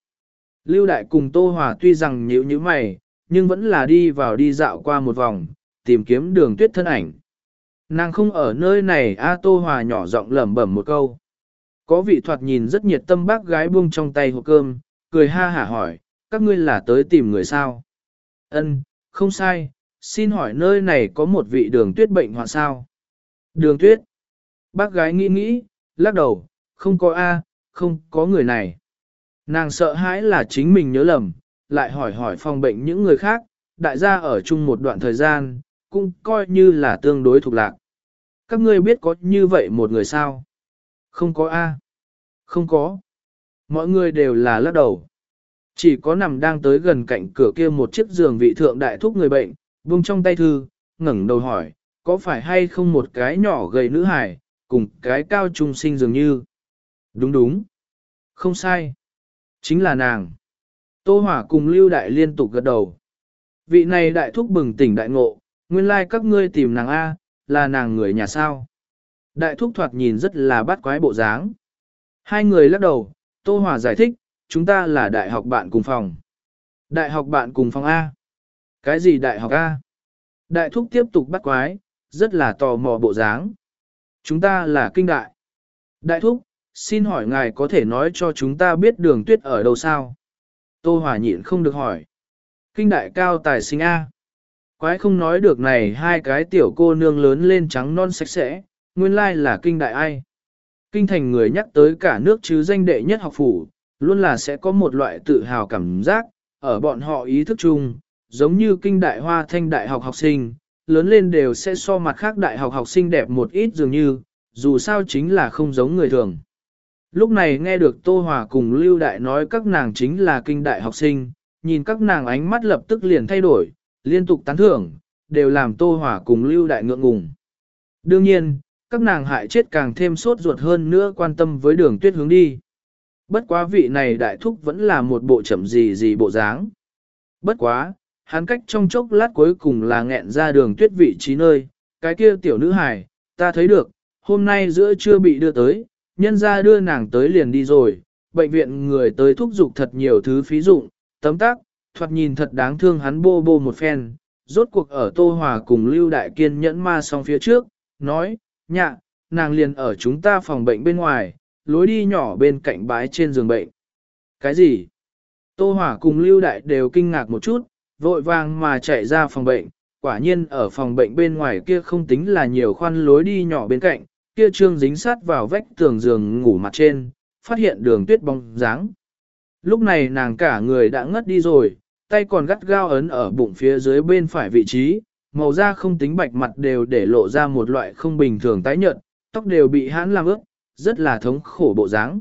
[SPEAKER 1] Lưu Đại cùng Tô Hòa tuy rằng nhíu như mày, nhưng vẫn là đi vào đi dạo qua một vòng, tìm kiếm đường tuyết thân ảnh. Nàng không ở nơi này A Tô Hòa nhỏ giọng lẩm bẩm một câu. Có vị thoạt nhìn rất nhiệt tâm bác gái buông trong tay hộp cơm, cười ha hả hỏi, các ngươi là tới tìm người sao? Ân, không sai, xin hỏi nơi này có một vị đường tuyết bệnh hoạn sao? Đường tuyết. Bác gái nghĩ nghĩ, lắc đầu, không có A, không có người này. Nàng sợ hãi là chính mình nhớ lầm, lại hỏi hỏi phòng bệnh những người khác, đại gia ở chung một đoạn thời gian, cũng coi như là tương đối thuộc lạc. Các ngươi biết có như vậy một người sao? Không có A. Không có. Mọi người đều là lắc đầu. Chỉ có nằm đang tới gần cạnh cửa kia một chiếc giường vị thượng đại thúc người bệnh, buông trong tay thư, ngẩng đầu hỏi, có phải hay không một cái nhỏ gầy nữ hài, cùng cái cao trung sinh dường như? Đúng đúng. Không sai. Chính là nàng. Tô Hỏa cùng Lưu Đại liên tục gật đầu. Vị này đại thúc bừng tỉnh đại ngộ, nguyên lai like các ngươi tìm nàng A, là nàng người nhà sao. Đại thúc thoạt nhìn rất là bắt quái bộ dáng. Hai người lắc đầu, Tô Hòa giải thích, chúng ta là đại học bạn cùng phòng. Đại học bạn cùng phòng A. Cái gì đại học A? Đại thúc tiếp tục bắt quái, rất là tò mò bộ dáng. Chúng ta là kinh đại. Đại thúc, xin hỏi ngài có thể nói cho chúng ta biết đường tuyết ở đâu sao? Tô Hòa nhịn không được hỏi. Kinh đại cao tài sinh A. Quái không nói được này hai cái tiểu cô nương lớn lên trắng non sạch sẽ, nguyên lai là kinh đại ai. Kinh thành người nhắc tới cả nước chứ danh đệ nhất học phủ, luôn là sẽ có một loại tự hào cảm giác, ở bọn họ ý thức chung, giống như kinh đại hoa thanh đại học học sinh, lớn lên đều sẽ so mặt khác đại học học sinh đẹp một ít dường như, dù sao chính là không giống người thường. Lúc này nghe được Tô Hòa cùng Lưu Đại nói các nàng chính là kinh đại học sinh, nhìn các nàng ánh mắt lập tức liền thay đổi, liên tục tán thưởng, đều làm Tô Hòa cùng Lưu Đại ngượng ngùng. Đương nhiên, các nàng hại chết càng thêm sốt ruột hơn nữa quan tâm với đường tuyết hướng đi. Bất quá vị này đại thúc vẫn là một bộ chậm gì gì bộ dáng. Bất quá, hắn cách trong chốc lát cuối cùng là nghẹn ra đường tuyết vị trí nơi, cái kia tiểu nữ hài, ta thấy được, hôm nay giữa chưa bị đưa tới, nhân ra đưa nàng tới liền đi rồi, bệnh viện người tới thúc giục thật nhiều thứ phí dụng, tấm tác, thoạt nhìn thật đáng thương hắn bô bô một phen, rốt cuộc ở Tô Hòa cùng Lưu Đại Kiên nhẫn ma xong phía trước, nói, nhạ, nàng liền ở chúng ta phòng bệnh bên ngoài, lối đi nhỏ bên cạnh bái trên giường bệnh. Cái gì? Tô Hỏa cùng Lưu Đại đều kinh ngạc một chút, vội vàng mà chạy ra phòng bệnh, quả nhiên ở phòng bệnh bên ngoài kia không tính là nhiều khoan lối đi nhỏ bên cạnh, kia trương dính sát vào vách tường giường ngủ mặt trên, phát hiện đường tuyết bóng dáng. Lúc này nàng cả người đã ngất đi rồi, tay còn gắt gao ấn ở bụng phía dưới bên phải vị trí, màu da không tính bạch mặt đều để lộ ra một loại không bình thường tái nhợt, tóc đều bị hãn làm ướt, rất là thống khổ bộ dáng.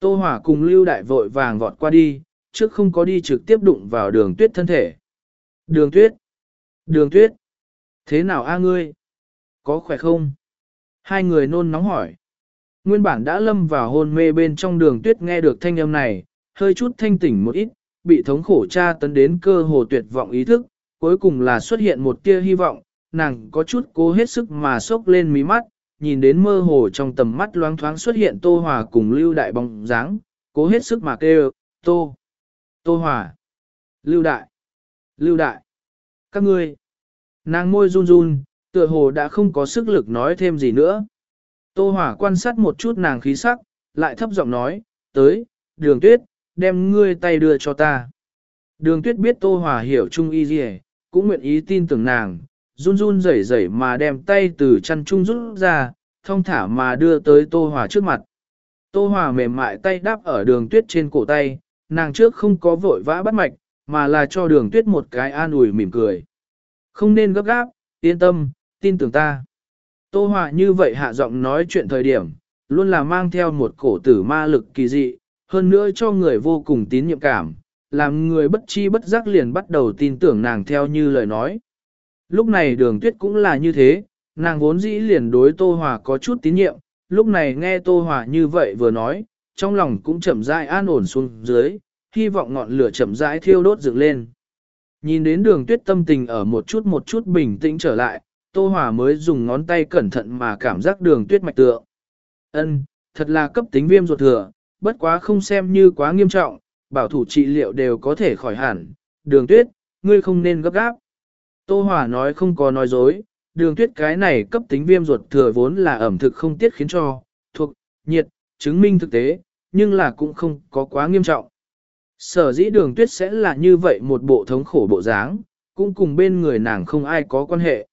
[SPEAKER 1] Tô Hỏa cùng Lưu Đại vội vàng vọt qua đi, trước không có đi trực tiếp đụng vào đường tuyết thân thể. Đường tuyết! Đường tuyết! Thế nào a ngươi? Có khỏe không? Hai người nôn nóng hỏi. Nguyên bản đã lâm vào hôn mê bên trong đường tuyết nghe được thanh âm này, hơi chút thanh tỉnh một ít, bị thống khổ tra tấn đến cơ hồ tuyệt vọng ý thức, cuối cùng là xuất hiện một tia hy vọng, nàng có chút cố hết sức mà sốc lên mí mắt, nhìn đến mơ hồ trong tầm mắt loáng thoáng xuất hiện Tô Hòa cùng Lưu Đại bóng dáng, cố hết sức mà kêu, Tô, Tô Hòa, Lưu Đại, Lưu Đại, các ngươi. Nàng môi run run, tựa hồ đã không có sức lực nói thêm gì nữa. Tô Hòa quan sát một chút nàng khí sắc, lại thấp giọng nói, tới, đường tuyết, đem ngươi tay đưa cho ta. Đường tuyết biết Tô Hòa hiểu trung y gì, cũng nguyện ý tin tưởng nàng, run run rẩy rẩy mà đem tay từ chăn trung rút ra, thông thả mà đưa tới Tô Hòa trước mặt. Tô Hòa mềm mại tay đáp ở đường tuyết trên cổ tay, nàng trước không có vội vã bắt mạch, mà là cho đường tuyết một cái an ủi mỉm cười. Không nên gấp gáp, yên tâm, tin tưởng ta. Tô Hòa như vậy hạ giọng nói chuyện thời điểm, luôn là mang theo một cổ tử ma lực kỳ dị, hơn nữa cho người vô cùng tín nhiệm cảm, làm người bất chi bất giác liền bắt đầu tin tưởng nàng theo như lời nói. Lúc này đường tuyết cũng là như thế, nàng vốn dĩ liền đối Tô Hòa có chút tín nhiệm, lúc này nghe Tô Hòa như vậy vừa nói, trong lòng cũng chậm rãi an ổn xuống dưới, hy vọng ngọn lửa chậm rãi thiêu đốt dựng lên. Nhìn đến đường tuyết tâm tình ở một chút một chút bình tĩnh trở lại, Tô Hòa mới dùng ngón tay cẩn thận mà cảm giác đường tuyết mạch tượng. Ân, thật là cấp tính viêm ruột thừa, bất quá không xem như quá nghiêm trọng, bảo thủ trị liệu đều có thể khỏi hẳn. Đường tuyết, ngươi không nên gấp gáp. Tô Hòa nói không có nói dối, đường tuyết cái này cấp tính viêm ruột thừa vốn là ẩm thực không tiết khiến cho, thuộc, nhiệt, chứng minh thực tế, nhưng là cũng không có quá nghiêm trọng. Sở dĩ đường tuyết sẽ là như vậy một bộ thống khổ bộ dáng, cũng cùng bên người nàng không ai có quan hệ.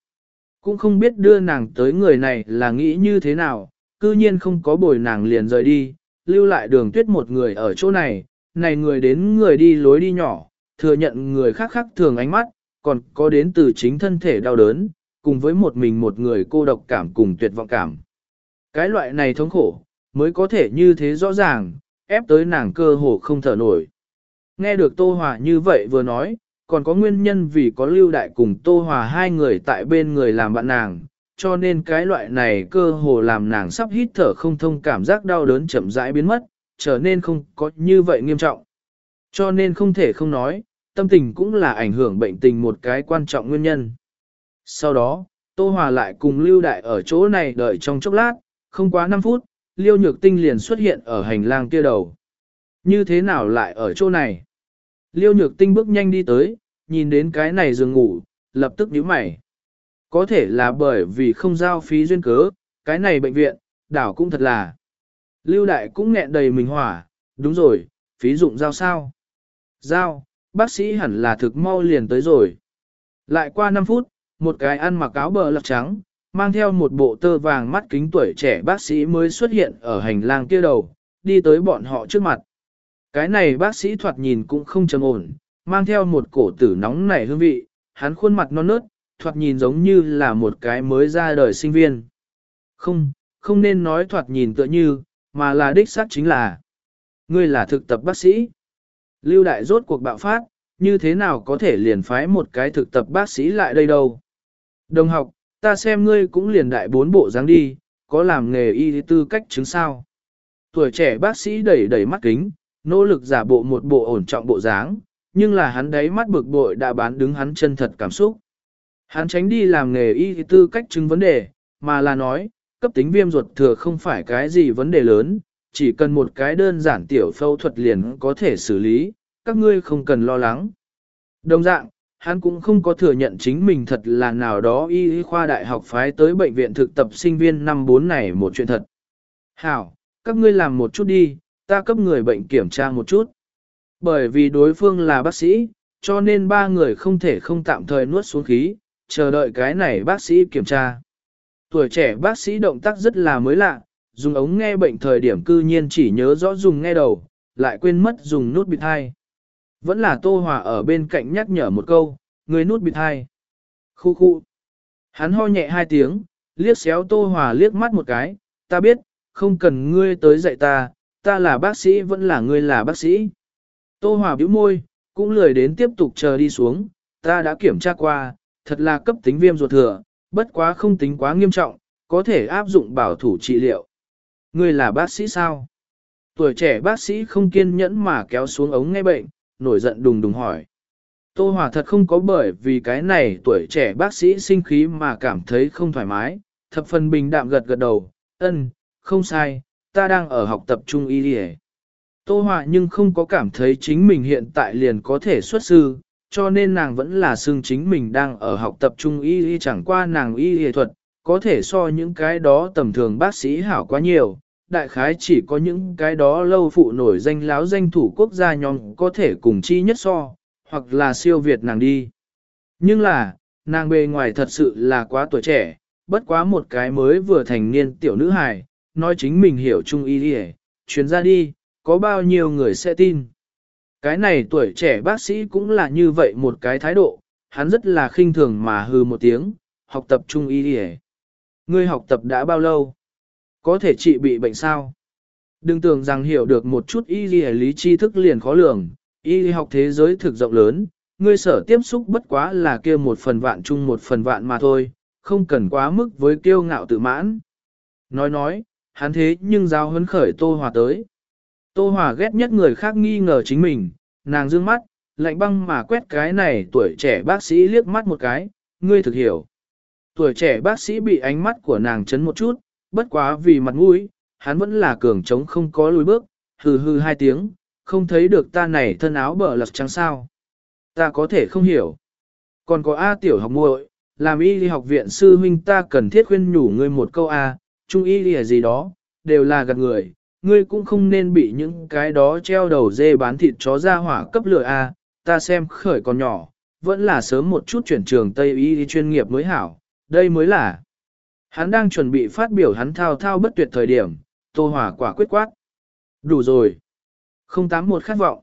[SPEAKER 1] Cũng không biết đưa nàng tới người này là nghĩ như thế nào, cư nhiên không có bồi nàng liền rời đi, lưu lại đường tuyết một người ở chỗ này, này người đến người đi lối đi nhỏ, thừa nhận người khác khác thường ánh mắt, còn có đến từ chính thân thể đau đớn, cùng với một mình một người cô độc cảm cùng tuyệt vọng cảm. Cái loại này thống khổ, mới có thể như thế rõ ràng, ép tới nàng cơ hồ không thở nổi. Nghe được Tô Hòa như vậy vừa nói, còn có nguyên nhân vì có lưu đại cùng Tô Hòa hai người tại bên người làm bạn nàng, cho nên cái loại này cơ hồ làm nàng sắp hít thở không thông cảm giác đau đớn chậm rãi biến mất, trở nên không có như vậy nghiêm trọng. Cho nên không thể không nói, tâm tình cũng là ảnh hưởng bệnh tình một cái quan trọng nguyên nhân. Sau đó, Tô Hòa lại cùng Lưu Đại ở chỗ này đợi trong chốc lát, không quá 5 phút, Liêu Nhược Tinh liền xuất hiện ở hành lang kia đầu. Như thế nào lại ở chỗ này? Liêu Nhược Tinh bước nhanh đi tới, nhìn đến cái này giường ngủ, lập tức nhíu mày. Có thể là bởi vì không giao phí duyên cớ, cái này bệnh viện, đảo cũng thật là. Lưu Đại cũng nghẹn đầy mình hỏa, đúng rồi, phí dụng giao sao? Giao, bác sĩ hẳn là thực mau liền tới rồi. Lại qua 5 phút, một cái ăn mặc áo bờ lọc trắng, mang theo một bộ tơ vàng mắt kính tuổi trẻ bác sĩ mới xuất hiện ở hành lang kia đầu, đi tới bọn họ trước mặt. Cái này bác sĩ thoạt nhìn cũng không trầm ổn, mang theo một cổ tử nóng nảy hương vị, hắn khuôn mặt non nớt, thoạt nhìn giống như là một cái mới ra đời sinh viên. Không, không nên nói thoạt nhìn tựa như, mà là đích xác chính là. Ngươi là thực tập bác sĩ. Lưu đại rốt cuộc bạo phát, như thế nào có thể liền phái một cái thực tập bác sĩ lại đây đâu. Đồng học, ta xem ngươi cũng liền đại bốn bộ dáng đi, có làm nghề y tư cách chứng sao. Tuổi trẻ bác sĩ đẩy đẩy mắt kính, nỗ lực giả bộ một bộ ổn trọng bộ dáng, nhưng là hắn đấy mắt bực bội đã bán đứng hắn chân thật cảm xúc. Hắn tránh đi làm nghề y tư cách chứng vấn đề, mà là nói, cấp tính viêm ruột thừa không phải cái gì vấn đề lớn, chỉ cần một cái đơn giản tiểu phẫu thuật liền có thể xử lý, các ngươi không cần lo lắng. Đồng dạng, hắn cũng không có thừa nhận chính mình thật là nào đó y khoa đại học phái tới bệnh viện thực tập sinh viên năm 4 này một chuyện thật. Hảo, các ngươi làm một chút đi, ta cấp người bệnh kiểm tra một chút. Bởi vì đối phương là bác sĩ, cho nên ba người không thể không tạm thời nuốt xuống khí, chờ đợi cái này bác sĩ kiểm tra. Tuổi trẻ bác sĩ động tác rất là mới lạ, dùng ống nghe bệnh thời điểm cư nhiên chỉ nhớ rõ dùng nghe đầu, lại quên mất dùng nút bịt hai. Vẫn là Tô Hòa ở bên cạnh nhắc nhở một câu, người nút bịt hai. Khu khu. Hắn ho nhẹ hai tiếng, liếc xéo Tô Hòa liếc mắt một cái, ta biết, không cần ngươi tới dạy ta, ta là bác sĩ vẫn là ngươi là bác sĩ. Tô Hòa bĩu môi, cũng lười đến tiếp tục chờ đi xuống, ta đã kiểm tra qua, thật là cấp tính viêm ruột thừa, bất quá không tính quá nghiêm trọng, có thể áp dụng bảo thủ trị liệu. Ngươi là bác sĩ sao? Tuổi trẻ bác sĩ không kiên nhẫn mà kéo xuống ống nghe bệnh, nổi giận đùng đùng hỏi. Tô Hòa thật không có bởi vì cái này tuổi trẻ bác sĩ sinh khí mà cảm thấy không thoải mái, thập phần bình đạm gật gật đầu, ân, không sai, ta đang ở học tập trung y đi Tô Hòa nhưng không có cảm thấy chính mình hiện tại liền có thể xuất sư, cho nên nàng vẫn là xương chính mình đang ở học tập trung y y chẳng qua nàng y y thuật, có thể so những cái đó tầm thường bác sĩ hảo quá nhiều, đại khái chỉ có những cái đó lâu phụ nổi danh láo danh thủ quốc gia nhóm có thể cùng chi nhất so, hoặc là siêu Việt nàng đi. Nhưng là, nàng bề ngoài thật sự là quá tuổi trẻ, bất quá một cái mới vừa thành niên tiểu nữ hài, nói chính mình hiểu trung y y chuyến ra đi, có bao nhiêu người sẽ tin. Cái này tuổi trẻ bác sĩ cũng là như vậy một cái thái độ, hắn rất là khinh thường mà hư một tiếng, học tập trung y đi Ngươi học tập đã bao lâu? Có thể trị bị bệnh sao? Đừng tưởng rằng hiểu được một chút y lý tri thức liền khó lường, y học thế giới thực rộng lớn, ngươi sở tiếp xúc bất quá là kia một phần vạn chung một phần vạn mà thôi, không cần quá mức với kiêu ngạo tự mãn. Nói nói, hắn thế nhưng giao hấn khởi Tô Hòa tới. Tô Hòa ghét nhất người khác nghi ngờ chính mình, nàng dương mắt, lạnh băng mà quét cái này tuổi trẻ bác sĩ liếc mắt một cái, ngươi thực hiểu. Tuổi trẻ bác sĩ bị ánh mắt của nàng chấn một chút, bất quá vì mặt mũi, hắn vẫn là cường trống không có lùi bước, hừ hừ hai tiếng, không thấy được ta này thân áo bờ lật trắng sao. Ta có thể không hiểu. Còn có A tiểu học muội, làm y đi học viện sư huynh ta cần thiết khuyên nhủ ngươi một câu A, trung y đi gì đó, đều là gạt người, ngươi cũng không nên bị những cái đó treo đầu dê bán thịt chó ra hỏa cấp lửa A, à, ta xem khởi còn nhỏ, vẫn là sớm một chút chuyển trường Tây y đi chuyên nghiệp mới hảo, đây mới là. Hắn đang chuẩn bị phát biểu hắn thao thao bất tuyệt thời điểm, tô hỏa quả quyết quát. Đủ rồi. Không tám một khát vọng.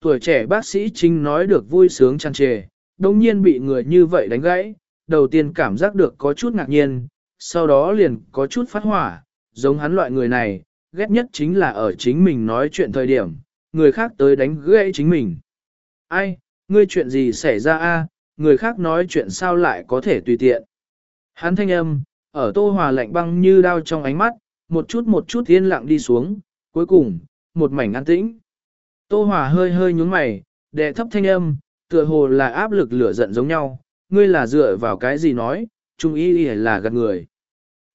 [SPEAKER 1] Tuổi trẻ bác sĩ chính nói được vui sướng tràn trề, đồng nhiên bị người như vậy đánh gãy, đầu tiên cảm giác được có chút ngạc nhiên, sau đó liền có chút phát hỏa, giống hắn loại người này, ghét nhất chính là ở chính mình nói chuyện thời điểm, người khác tới đánh gãy chính mình. Ai, ngươi chuyện gì xảy ra a? người khác nói chuyện sao lại có thể tùy tiện. Hắn thanh âm, ở tô hòa lạnh băng như đao trong ánh mắt, một chút một chút yên lặng đi xuống, cuối cùng, một mảnh an tĩnh. Tô hòa hơi hơi nhúng mày, đệ thấp thanh âm, tựa hồ là áp lực lửa giận giống nhau, ngươi là dựa vào cái gì nói, trung ý là gạt người.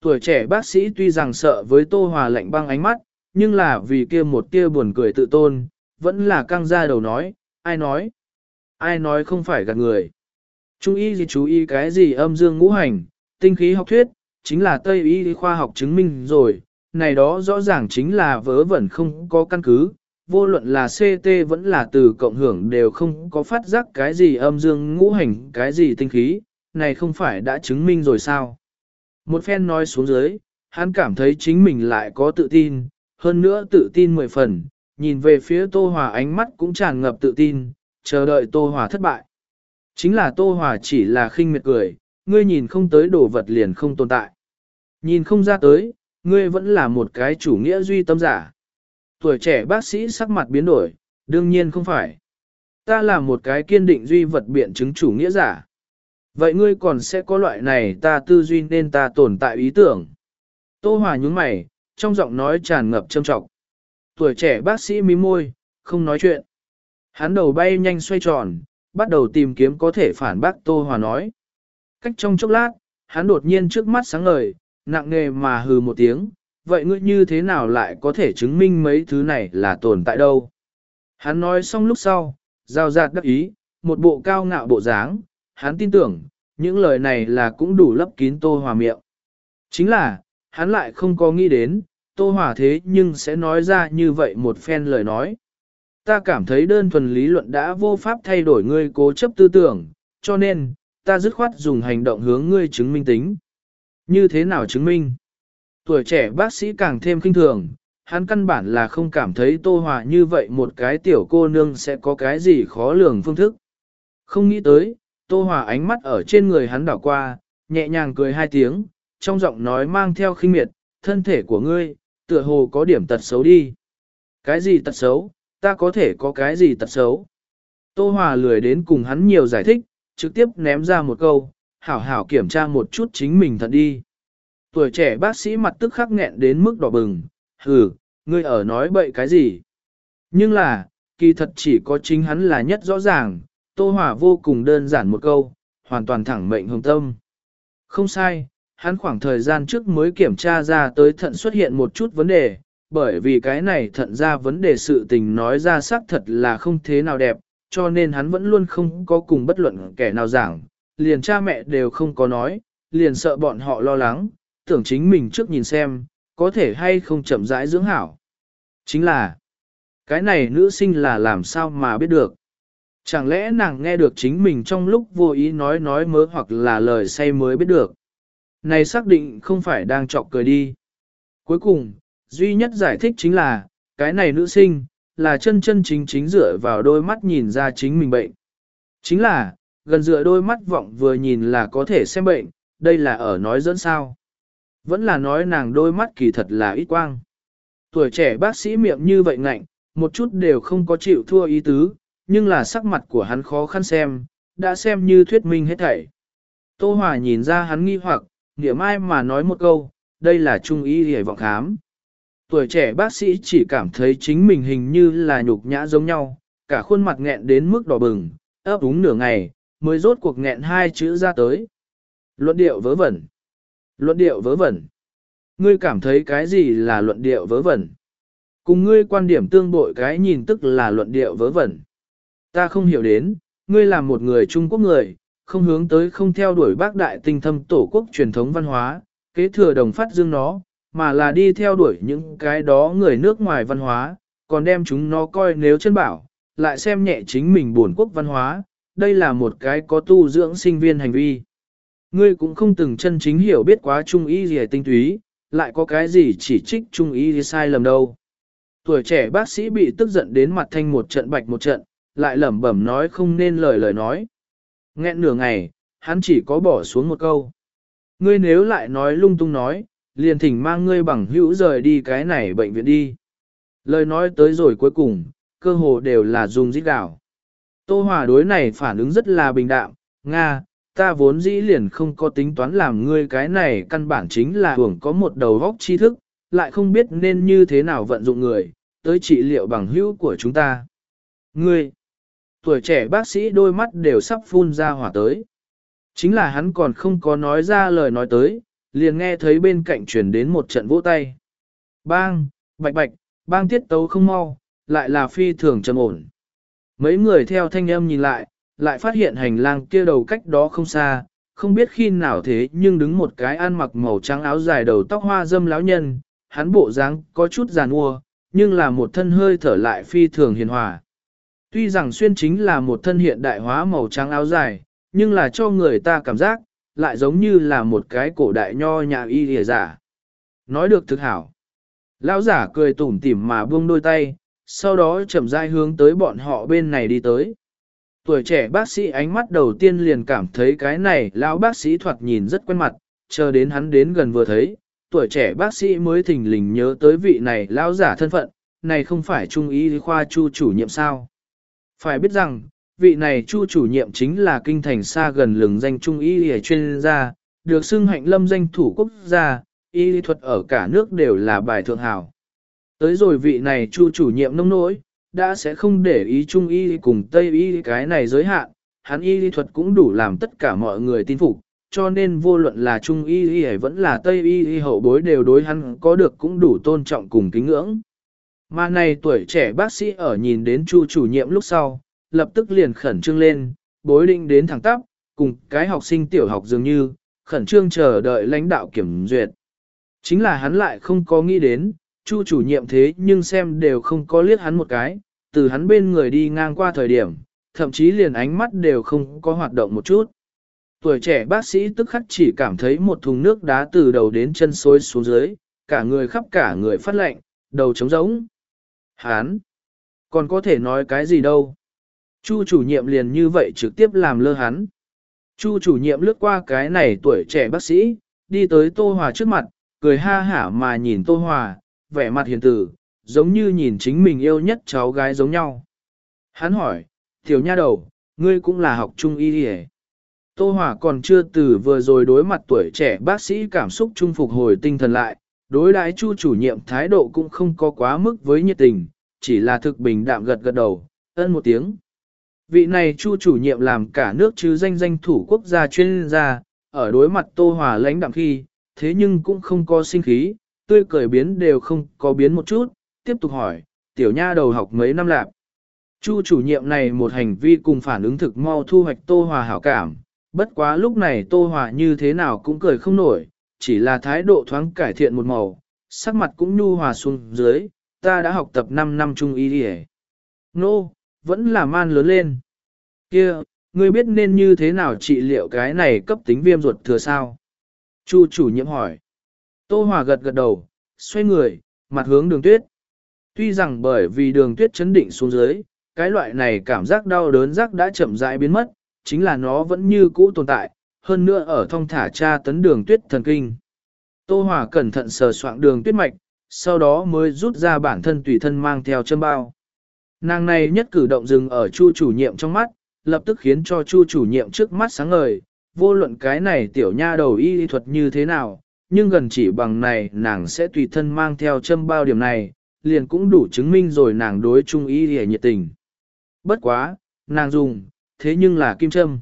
[SPEAKER 1] Tuổi trẻ bác sĩ tuy rằng sợ với tô hòa lạnh băng ánh mắt, nhưng là vì kia một tia buồn cười tự tôn, vẫn là căng ra đầu nói, ai nói, ai nói không phải gạt người. Chú ý gì chú ý cái gì âm dương ngũ hành, tinh khí học thuyết, chính là Tây y khoa học chứng minh rồi, này đó rõ ràng chính là vớ vẩn không có căn cứ, vô luận là CT vẫn là từ cộng hưởng đều không có phát giác cái gì âm dương ngũ hành, cái gì tinh khí, này không phải đã chứng minh rồi sao. Một phen nói xuống dưới, hắn cảm thấy chính mình lại có tự tin, hơn nữa tự tin mười phần, nhìn về phía Tô Hòa ánh mắt cũng tràn ngập tự tin, chờ đợi Tô Hòa thất bại. Chính là Tô Hòa chỉ là khinh miệt cười, ngươi nhìn không tới đồ vật liền không tồn tại. Nhìn không ra tới, ngươi vẫn là một cái chủ nghĩa duy tâm giả. Tuổi trẻ bác sĩ sắc mặt biến đổi, đương nhiên không phải. Ta là một cái kiên định duy vật biện chứng chủ nghĩa giả. Vậy ngươi còn sẽ có loại này ta tư duy nên ta tồn tại ý tưởng. Tô Hòa nhúng mày, trong giọng nói tràn ngập trâm trọng. Tuổi trẻ bác sĩ mí môi, không nói chuyện. Hắn đầu bay nhanh xoay tròn, bắt đầu tìm kiếm có thể phản bác Tô Hòa nói. Cách trong chốc lát, hắn đột nhiên trước mắt sáng ngời, nặng nề mà hừ một tiếng, vậy ngươi như thế nào lại có thể chứng minh mấy thứ này là tồn tại đâu? Hắn nói xong lúc sau, giao giạt đắc ý, một bộ cao ngạo bộ dáng, hắn tin tưởng, những lời này là cũng đủ lấp kín Tô Hòa miệng. Chính là, hắn lại không có nghĩ đến, Tô Hòa thế nhưng sẽ nói ra như vậy một phen lời nói. Ta cảm thấy đơn thuần lý luận đã vô pháp thay đổi ngươi cố chấp tư tưởng, cho nên, ta dứt khoát dùng hành động hướng ngươi chứng minh tính. Như thế nào chứng minh? Tuổi trẻ bác sĩ càng thêm kinh thường, hắn căn bản là không cảm thấy Tô Hòa như vậy một cái tiểu cô nương sẽ có cái gì khó lường phương thức. Không nghĩ tới, Tô Hòa ánh mắt ở trên người hắn đảo qua, nhẹ nhàng cười hai tiếng, trong giọng nói mang theo khinh miệt, thân thể của ngươi, tựa hồ có điểm tật xấu đi. Cái gì tật xấu, ta có thể có cái gì tật xấu. Tô Hòa lười đến cùng hắn nhiều giải thích, trực tiếp ném ra một câu, hảo hảo kiểm tra một chút chính mình thật đi. Tuổi trẻ bác sĩ mặt tức khắc nghẹn đến mức đỏ bừng, hừ, ngươi ở nói bậy cái gì. Nhưng là, kỳ thật chỉ có chính hắn là nhất rõ ràng, Tô Hòa vô cùng đơn giản một câu, hoàn toàn thẳng mệnh hồng tâm. Không sai, hắn khoảng thời gian trước mới kiểm tra ra tới thận xuất hiện một chút vấn đề, bởi vì cái này thận ra vấn đề sự tình nói ra xác thật là không thế nào đẹp, cho nên hắn vẫn luôn không có cùng bất luận kẻ nào giảng, liền cha mẹ đều không có nói, liền sợ bọn họ lo lắng, tưởng chính mình trước nhìn xem, có thể hay không chậm rãi dưỡng hảo. Chính là, cái này nữ sinh là làm sao mà biết được. Chẳng lẽ nàng nghe được chính mình trong lúc vô ý nói nói mớ hoặc là lời say mới biết được. Này xác định không phải đang chọc cười đi. Cuối cùng, duy nhất giải thích chính là, cái này nữ sinh, là chân chân chính chính dựa vào đôi mắt nhìn ra chính mình bệnh. Chính là, gần dựa đôi mắt vọng vừa nhìn là có thể xem bệnh, đây là ở nói dẫn sao. Vẫn là nói nàng đôi mắt kỳ thật là ít quang. Tuổi trẻ bác sĩ miệng như vậy ngạnh, một chút đều không có chịu thua ý tứ, nhưng là sắc mặt của hắn khó khăn xem, đã xem như thuyết minh hết thảy. Tô Hòa nhìn ra hắn nghi hoặc, nghĩa mai mà nói một câu, đây là trung ý hề vọng khám. Tuổi trẻ bác sĩ chỉ cảm thấy chính mình hình như là nhục nhã giống nhau, cả khuôn mặt nghẹn đến mức đỏ bừng, ấp úng nửa ngày, mới rốt cuộc nghẹn hai chữ ra tới. Luận điệu vớ vẩn. Luận điệu vớ vẩn. Ngươi cảm thấy cái gì là luận điệu vớ vẩn? Cùng ngươi quan điểm tương bội cái nhìn tức là luận điệu vớ vẩn. Ta không hiểu đến, ngươi là một người Trung Quốc người, không hướng tới không theo đuổi bác đại tinh thâm tổ quốc truyền thống văn hóa, kế thừa đồng phát dương nó, mà là đi theo đuổi những cái đó người nước ngoài văn hóa, còn đem chúng nó coi nếu chân bảo, lại xem nhẹ chính mình buồn quốc văn hóa, đây là một cái có tu dưỡng sinh viên hành vi. Ngươi cũng không từng chân chính hiểu biết quá trung ý gì tinh túy, lại có cái gì chỉ trích trung ý gì sai lầm đâu. Tuổi trẻ bác sĩ bị tức giận đến mặt thanh một trận bạch một trận, lại lẩm bẩm nói không nên lời lời nói. Nghẹn nửa ngày, hắn chỉ có bỏ xuống một câu. Ngươi nếu lại nói lung tung nói, liền thỉnh mang ngươi bằng hữu rời đi cái này bệnh viện đi. Lời nói tới rồi cuối cùng, cơ hồ đều là dùng dít đảo. Tô Hòa đối này phản ứng rất là bình đạm, Nga, ta vốn dĩ liền không có tính toán làm ngươi cái này căn bản chính là hưởng có một đầu góc tri thức, lại không biết nên như thế nào vận dụng người, tới trị liệu bằng hữu của chúng ta. Ngươi, tuổi trẻ bác sĩ đôi mắt đều sắp phun ra hỏa tới. Chính là hắn còn không có nói ra lời nói tới, liền nghe thấy bên cạnh truyền đến một trận vỗ tay. Bang, bạch bạch, bang tiết tấu không mau, lại là phi thường trầm ổn. Mấy người theo thanh âm nhìn lại, lại phát hiện hành lang kia đầu cách đó không xa, không biết khi nào thế nhưng đứng một cái ăn mặc màu trắng áo dài đầu tóc hoa dâm láo nhân, hắn bộ dáng có chút giàn ua, nhưng là một thân hơi thở lại phi thường hiền hòa. Tuy rằng xuyên chính là một thân hiện đại hóa màu trắng áo dài, nhưng là cho người ta cảm giác, lại giống như là một cái cổ đại nho nhà y lìa giả. Nói được thực hảo. Lão giả cười tủm tỉm mà buông đôi tay, sau đó chậm rãi hướng tới bọn họ bên này đi tới. Tuổi trẻ bác sĩ ánh mắt đầu tiên liền cảm thấy cái này lão bác sĩ thoạt nhìn rất quen mặt, chờ đến hắn đến gần vừa thấy, tuổi trẻ bác sĩ mới thình lình nhớ tới vị này lão giả thân phận, này không phải trung y khoa chu chủ nhiệm sao. Phải biết rằng, vị này chu chủ nhiệm chính là kinh thành xa gần lừng danh trung y y chuyên gia, được xưng hạnh lâm danh thủ quốc gia, y lý thuật ở cả nước đều là bài thượng hảo. Tới rồi vị này chu chủ nhiệm nông nỗi, đã sẽ không để ý trung y cùng tây y cái này giới hạn, hắn y lý thuật cũng đủ làm tất cả mọi người tin phục, cho nên vô luận là trung y y vẫn là tây y y hậu bối đều đối hắn có được cũng đủ tôn trọng cùng kính ngưỡng. Mà này tuổi trẻ bác sĩ ở nhìn đến chu chủ nhiệm lúc sau, lập tức liền khẩn trương lên, bối định đến thẳng tắp, cùng cái học sinh tiểu học dường như, khẩn trương chờ đợi lãnh đạo kiểm duyệt. Chính là hắn lại không có nghĩ đến, chu chủ nhiệm thế nhưng xem đều không có liếc hắn một cái, từ hắn bên người đi ngang qua thời điểm, thậm chí liền ánh mắt đều không có hoạt động một chút. Tuổi trẻ bác sĩ tức khắc chỉ cảm thấy một thùng nước đá từ đầu đến chân xối xuống dưới, cả người khắp cả người phát lạnh, đầu trống rỗng. Hán! Còn có thể nói cái gì đâu? Chu chủ nhiệm liền như vậy trực tiếp làm lơ hắn. Chu chủ nhiệm lướt qua cái này tuổi trẻ bác sĩ, đi tới Tô Hòa trước mặt, cười ha hả mà nhìn Tô Hòa, vẻ mặt hiền tử, giống như nhìn chính mình yêu nhất cháu gái giống nhau. Hắn hỏi, tiểu nha đầu, ngươi cũng là học trung y hề. Tô Hòa còn chưa từ vừa rồi đối mặt tuổi trẻ bác sĩ cảm xúc trung phục hồi tinh thần lại, đối đãi chu chủ nhiệm thái độ cũng không có quá mức với nhiệt tình, chỉ là thực bình đạm gật gật đầu, ân một tiếng. Vị này chu chủ nhiệm làm cả nước chứ danh danh thủ quốc gia chuyên gia, ở đối mặt Tô Hòa lãnh đạm khi, thế nhưng cũng không có sinh khí, tươi cười biến đều không có biến một chút, tiếp tục hỏi, tiểu nha đầu học mấy năm lạc. Chu chủ nhiệm này một hành vi cùng phản ứng thực mau thu hoạch Tô Hòa hảo cảm, bất quá lúc này Tô Hòa như thế nào cũng cười không nổi, chỉ là thái độ thoáng cải thiện một màu, sắc mặt cũng nhu hòa xuống dưới, ta đã học tập 5 năm trung y đi Nô, vẫn là man lớn lên. kia, ngươi biết nên như thế nào trị liệu cái này cấp tính viêm ruột thừa sao? Chu chủ nhiệm hỏi. Tô Hòa gật gật đầu, xoay người, mặt hướng đường tuyết. Tuy rằng bởi vì đường tuyết chấn định xuống dưới, cái loại này cảm giác đau đớn giác đã chậm rãi biến mất, chính là nó vẫn như cũ tồn tại, hơn nữa ở thông thả tra tấn đường tuyết thần kinh. Tô Hòa cẩn thận sờ soạn đường tuyết mạch, sau đó mới rút ra bản thân tùy thân mang theo châm bao. Nàng này nhất cử động dừng ở chu chủ nhiệm trong mắt, lập tức khiến cho chu chủ nhiệm trước mắt sáng ngời, vô luận cái này tiểu nha đầu y thuật như thế nào, nhưng gần chỉ bằng này nàng sẽ tùy thân mang theo châm bao điểm này, liền cũng đủ chứng minh rồi nàng đối trung y hề nhiệt tình. Bất quá, nàng dùng, thế nhưng là kim châm.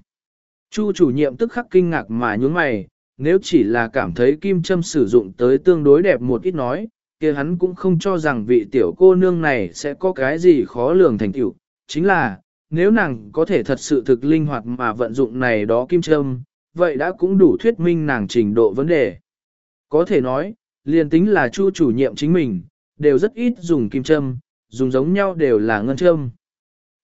[SPEAKER 1] Chu chủ nhiệm tức khắc kinh ngạc mà nhướng mày, nếu chỉ là cảm thấy kim châm sử dụng tới tương đối đẹp một ít nói, kia hắn cũng không cho rằng vị tiểu cô nương này sẽ có cái gì khó lường thành tựu. Chính là, nếu nàng có thể thật sự thực linh hoạt mà vận dụng này đó kim châm, vậy đã cũng đủ thuyết minh nàng trình độ vấn đề. Có thể nói, liền tính là chu chủ nhiệm chính mình, đều rất ít dùng kim châm, dùng giống nhau đều là ngân châm.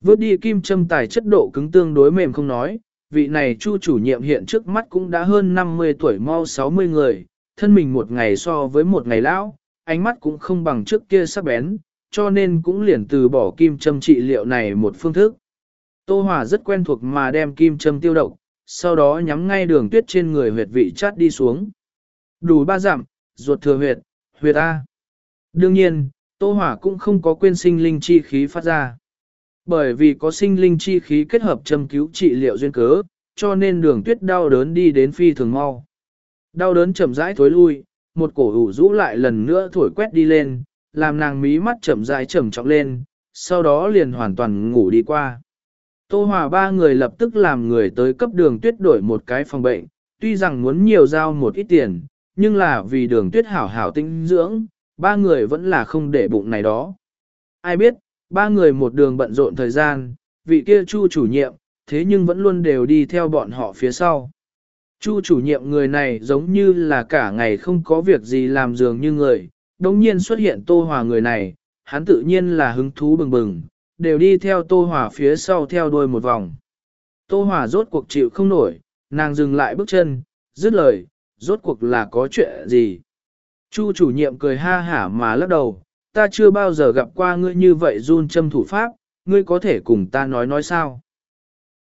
[SPEAKER 1] Vớt đi kim châm tài chất độ cứng tương đối mềm không nói, vị này chu chủ nhiệm hiện trước mắt cũng đã hơn 50 tuổi mau 60 người, thân mình một ngày so với một ngày lão, ánh mắt cũng không bằng trước kia sắc bén, cho nên cũng liền từ bỏ kim châm trị liệu này một phương thức. Tô Hòa rất quen thuộc mà đem kim châm tiêu độc, sau đó nhắm ngay đường tuyết trên người huyệt vị chát đi xuống. Đủ ba giảm, ruột thừa huyệt, huyệt A. Đương nhiên, Tô Hòa cũng không có quên sinh linh chi khí phát ra. Bởi vì có sinh linh chi khí kết hợp châm cứu trị liệu duyên cớ, cho nên đường tuyết đau đớn đi đến phi thường mau. Đau đớn chậm rãi thối lui, một cổ ủ rũ lại lần nữa thổi quét đi lên, làm nàng mí mắt chậm rãi trầm trọng lên, sau đó liền hoàn toàn ngủ đi qua. Tô Hòa ba người lập tức làm người tới cấp đường tuyết đổi một cái phòng bệnh, tuy rằng muốn nhiều giao một ít tiền, nhưng là vì đường tuyết hảo hảo tinh dưỡng, ba người vẫn là không để bụng này đó. Ai biết, ba người một đường bận rộn thời gian, vị kia chu chủ nhiệm, thế nhưng vẫn luôn đều đi theo bọn họ phía sau. Chu chủ nhiệm người này giống như là cả ngày không có việc gì làm dường như người, đồng nhiên xuất hiện tô hòa người này, hắn tự nhiên là hứng thú bừng bừng, đều đi theo tô hòa phía sau theo đuôi một vòng. Tô hòa rốt cuộc chịu không nổi, nàng dừng lại bước chân, dứt lời, rốt cuộc là có chuyện gì. Chu chủ nhiệm cười ha hả mà lắc đầu, ta chưa bao giờ gặp qua ngươi như vậy run châm thủ pháp, ngươi có thể cùng ta nói nói sao.